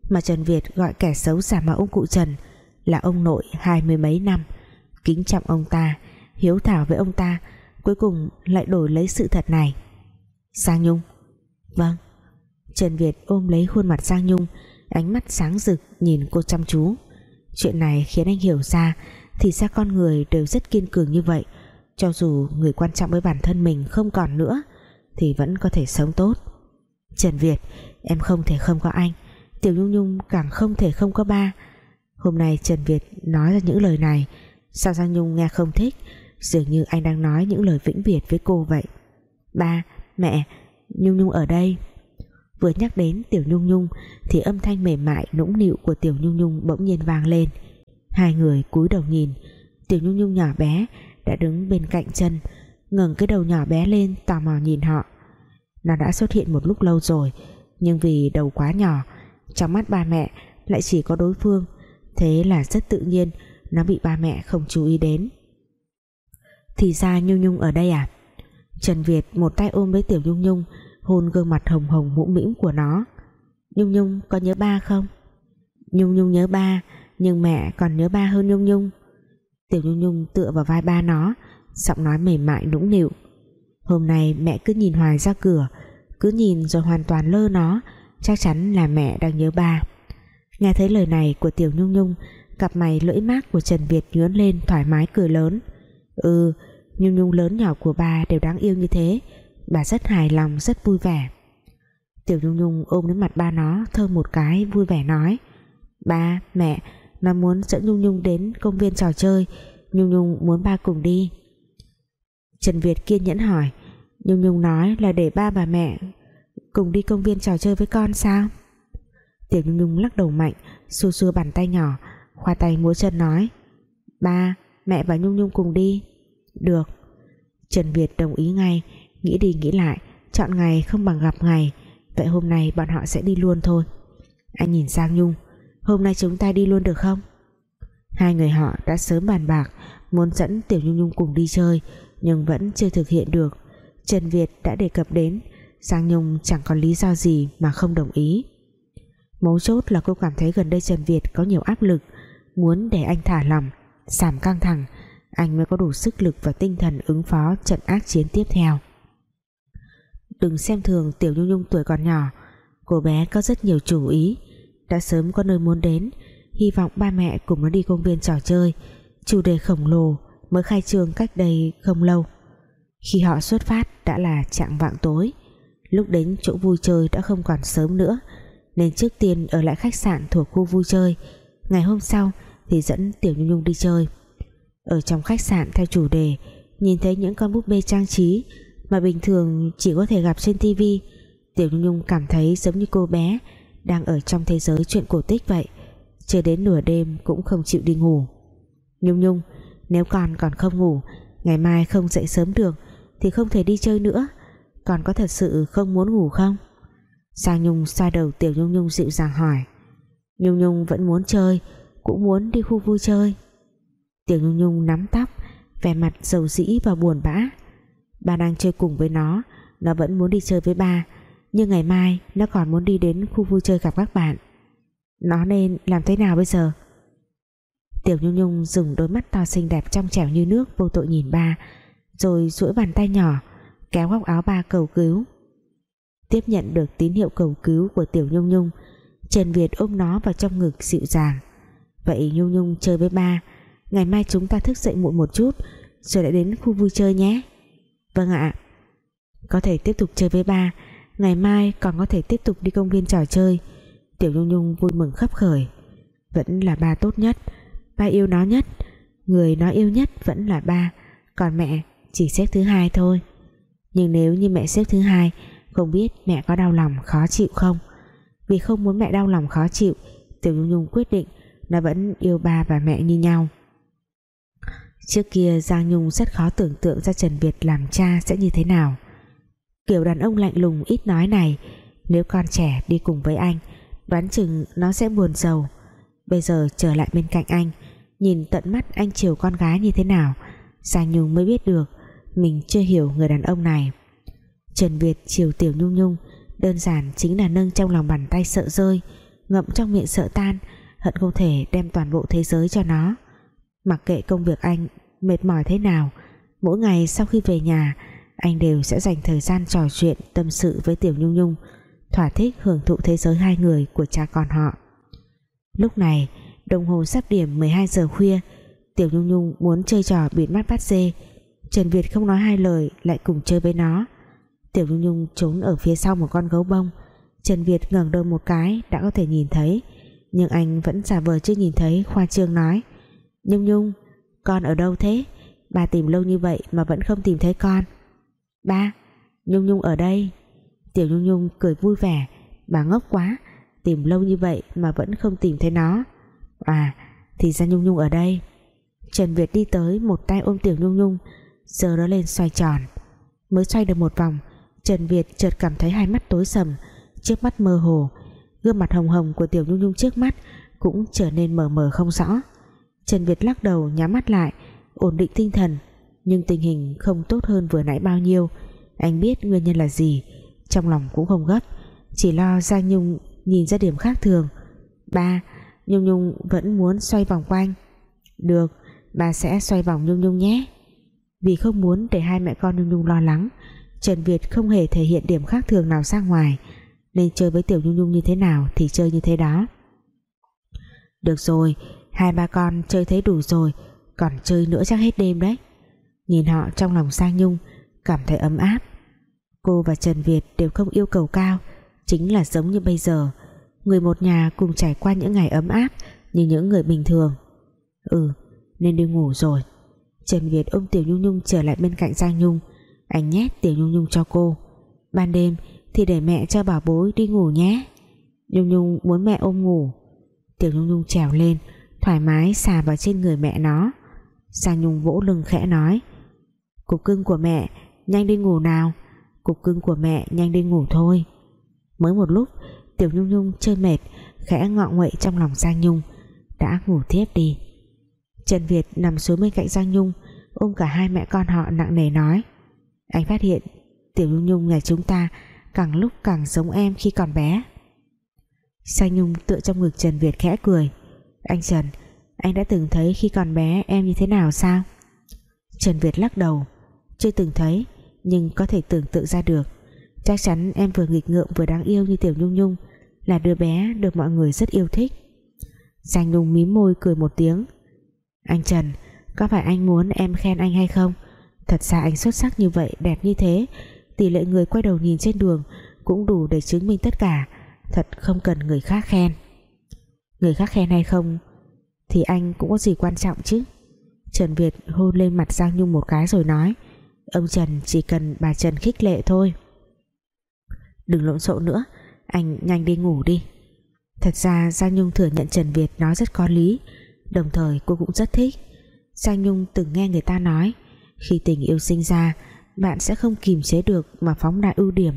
Mà Trần Việt gọi kẻ xấu giả mạo ông cụ Trần là ông nội hai mươi mấy năm, kính trọng ông ta, hiếu thảo với ông ta, cuối cùng lại đổi lấy sự thật này. Giang Nhung. Vâng. Trần Việt ôm lấy khuôn mặt Giang Nhung ánh mắt sáng rực nhìn cô chăm chú. Chuyện này khiến anh hiểu ra thì ra con người đều rất kiên cường như vậy. Cho dù người quan trọng với bản thân mình không còn nữa, thì vẫn có thể sống tốt. Trần Việt, em không thể không có anh. Tiểu Nhung Nhung càng không thể không có ba. Hôm nay Trần Việt nói ra những lời này, sao Giang Nhung nghe không thích? Dường như anh đang nói những lời vĩnh biệt với cô vậy. Ba, mẹ, Nhung Nhung ở đây vừa nhắc đến Tiểu Nhung Nhung, thì âm thanh mềm mại, nũng nịu của Tiểu Nhung Nhung bỗng nhiên vang lên. Hai người cúi đầu nhìn, Tiểu Nhung Nhung nhỏ bé đã đứng bên cạnh chân, ngẩng cái đầu nhỏ bé lên tò mò nhìn họ. Nó đã xuất hiện một lúc lâu rồi, nhưng vì đầu quá nhỏ, trong mắt ba mẹ lại chỉ có đối phương, thế là rất tự nhiên nó bị ba mẹ không chú ý đến. Thì ra Nhung Nhung ở đây à? Trần Việt một tay ôm lấy Tiểu Nhung Nhung hôn gương mặt hồng hồng mũm mĩm của nó. Nhung Nhung có nhớ ba không? Nhung Nhung nhớ ba, nhưng mẹ còn nhớ ba hơn Nhung Nhung. Tiểu Nhung Nhung tựa vào vai ba nó, giọng nói mềm mại nũng nịu. Hôm nay mẹ cứ nhìn hoài ra cửa, cứ nhìn rồi hoàn toàn lơ nó, chắc chắn là mẹ đang nhớ ba. Nghe thấy lời này của Tiểu Nhung Nhung, cặp mày lưỡi mát của Trần Việt nhướn lên thoải mái cười lớn. Ừ Nhung Nhung lớn nhỏ của ba đều đáng yêu như thế bà rất hài lòng, rất vui vẻ. Tiểu Nhung Nhung ôm đến mặt ba nó thơm một cái, vui vẻ nói, ba, mẹ nó muốn dẫn Nhung Nhung đến công viên trò chơi, Nhung Nhung muốn ba cùng đi. Trần Việt kiên nhẫn hỏi, Nhung Nhung nói là để ba bà mẹ cùng đi công viên trò chơi với con sao? Tiểu Nhung Nhung lắc đầu mạnh, xua xua bàn tay nhỏ, khoa tay múa chân nói, ba, mẹ và Nhung Nhung cùng đi. Được. Trần Việt đồng ý ngay nghĩ đi nghĩ lại, chọn ngày không bằng gặp ngày. Vậy hôm nay bọn họ sẽ đi luôn thôi. Anh nhìn sang Nhung. Hôm nay chúng ta đi luôn được không? Hai người họ đã sớm bàn bạc, muốn dẫn Tiểu Nhung Nhung cùng đi chơi, nhưng vẫn chưa thực hiện được. Trần Việt đã đề cập đến, Giang Nhung chẳng có lý do gì mà không đồng ý. Mấu chốt là cô cảm thấy gần đây Trần Việt có nhiều áp lực, muốn để anh thả lòng giảm căng thẳng. Anh mới có đủ sức lực và tinh thần ứng phó trận ác chiến tiếp theo đừng xem thường Tiểu Nhung Nhung tuổi còn nhỏ. Cô bé có rất nhiều chủ ý. Đã sớm có nơi muốn đến, hy vọng ba mẹ cùng nó đi công viên trò chơi. Chủ đề khổng lồ, mới khai trương cách đây không lâu. Khi họ xuất phát đã là trạng vạng tối. Lúc đến chỗ vui chơi đã không còn sớm nữa, nên trước tiên ở lại khách sạn thuộc khu vui chơi. Ngày hôm sau thì dẫn Tiểu Nhung Nhung đi chơi. Ở trong khách sạn theo chủ đề, nhìn thấy những con búp bê trang trí mà bình thường chỉ có thể gặp trên tivi Tiểu Nhung Nhung cảm thấy giống như cô bé đang ở trong thế giới chuyện cổ tích vậy. Chưa đến nửa đêm cũng không chịu đi ngủ. Nhung Nhung, nếu con còn không ngủ, ngày mai không dậy sớm được thì không thể đi chơi nữa. Còn có thật sự không muốn ngủ không? Giang Nhung xoa đầu Tiểu Nhung Nhung dịu dàng hỏi. Nhung Nhung vẫn muốn chơi, cũng muốn đi khu vui chơi. Tiểu Nhung Nhung nắm tóc, vẻ mặt dầu dĩ và buồn bã ba đang chơi cùng với nó. Nó vẫn muốn đi chơi với ba, nhưng ngày mai nó còn muốn đi đến khu vui chơi gặp các bạn. Nó nên làm thế nào bây giờ? Tiểu Nhung Nhung dùng đôi mắt to xinh đẹp trong trẻo như nước vô tội nhìn ba, rồi duỗi bàn tay nhỏ, kéo góc áo ba cầu cứu. Tiếp nhận được tín hiệu cầu cứu của Tiểu Nhung Nhung, Trần Việt ôm nó vào trong ngực dịu dàng. Vậy Nhung Nhung chơi với ba, ngày mai chúng ta thức dậy muộn một chút, rồi lại đến khu vui chơi nhé vâng ạ. Có thể tiếp tục chơi với ba. Ngày mai còn có thể tiếp tục đi công viên trò chơi. Tiểu Nhung Nhung vui mừng khấp khởi. Vẫn là ba tốt nhất. Ba yêu nó nhất. Người nó yêu nhất vẫn là ba. Còn mẹ chỉ xếp thứ hai thôi. Nhưng nếu như mẹ xếp thứ hai, không biết mẹ có đau lòng, khó chịu không? Vì không muốn mẹ đau lòng, khó chịu, Tiểu Nhung Nhung quyết định nó vẫn yêu ba và mẹ như nhau trước kia Giang Nhung rất khó tưởng tượng ra Trần Việt làm cha sẽ như thế nào. Kiểu đàn ông lạnh lùng ít nói này, nếu con trẻ đi cùng với anh, đoán chừng nó sẽ buồn giàu bây giờ trở lại bên cạnh anh, nhìn tận mắt anh chiều con gái như thế nào, Giang Nhung mới biết được mình chưa hiểu người đàn ông này. Trần Việt chiều Tiểu Nhung Nhung, đơn giản chính là nâng trong lòng bàn tay sợ rơi, ngậm trong miệng sợ tan, hận không thể đem toàn bộ thế giới cho nó mặc kệ công việc anh mệt mỏi thế nào, mỗi ngày sau khi về nhà, anh đều sẽ dành thời gian trò chuyện, tâm sự với Tiểu Nhung Nhung, thỏa thích hưởng thụ thế giới hai người của cha con họ. Lúc này, đồng hồ sắp điểm 12 giờ khuya, Tiểu Nhung Nhung muốn chơi trò bịt mắt bắt dê. Trần Việt không nói hai lời, lại cùng chơi với nó. Tiểu Nhung Nhung trốn ở phía sau một con gấu bông. Trần Việt ngẩng đầu một cái, đã có thể nhìn thấy. Nhưng anh vẫn giả vờ chưa nhìn thấy khoa trương nói. Nhung Nhung, con ở đâu thế? Bà tìm lâu như vậy mà vẫn không tìm thấy con. Ba, Nhung Nhung ở đây. Tiểu Nhung Nhung cười vui vẻ. Bà ngốc quá, tìm lâu như vậy mà vẫn không tìm thấy nó. À thì ra Nhung Nhung ở đây. Trần Việt đi tới một tay ôm Tiểu Nhung Nhung, giờ nó lên xoay tròn. Mới xoay được một vòng, Trần Việt chợt cảm thấy hai mắt tối sầm, trước mắt mơ hồ. Gương mặt hồng hồng của Tiểu Nhung Nhung trước mắt cũng trở nên mờ mờ không rõ. Trần Việt lắc đầu nhắm mắt lại, ổn định tinh thần, nhưng tình hình không tốt hơn vừa nãy bao nhiêu. Anh biết nguyên nhân là gì, trong lòng cũng không gấp, chỉ lo Giang Nhung nhìn ra điểm khác thường. Ba, Nhung Nhung vẫn muốn xoay vòng quanh. Được bà sẽ xoay vòng Nhung Nhung nhé. Vì không muốn để hai mẹ con Nhung Nhung lo lắng, Trần Việt không hề thể hiện điểm khác thường nào ra ngoài. Nên chơi với Tiểu Nhung Nhung như thế nào thì chơi như thế đó. Được rồi hai ba con chơi thấy đủ rồi, còn chơi nữa chắc hết đêm đấy. Nhìn họ trong lòng sang nhung, cảm thấy ấm áp. Cô và Trần Việt đều không yêu cầu cao, chính là giống như bây giờ. Người một nhà cùng trải qua những ngày ấm áp như những người bình thường. Ừ nên đi ngủ rồi. Trần Việt ôm Tiểu Nhung Nhung trở lại bên cạnh Giang Nhung, anh nhét Tiểu Nhung Nhung cho cô. Ban đêm thì để mẹ cho bảo bối đi ngủ nhé. Nhung Nhung muốn mẹ ôm ngủ. Tiểu Nhung Nhung trèo lên thoải mái xà vào trên người mẹ nó. Giang Nhung vỗ lưng khẽ nói, Cục cưng của mẹ, Nhanh đi ngủ nào. Cục cưng của mẹ, nhanh đi ngủ thôi. Mới một lúc, Tiểu Nhung Nhung chơi mệt, Khẽ ngọ nguậy trong lòng Giang Nhung, Đã ngủ thiếp đi. Trần Việt nằm xuống bên cạnh Giang Nhung, Ôm cả hai mẹ con họ nặng nề nói, Anh phát hiện Tiểu Nhung Nhung nhà chúng ta Càng lúc càng giống em khi còn bé. Giang Nhung tựa trong ngực Trần Việt khẽ cười anh Trần, Anh đã từng thấy khi còn bé em như thế nào sao? Trần Việt lắc đầu. Chưa từng thấy, Nhưng có thể tưởng tượng ra được. Chắc chắn em vừa nghịch ngợm vừa đáng yêu như Tiểu Nhung Nhung, Là đứa bé được mọi người rất yêu thích. Giang Nhung mím môi cười một tiếng. Anh Trần, Có phải anh muốn em khen anh hay không? Thật ra anh xuất sắc như vậy, Đẹp như thế. Tỷ lệ người quay đầu nhìn trên đường Cũng đủ để chứng minh tất cả. Thật không cần người khác khen người khác khen hay không, thì anh cũng có gì quan trọng chứ? Trần Việt hôn lên mặt Giang Nhung một cái rồi nói, ông Trần chỉ cần bà Trần khích lệ thôi. Đừng lộn xộn nữa, anh nhanh đi ngủ đi. Thật ra Giang Nhung thừa nhận Trần Việt nói rất có lý, đồng thời cô cũng rất thích. Giang Nhung từng nghe người ta nói, khi tình yêu sinh ra, bạn sẽ không kìm chế được mà phóng đại ưu điểm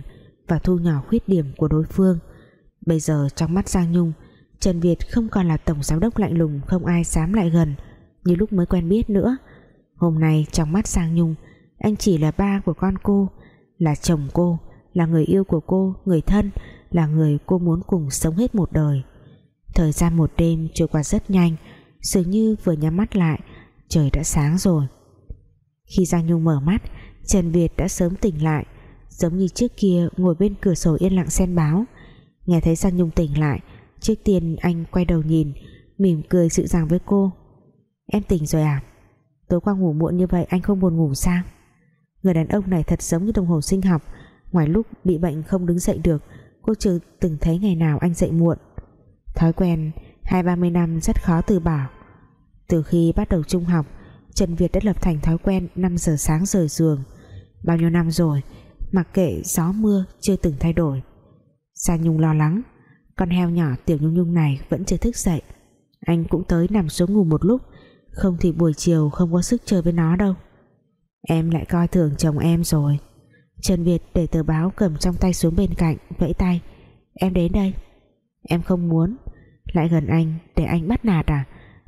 và thu nhỏ khuyết điểm của đối phương. Bây giờ trong mắt Giang Nhung Trần Việt không còn là tổng giám đốc lạnh lùng, không ai dám lại gần, như lúc mới quen biết nữa. Hôm nay trong mắt Sang Nhung, anh chỉ là ba của con cô, là chồng cô, là người yêu của cô, người thân, là người cô muốn cùng sống hết một đời. Thời gian một đêm trôi qua rất nhanh, dường như vừa nhắm mắt lại, trời đã sáng rồi. Khi Giang Nhung mở mắt, Trần Việt đã sớm tỉnh lại, giống như trước kia ngồi bên cửa sổ yên lặng xem báo. Nghe thấy Giang Nhung tỉnh lại trước tiên anh quay đầu nhìn, mỉm cười dịu dàng với cô. Em tỉnh rồi à? Tối qua ngủ muộn như vậy anh không buồn ngủ sao? Người đàn ông này thật giống như đồng hồ sinh học. Ngoài lúc bị bệnh không đứng dậy được, cô chưa từng thấy ngày nào anh dậy muộn. Thói quen hai ba mươi năm rất khó từ bỏ. Từ khi bắt đầu trung học, Trần Việt đã lập thành thói quen 5 giờ sáng rời giường. Bao nhiêu năm rồi, mặc kệ gió mưa chưa từng thay đổi. Sa Nhung lo lắng con heo nhỏ tiểu nhung nhung này vẫn chưa thức dậy. Anh cũng tới nằm xuống ngủ một lúc, không thì buổi chiều không có sức chơi với nó đâu. Em lại coi thường chồng em rồi. Trần Việt để tờ báo cầm trong tay xuống bên cạnh, vẫy tay. Em đến đây. Em không muốn. Lại gần anh, để anh bắt nạt à?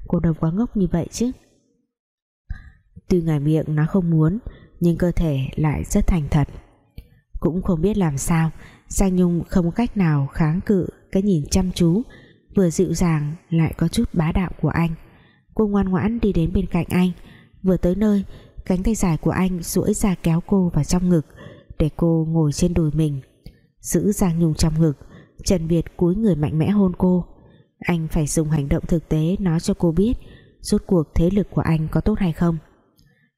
Cô đồng quá ngốc như vậy chứ? Tuy ngoài miệng nó không muốn, nhưng cơ thể lại rất thành thật. Cũng không biết làm sao Giang Nhung không có cách nào kháng cự cái nhìn chăm chú, vừa dịu dàng lại có chút bá đạo của anh. Cô ngoan ngoãn đi đến bên cạnh anh, vừa tới nơi, cánh tay dài của anh duỗi ra kéo cô vào trong ngực để cô ngồi trên đùi mình, giữ Giang Nhung trong ngực, Trần Việt cúi người mạnh mẽ hôn cô. Anh phải dùng hành động thực tế nói cho cô biết rốt cuộc thế lực của anh có tốt hay không.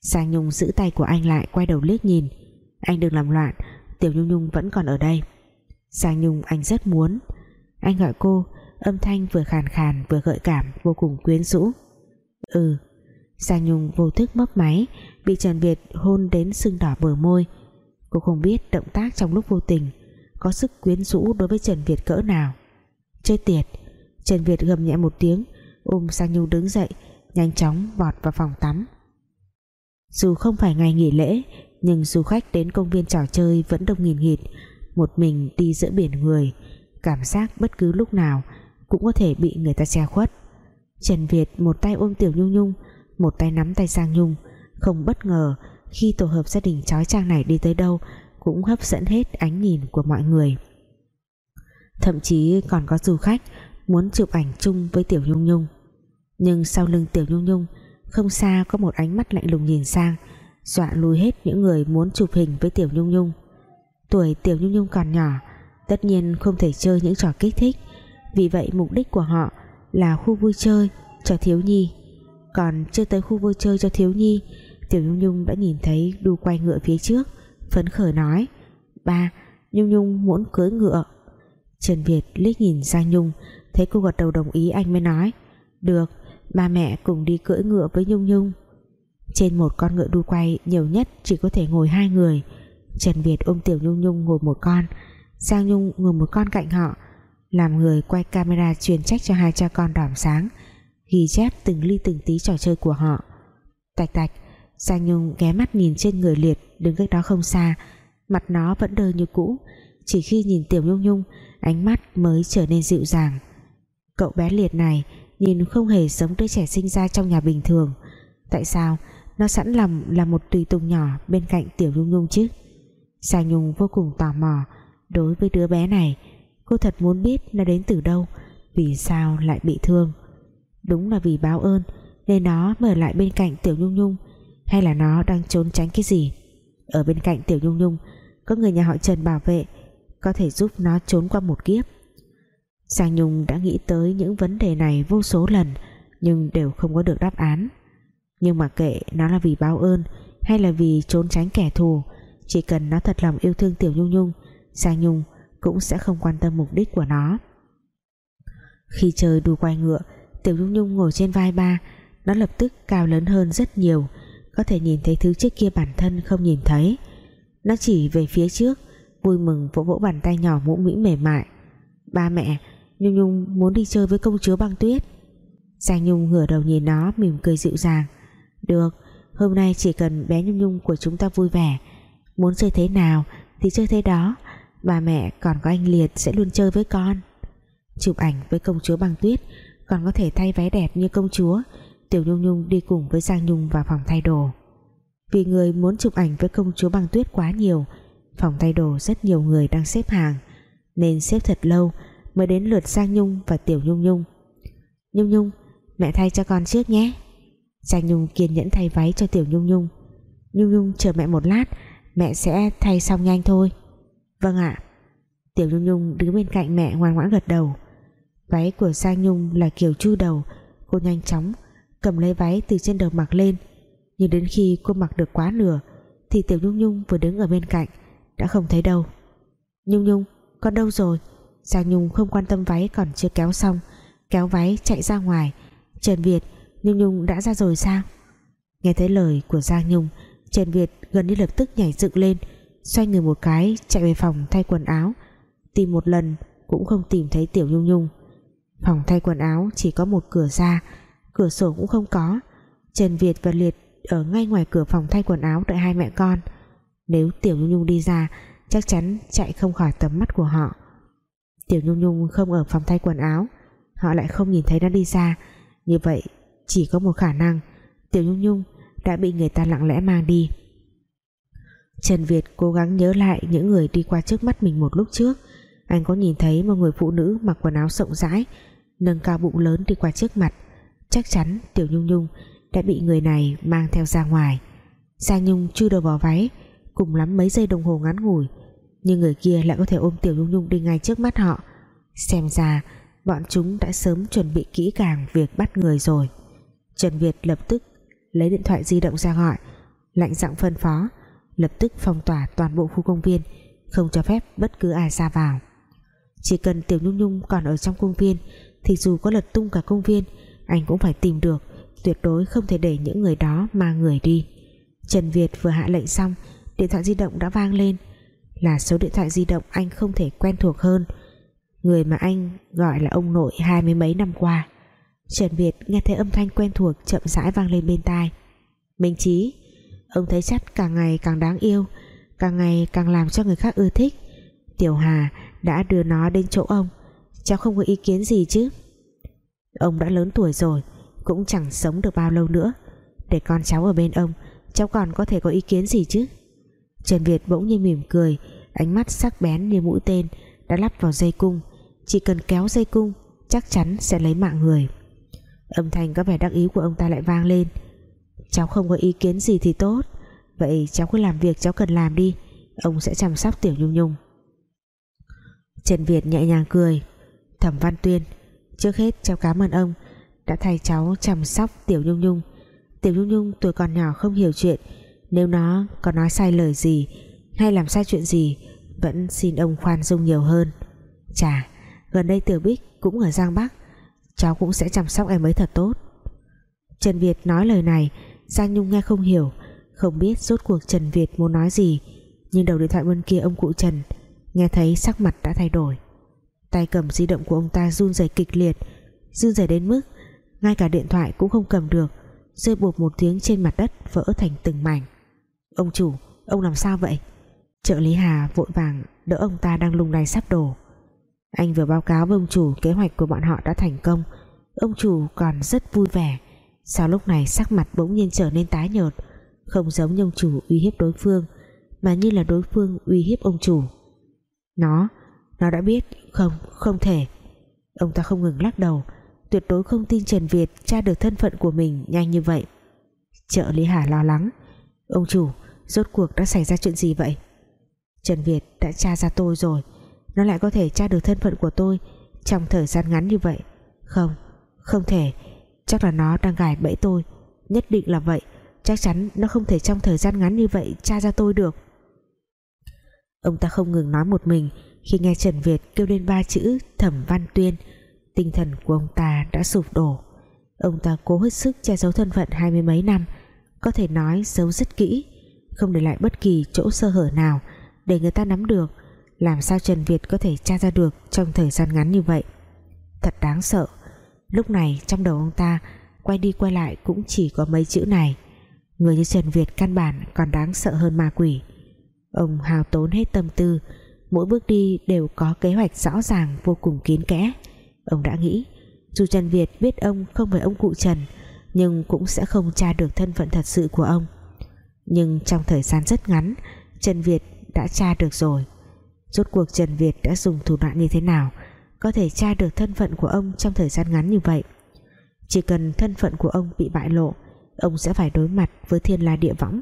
Giang Nhung giữ tay của anh lại, quay đầu liếc nhìn. Anh đừng làm loạn, Tiểu Nhung Nhung vẫn còn ở đây. Giang Nhung anh rất muốn. Anh gọi cô, Âm thanh vừa khàn khàn vừa gợi cảm Vô cùng quyến rũ. Ừ. Giang Nhung vô thức mấp máy, Bị Trần Việt hôn đến sưng đỏ bờ môi. Cô không biết động tác trong lúc vô tình Có sức quyến rũ đối với Trần Việt cỡ nào. Chơi tiệt. Trần Việt gầm nhẹ một tiếng, Ôm Giang Nhung đứng dậy, Nhanh chóng vọt vào phòng tắm. Dù không phải ngày nghỉ lễ, Nhưng du khách đến công viên trò chơi Vẫn đông nghìn nghịt một mình đi giữa biển người. Cảm giác bất cứ lúc nào Cũng có thể bị người ta che khuất. Trần Việt một tay ôm Tiểu Nhung Nhung, Một tay nắm tay Giang Nhung. Không bất ngờ khi tổ hợp gia đình trói trang này đi tới đâu cũng hấp dẫn hết ánh nhìn của mọi người. Thậm chí còn có du khách muốn chụp ảnh chung với Tiểu Nhung Nhung. Nhưng sau lưng Tiểu Nhung Nhung, không xa có một ánh mắt lạnh lùng nhìn sang, dọa lùi hết những người muốn chụp hình với Tiểu Nhung Nhung tuổi Tiểu Nhung Nhung còn nhỏ, tất nhiên không thể chơi những trò kích thích. Vì vậy mục đích của họ là khu vui chơi cho thiếu nhi. Còn chưa tới khu vui chơi cho thiếu nhi, Tiểu Nhung Nhung đã nhìn thấy đu quay ngựa phía trước, phấn khởi nói, ba, Nhung Nhung muốn cưới ngựa. Trần Việt liếc nhìn sang Nhung, thấy cô gật đầu đồng ý anh mới nói, được, ba mẹ cùng đi cưỡi ngựa với Nhung Nhung. Trên một con ngựa đu quay nhiều nhất chỉ có thể ngồi hai người Trần Việt ôm Tiểu Nhung Nhung ngồi một con, Giang Nhung ngồi một con cạnh họ, làm người quay camera truyền trách cho hai cha con đỏm sáng, ghi chép từng ly từng tí trò chơi của họ. Tạch tạch, Giang Nhung ghé mắt nhìn trên người liệt, đứng cách đó không xa, mặt nó vẫn đơ như cũ. Chỉ khi nhìn Tiểu Nhung Nhung, ánh mắt mới trở nên dịu dàng. Cậu bé liệt này nhìn không hề giống đứa trẻ sinh ra trong nhà bình thường. Tại sao? Nó sẵn lòng là một tùy tùng nhỏ bên cạnh Tiểu Nhung Nhung chứ? Giang Nhung vô cùng tò mò. Đối với đứa bé này, cô thật muốn biết nó đến từ đâu, vì sao lại bị thương. Đúng là vì báo ơn, nên nó mở lại bên cạnh Tiểu Nhung Nhung. Hay là nó đang trốn tránh cái gì? Ở bên cạnh Tiểu Nhung Nhung, có người nhà họ Trần bảo vệ, có thể giúp nó trốn qua một kiếp. Giang Nhung đã nghĩ tới những vấn đề này vô số lần, nhưng đều không có được đáp án. Nhưng mà kệ nó là vì báo ơn, hay là vì trốn tránh kẻ thù chỉ cần nó thật lòng yêu thương Tiểu Nhung Nhung Giang Nhung cũng sẽ không quan tâm mục đích của nó. Khi chơi đu quay ngựa, Tiểu Nhung Nhung ngồi trên vai ba. Nó lập tức cao lớn hơn rất nhiều, Có thể nhìn thấy thứ trước kia bản thân không nhìn thấy. Nó chỉ về phía trước, Vui mừng vỗ vỗ bàn tay nhỏ mũm mĩm mềm mại. Ba mẹ, Nhung Nhung muốn đi chơi với công chúa băng tuyết. Giang Nhung ngửa đầu nhìn nó, Mỉm cười dịu dàng. Được, hôm nay chỉ cần bé Nhung Nhung của chúng ta vui vẻ Muốn chơi thế nào Thì chơi thế đó. Bà mẹ còn có anh Liệt sẽ luôn chơi với con. Chụp ảnh với công chúa băng tuyết Còn có thể thay váy đẹp như công chúa. Tiểu Nhung Nhung đi cùng với Giang Nhung vào phòng thay đồ. Vì người muốn chụp ảnh với công chúa băng tuyết quá nhiều, Phòng thay đồ rất nhiều người đang xếp hàng, Nên xếp thật lâu Mới đến lượt Giang Nhung và Tiểu Nhung Nhung. Nhung Nhung, Mẹ thay cho con trước nhé. Giang Nhung kiên nhẫn thay váy cho Tiểu Nhung Nhung. Nhung Nhung, chờ mẹ một lát Mẹ sẽ thay xong nhanh thôi. Vâng ạ. Tiểu Nhung Nhung đứng bên cạnh mẹ ngoan ngoãn gật đầu. Váy của sang Nhung là kiểu chu đầu, Cô nhanh chóng cầm lấy váy từ trên đầu mặc lên. Nhưng đến khi cô mặc được quá nửa, Thì Tiểu Nhung Nhung vừa đứng ở bên cạnh Đã không thấy đâu. Nhung Nhung, con đâu rồi? Sang Nhung không quan tâm váy còn chưa kéo xong, Kéo váy chạy ra ngoài. Trần Việt, Nhung Nhung đã ra rồi sao? Nghe thấy lời của Giang Nhung Trần Việt gần như lập tức nhảy dựng lên, Xoay người một cái, chạy về phòng thay quần áo. Tìm một lần cũng không tìm thấy Tiểu Nhung Nhung. Phòng thay quần áo chỉ có một cửa ra, Cửa sổ cũng không có. Trần Việt và Liệt ở ngay ngoài cửa phòng thay quần áo đợi hai mẹ con. Nếu Tiểu Nhung Nhung đi ra, Chắc chắn chạy không khỏi tầm mắt của họ. Tiểu Nhung Nhung không ở phòng thay quần áo, Họ lại không nhìn thấy nó đi ra. Như vậy chỉ có một khả năng Tiểu Nhung Nhung đã bị người ta lặng lẽ mang đi. Trần Việt cố gắng nhớ lại những người đi qua trước mắt mình một lúc trước. Anh có nhìn thấy một người phụ nữ mặc quần áo rộng rãi, nâng cao bụng lớn đi qua trước mặt. Chắc chắn Tiểu Nhung Nhung đã bị người này mang theo ra ngoài. Giang Nhung chui đầu vào váy, cùng lắm mấy giây đồng hồ ngắn ngủi, nhưng người kia lại có thể ôm Tiểu Nhung Nhung đi ngay trước mắt họ. Xem ra, bọn chúng đã sớm chuẩn bị kỹ càng việc bắt người rồi. Trần Việt lập tức lấy điện thoại di động ra gọi. Lạnh giọng phân phó, lập tức phong tỏa toàn bộ khu công viên, không cho phép bất cứ ai ra vào. Chỉ cần Tiểu Nhung Nhung còn ở trong công viên, thì dù có lật tung cả công viên, anh cũng phải tìm được, tuyệt đối không thể để những người đó mang người đi. Trần Việt vừa hạ lệnh xong, điện thoại di động đã vang lên. Là số điện thoại di động anh không thể quen thuộc hơn. Người mà anh gọi là ông nội hai mươi mấy năm qua. Trần Việt nghe thấy âm thanh quen thuộc chậm rãi vang lên bên tai. Minh Chí, Ông thấy chắc càng ngày càng đáng yêu, Càng ngày càng làm cho người khác ưa thích. Tiểu Hà đã đưa nó đến chỗ ông, Cháu không có ý kiến gì chứ? Ông đã lớn tuổi rồi, Cũng chẳng sống được bao lâu nữa. Để con cháu ở bên ông, Cháu còn có thể có ý kiến gì chứ? Trần Việt bỗng nhiên mỉm cười, Ánh mắt sắc bén như mũi tên Đã lắp vào dây cung. Chỉ cần kéo dây cung, Chắc chắn sẽ lấy mạng người. Âm thanh có vẻ đắc ý của ông ta lại vang lên. Cháu không có ý kiến gì thì tốt. Vậy cháu cứ làm việc cháu cần làm đi. Ông sẽ chăm sóc Tiểu Nhung Nhung. Trần Việt nhẹ nhàng cười. Thẩm Văn Tuyên, Trước hết cháu cảm ơn ông Đã thay cháu chăm sóc Tiểu Nhung Nhung. Tiểu Nhung Nhung tuổi còn nhỏ không hiểu chuyện. Nếu nó có nói sai lời gì Hay làm sai chuyện gì, Vẫn xin ông khoan dung nhiều hơn. Chà, Gần đây Tiểu Bích cũng ở Giang Bắc. Cháu cũng sẽ chăm sóc em ấy thật tốt. Trần Việt nói lời này, Giang Nhung nghe không hiểu, Không biết rốt cuộc Trần Việt muốn nói gì. Nhưng đầu điện thoại bên kia ông cụ Trần Nghe thấy sắc mặt đã thay đổi. Tay cầm di động của ông ta run rẩy kịch liệt, Run rẩy đến mức Ngay cả điện thoại cũng không cầm được, Rơi bột một tiếng trên mặt đất vỡ thành từng mảnh. Ông chủ, Ông làm sao vậy? Trợ lý Hà vội vàng đỡ ông ta đang lung lay sắp đổ. Anh vừa báo cáo với ông chủ Kế hoạch của bọn họ đã thành công. Ông chủ còn rất vui vẻ. Sao lúc này sắc mặt bỗng nhiên trở nên tái nhợt Không giống như ông chủ uy hiếp đối phương Mà như là đối phương uy hiếp ông chủ. Nó Nó đã biết Không, không thể. Ông ta không ngừng lắc đầu Tuyệt đối không tin Trần Việt tra được thân phận của mình nhanh như vậy. Trợ Lý Hà lo lắng Ông chủ Rốt cuộc đã xảy ra chuyện gì vậy? Trần Việt đã tra ra tôi rồi. Nó lại có thể tra được thân phận của tôi Trong thời gian ngắn như vậy. Không, không thể. Chắc là nó đang gài bẫy tôi. Nhất định là vậy. Chắc chắn nó không thể trong thời gian ngắn như vậy tra ra tôi được. Ông ta không ngừng nói một mình khi nghe Trần Việt kêu lên ba chữ thẩm văn tuyên. Tinh thần của ông ta đã sụp đổ. Ông ta cố hết sức che giấu thân phận hai mươi mấy năm có thể nói giấu rất kỹ không để lại bất kỳ chỗ sơ hở nào để người ta nắm được làm sao Trần Việt có thể tra ra được trong thời gian ngắn như vậy? Thật đáng sợ. Lúc này trong đầu ông ta, quay đi quay lại cũng chỉ có mấy chữ này. Người như Trần Việt căn bản còn đáng sợ hơn ma quỷ. Ông hào tốn hết tâm tư. Mỗi bước đi đều có kế hoạch rõ ràng, vô cùng kín kẽ. Ông đã nghĩ, dù Trần Việt biết ông không phải ông cụ Trần, nhưng cũng sẽ không tra được thân phận thật sự của ông. Nhưng trong thời gian rất ngắn, Trần Việt đã tra được rồi rốt cuộc Trần Việt đã dùng thủ đoạn như thế nào có thể tra được thân phận của ông trong thời gian ngắn như vậy? Chỉ cần thân phận của ông bị bại lộ, ông sẽ phải đối mặt với thiên la địa võng.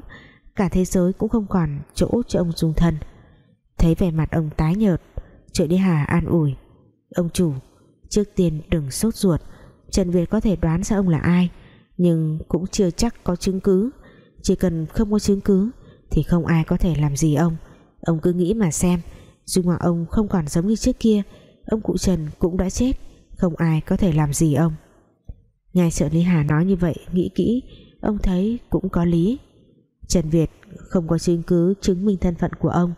Cả thế giới cũng không còn chỗ cho ông dung thân. Thấy vẻ mặt ông tái nhợt trợ đi hà an ủi. Ông chủ, trước tiên đừng sốt ruột. Trần Việt có thể đoán ra ông là ai, nhưng cũng chưa chắc có chứng cứ. Chỉ cần không có chứng cứ thì không ai có thể làm gì ông. Ông cứ nghĩ mà xem dung mà ông không còn giống như trước kia. Ông cụ Trần cũng đã chết. Không ai có thể làm gì ông. Nghe trợ lý Hà nói như vậy, nghĩ kỹ, ông thấy cũng có lý. Trần Việt không có chứng cứ chứng minh thân phận của ông,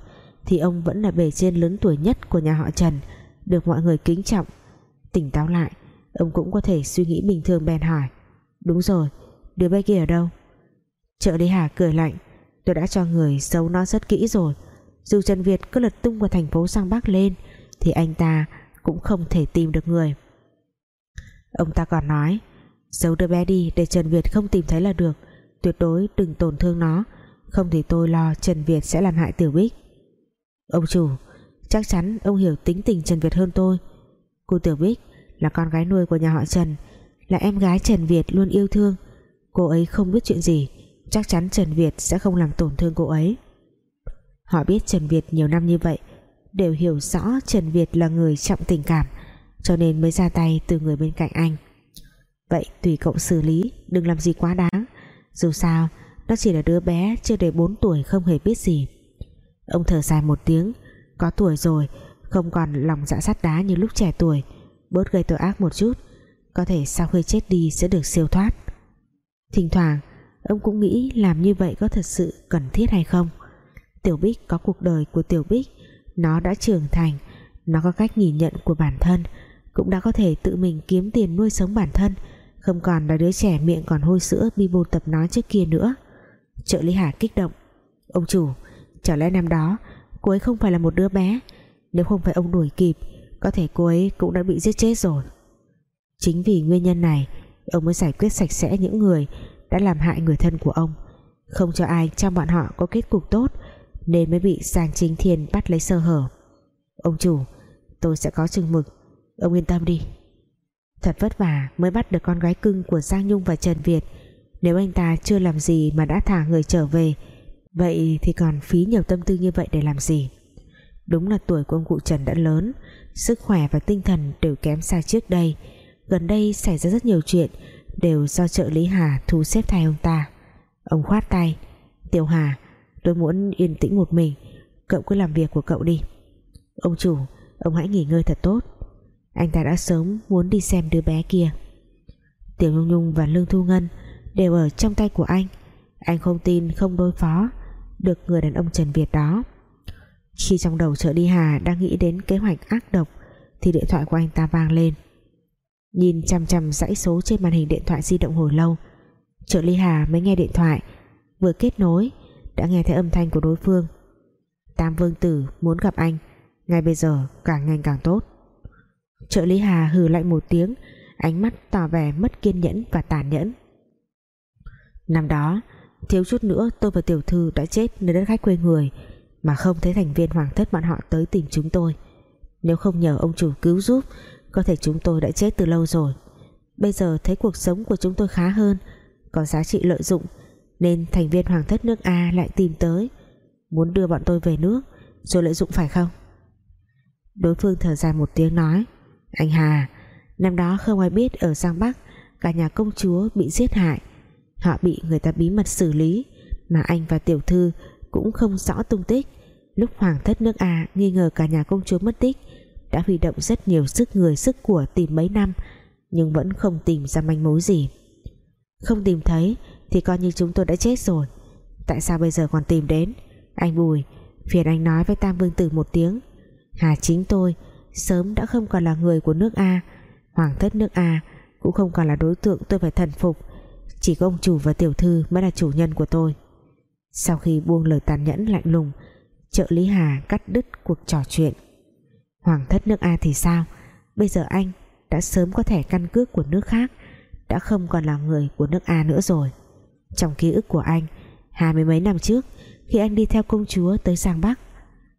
thì ông vẫn là bề trên lớn tuổi nhất của nhà họ Trần, được mọi người kính trọng. Tỉnh táo lại, ông cũng có thể suy nghĩ bình thường bèn hỏi, đúng rồi, đứa bé kia ở đâu? Trợ lý Hà cười lạnh, tôi đã cho người giấu nó rất kỹ rồi dù Trần Việt cứ lật tung vào thành phố sang Bắc lên, thì anh ta cũng không thể tìm được người. Ông ta còn nói, giấu đứa bé đi để Trần Việt không tìm thấy là được. Tuyệt đối đừng tổn thương nó. Không thì tôi lo Trần Việt sẽ làm hại Tiểu Bích. Ông chủ, chắc chắn ông hiểu tính tình Trần Việt hơn tôi. Cô Tiểu Bích là con gái nuôi của nhà họ Trần, là em gái Trần Việt luôn yêu thương. Cô ấy không biết chuyện gì, chắc chắn Trần Việt sẽ không làm tổn thương cô ấy họ biết Trần Việt nhiều năm như vậy, đều hiểu rõ Trần Việt là người trọng tình cảm, cho nên mới ra tay từ người bên cạnh anh. Vậy tùy cậu xử lý, đừng làm gì quá đáng. Dù sao nó chỉ là đứa bé chưa đầy 4 tuổi không hề biết gì. Ông thở dài một tiếng, có tuổi rồi, không còn lòng dạ sắt đá như lúc trẻ tuổi, bớt gây tội ác một chút, có thể sau khi chết đi sẽ được siêu thoát. Thỉnh thoảng, ông cũng nghĩ làm như vậy có thật sự cần thiết hay không? Tiểu Bích có cuộc đời của Tiểu Bích. Nó đã trưởng thành. Nó có cách nhìn nhận của bản thân. Cũng đã có thể tự mình kiếm tiền nuôi sống bản thân. Không còn là đứa trẻ miệng còn hôi sữa bi bô tập nói trước kia nữa. Trợ lý Hà kích động. Ông chủ chẳng lẽ năm đó cô ấy không phải là một đứa bé? Nếu không phải ông đuổi kịp, có thể cô ấy cũng đã bị giết chết rồi. Chính vì nguyên nhân này, ông mới giải quyết sạch sẽ những người đã làm hại người thân của ông. Không cho ai trong bọn họ có kết cục tốt nên mới bị Giang Chính Thiên bắt lấy sơ hở. Ông chủ, tôi sẽ có chừng mực. Ông yên tâm đi. Thật vất vả mới bắt được con gái cưng của Giang Nhung và Trần Việt. Nếu anh ta chưa làm gì mà đã thả người trở về, vậy thì còn phí nhiều tâm tư như vậy để làm gì? Đúng là tuổi của ông cụ Trần đã lớn, sức khỏe và tinh thần đều kém xa trước đây. Gần đây xảy ra rất nhiều chuyện đều do trợ lý Hà thu xếp thay ông ta. Ông khoát tay, Tiểu Hà tôi muốn yên tĩnh một mình. Cậu cứ làm việc của cậu đi. Ông chủ, ông hãy nghỉ ngơi thật tốt. Anh ta đã sớm muốn đi xem đứa bé kia. Tiểu Nhung Nhung và Lương Thu Ngân đều ở trong tay của anh. Anh không tin không đối phó được người đàn ông Trần Việt đó. Khi trong đầu trợ đi Hà đang nghĩ đến kế hoạch ác độc, thì điện thoại của anh ta vang lên. Nhìn chằm chằm dãy số trên màn hình điện thoại di động hồi lâu, trợ lý Hà mới nghe điện thoại, vừa kết nối đã nghe thấy âm thanh của đối phương. Tam Vương Tử muốn gặp anh, ngay bây giờ càng nhanh càng tốt. Trợ lý Hà hừ lạnh một tiếng, ánh mắt tỏ vẻ mất kiên nhẫn và tàn nhẫn. Năm đó, thiếu chút nữa tôi và tiểu thư đã chết nơi đất khách quê người, mà không thấy thành viên hoàng thất bọn họ tới tìm chúng tôi. Nếu không nhờ ông chủ cứu giúp, có thể chúng tôi đã chết từ lâu rồi. Bây giờ thấy cuộc sống của chúng tôi khá hơn, có giá trị lợi dụng nên thành viên hoàng thất nước A lại tìm tới, muốn đưa bọn tôi về nước, rồi lợi dụng phải không? Đối phương thở dài một tiếng nói, anh Hà, năm đó không ai biết ở Giang Bắc cả nhà công chúa bị giết hại, họ bị người ta bí mật xử lý, mà anh và tiểu thư cũng không rõ tung tích. Lúc hoàng thất nước A nghi ngờ cả nhà công chúa mất tích, đã huy động rất nhiều sức người, sức của tìm mấy năm, nhưng vẫn không tìm ra manh mối gì. Không tìm thấy thì coi như chúng tôi đã chết rồi. Tại sao bây giờ còn tìm đến? Anh Bùi, phiền anh nói với Tam Vương Tử một tiếng. Hà chính tôi sớm đã không còn là người của nước A. Hoàng thất nước A cũng không còn là đối tượng tôi phải thần phục. Chỉ có ông chủ và tiểu thư mới là chủ nhân của tôi. Sau khi buông lời tàn nhẫn lạnh lùng, trợ lý Hà cắt đứt cuộc trò chuyện. Hoàng thất nước A thì sao? Bây giờ anh đã sớm có thẻ căn cước của nước khác, đã không còn là người của nước A nữa rồi trong ký ức của anh. Hai mươi mấy năm trước, khi anh đi theo công chúa tới sang Bắc,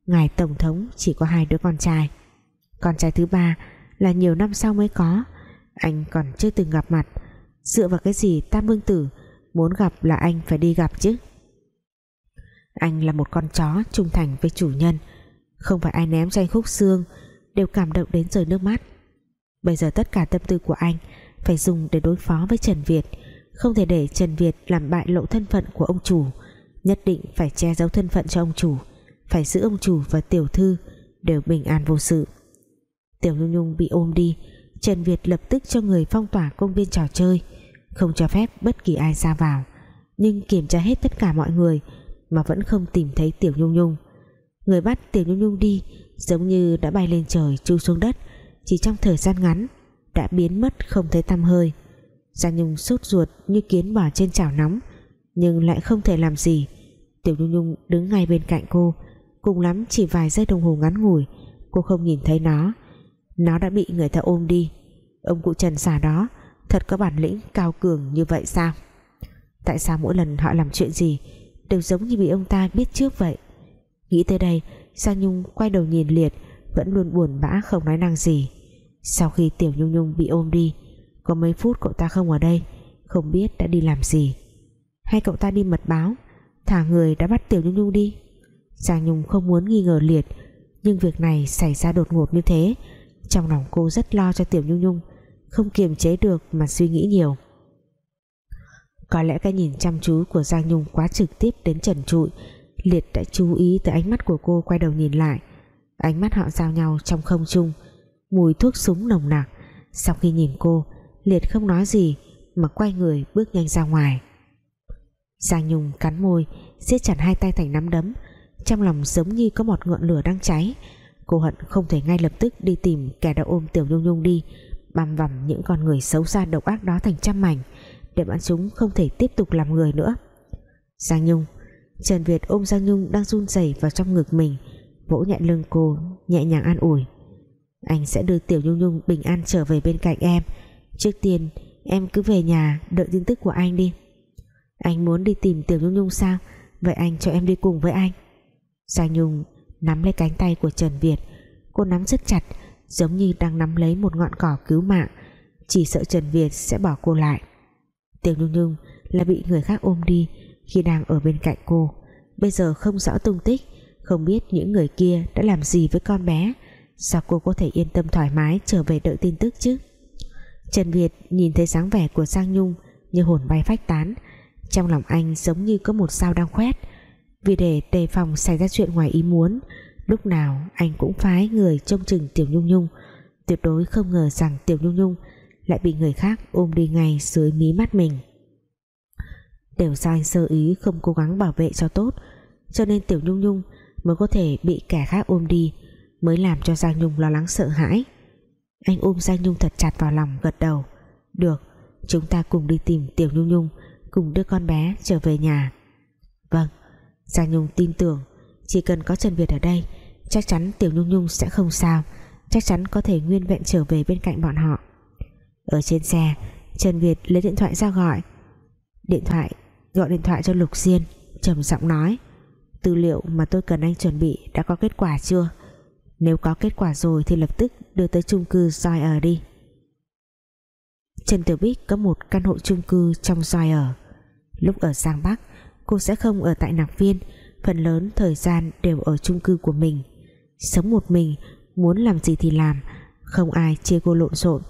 ngài tổng thống chỉ có hai đứa con trai. Con trai thứ ba là nhiều năm sau mới có. Anh còn chưa từng gặp mặt. Dựa vào cái gì Tam Vương Tử muốn gặp là anh phải đi gặp chứ? Anh là một con chó trung thành với chủ nhân. Không phải ai ném cho anh khúc xương, đều cảm động đến rơi nước mắt. Bây giờ tất cả tâm tư của anh phải dùng để đối phó với Trần Việt không thể để Trần Việt làm bại lộ thân phận của ông chủ, nhất định phải che giấu thân phận cho ông chủ, phải giữ ông chủ và tiểu thư đều bình an vô sự. Tiểu nhung nhung bị ôm đi, Trần Việt lập tức cho người phong tỏa công viên trò chơi, không cho phép bất kỳ ai ra vào, nhưng kiểm tra hết tất cả mọi người mà vẫn không tìm thấy tiểu nhung nhung. Người bắt tiểu nhung nhung đi giống như đã bay lên trời, chui xuống đất, chỉ trong thời gian ngắn đã biến mất không thấy tăm hơi. Giang Nhung sốt ruột như kiến bò trên chảo nóng, nhưng lại không thể làm gì. Tiểu Nhung Nhung đứng ngay bên cạnh cô, cùng lắm chỉ vài giây đồng hồ ngắn ngủi, cô không nhìn thấy nó. Nó đã bị người ta ôm đi. Ông cụ Trần xà đó, thật có bản lĩnh cao cường như vậy sao? Tại sao mỗi lần họ làm chuyện gì đều giống như bị ông ta biết trước vậy? Nghĩ tới đây, Giang Nhung quay đầu nhìn Liệt, vẫn luôn buồn bã không nói năng gì. Sau khi Tiểu Nhung Nhung bị ôm đi có mấy phút cậu ta không ở đây, không biết đã đi làm gì. Hay cậu ta đi mật báo, thả người đã bắt Tiểu Nhung Nhung đi. Giang Nhung không muốn nghi ngờ Liệt, nhưng việc này xảy ra đột ngột như thế, trong lòng cô rất lo cho Tiểu Nhung Nhung, không kiềm chế được mà suy nghĩ nhiều. Có lẽ cái nhìn chăm chú của Giang Nhung quá trực tiếp đến trần trụi, Liệt đã chú ý tới ánh mắt của cô quay đầu nhìn lại. Ánh mắt họ giao nhau trong không trung, mùi thuốc súng nồng nặc. Sau khi nhìn cô Liệt không nói gì mà quay người bước nhanh ra ngoài. Giang Nhung cắn môi, siết chặt hai tay thành nắm đấm. Trong lòng giống như có một ngọn lửa đang cháy. Cô hận không thể ngay lập tức đi tìm kẻ đã ôm Tiểu Nhung Nhung đi băm vằm những con người xấu xa độc ác đó thành trăm mảnh, để bọn chúng không thể tiếp tục làm người nữa. Giang Nhung, Trần Việt ôm Giang Nhung đang run rẩy vào trong ngực mình, vỗ nhẹ lưng cô, nhẹ nhàng an ủi. Anh sẽ đưa Tiểu Nhung Nhung bình an trở về bên cạnh em trước tiên, em cứ về nhà đợi tin tức của anh đi. Anh muốn đi tìm Tiểu Nhung Nhung sao? Vậy anh cho em đi cùng với anh. Giang Nhung nắm lấy cánh tay của Trần Việt. Cô nắm rất chặt, giống như đang nắm lấy một ngọn cỏ cứu mạng. Chỉ sợ Trần Việt sẽ bỏ cô lại. Tiểu Nhung Nhung là bị người khác ôm đi khi đang ở bên cạnh cô. Bây giờ không rõ tung tích, không biết những người kia đã làm gì với con bé. Sao cô có thể yên tâm thoải mái trở về đợi tin tức chứ? Trần Việt nhìn thấy dáng vẻ của Giang Nhung như hồn bay phách tán, trong lòng anh giống như có một sao đang khoét. Vì để đề phòng xảy ra chuyện ngoài ý muốn, lúc nào anh cũng phái người trông chừng Tiểu Nhung Nhung. Tuyệt đối không ngờ rằng Tiểu Nhung Nhung lại bị người khác ôm đi ngay dưới mí mắt mình. Đều do anh sơ ý không cố gắng bảo vệ cho tốt, cho nên Tiểu Nhung Nhung mới có thể bị kẻ khác ôm đi, mới làm cho Giang Nhung lo lắng sợ hãi anh ôm Giang Nhung thật chặt vào lòng, gật đầu. Được, chúng ta cùng đi tìm Tiểu Nhung Nhung, cùng đưa con bé trở về nhà. Vâng Giang Nhung tin tưởng. Chỉ cần có Trần Việt ở đây, chắc chắn Tiểu Nhung Nhung sẽ không sao. Chắc chắn có thể nguyên vẹn trở về bên cạnh bọn họ. Ở trên xe, Trần Việt lấy điện thoại ra gọi. Điện thoại, gọi điện thoại cho Lục Diên, trầm giọng nói. Tư liệu mà tôi cần anh chuẩn bị đã có kết quả chưa? Nếu có kết quả rồi thì lập tức đưa tới chung cư Joy ở đi. Trần Tiểu Bích có một căn hộ chung cư trong Joy ở lúc ở Giang Bắc, cô sẽ không ở tại Nạc Viên. Phần lớn thời gian đều ở chung cư của mình. Sống một mình, muốn làm gì thì làm. Không ai chia cô lộn xộn.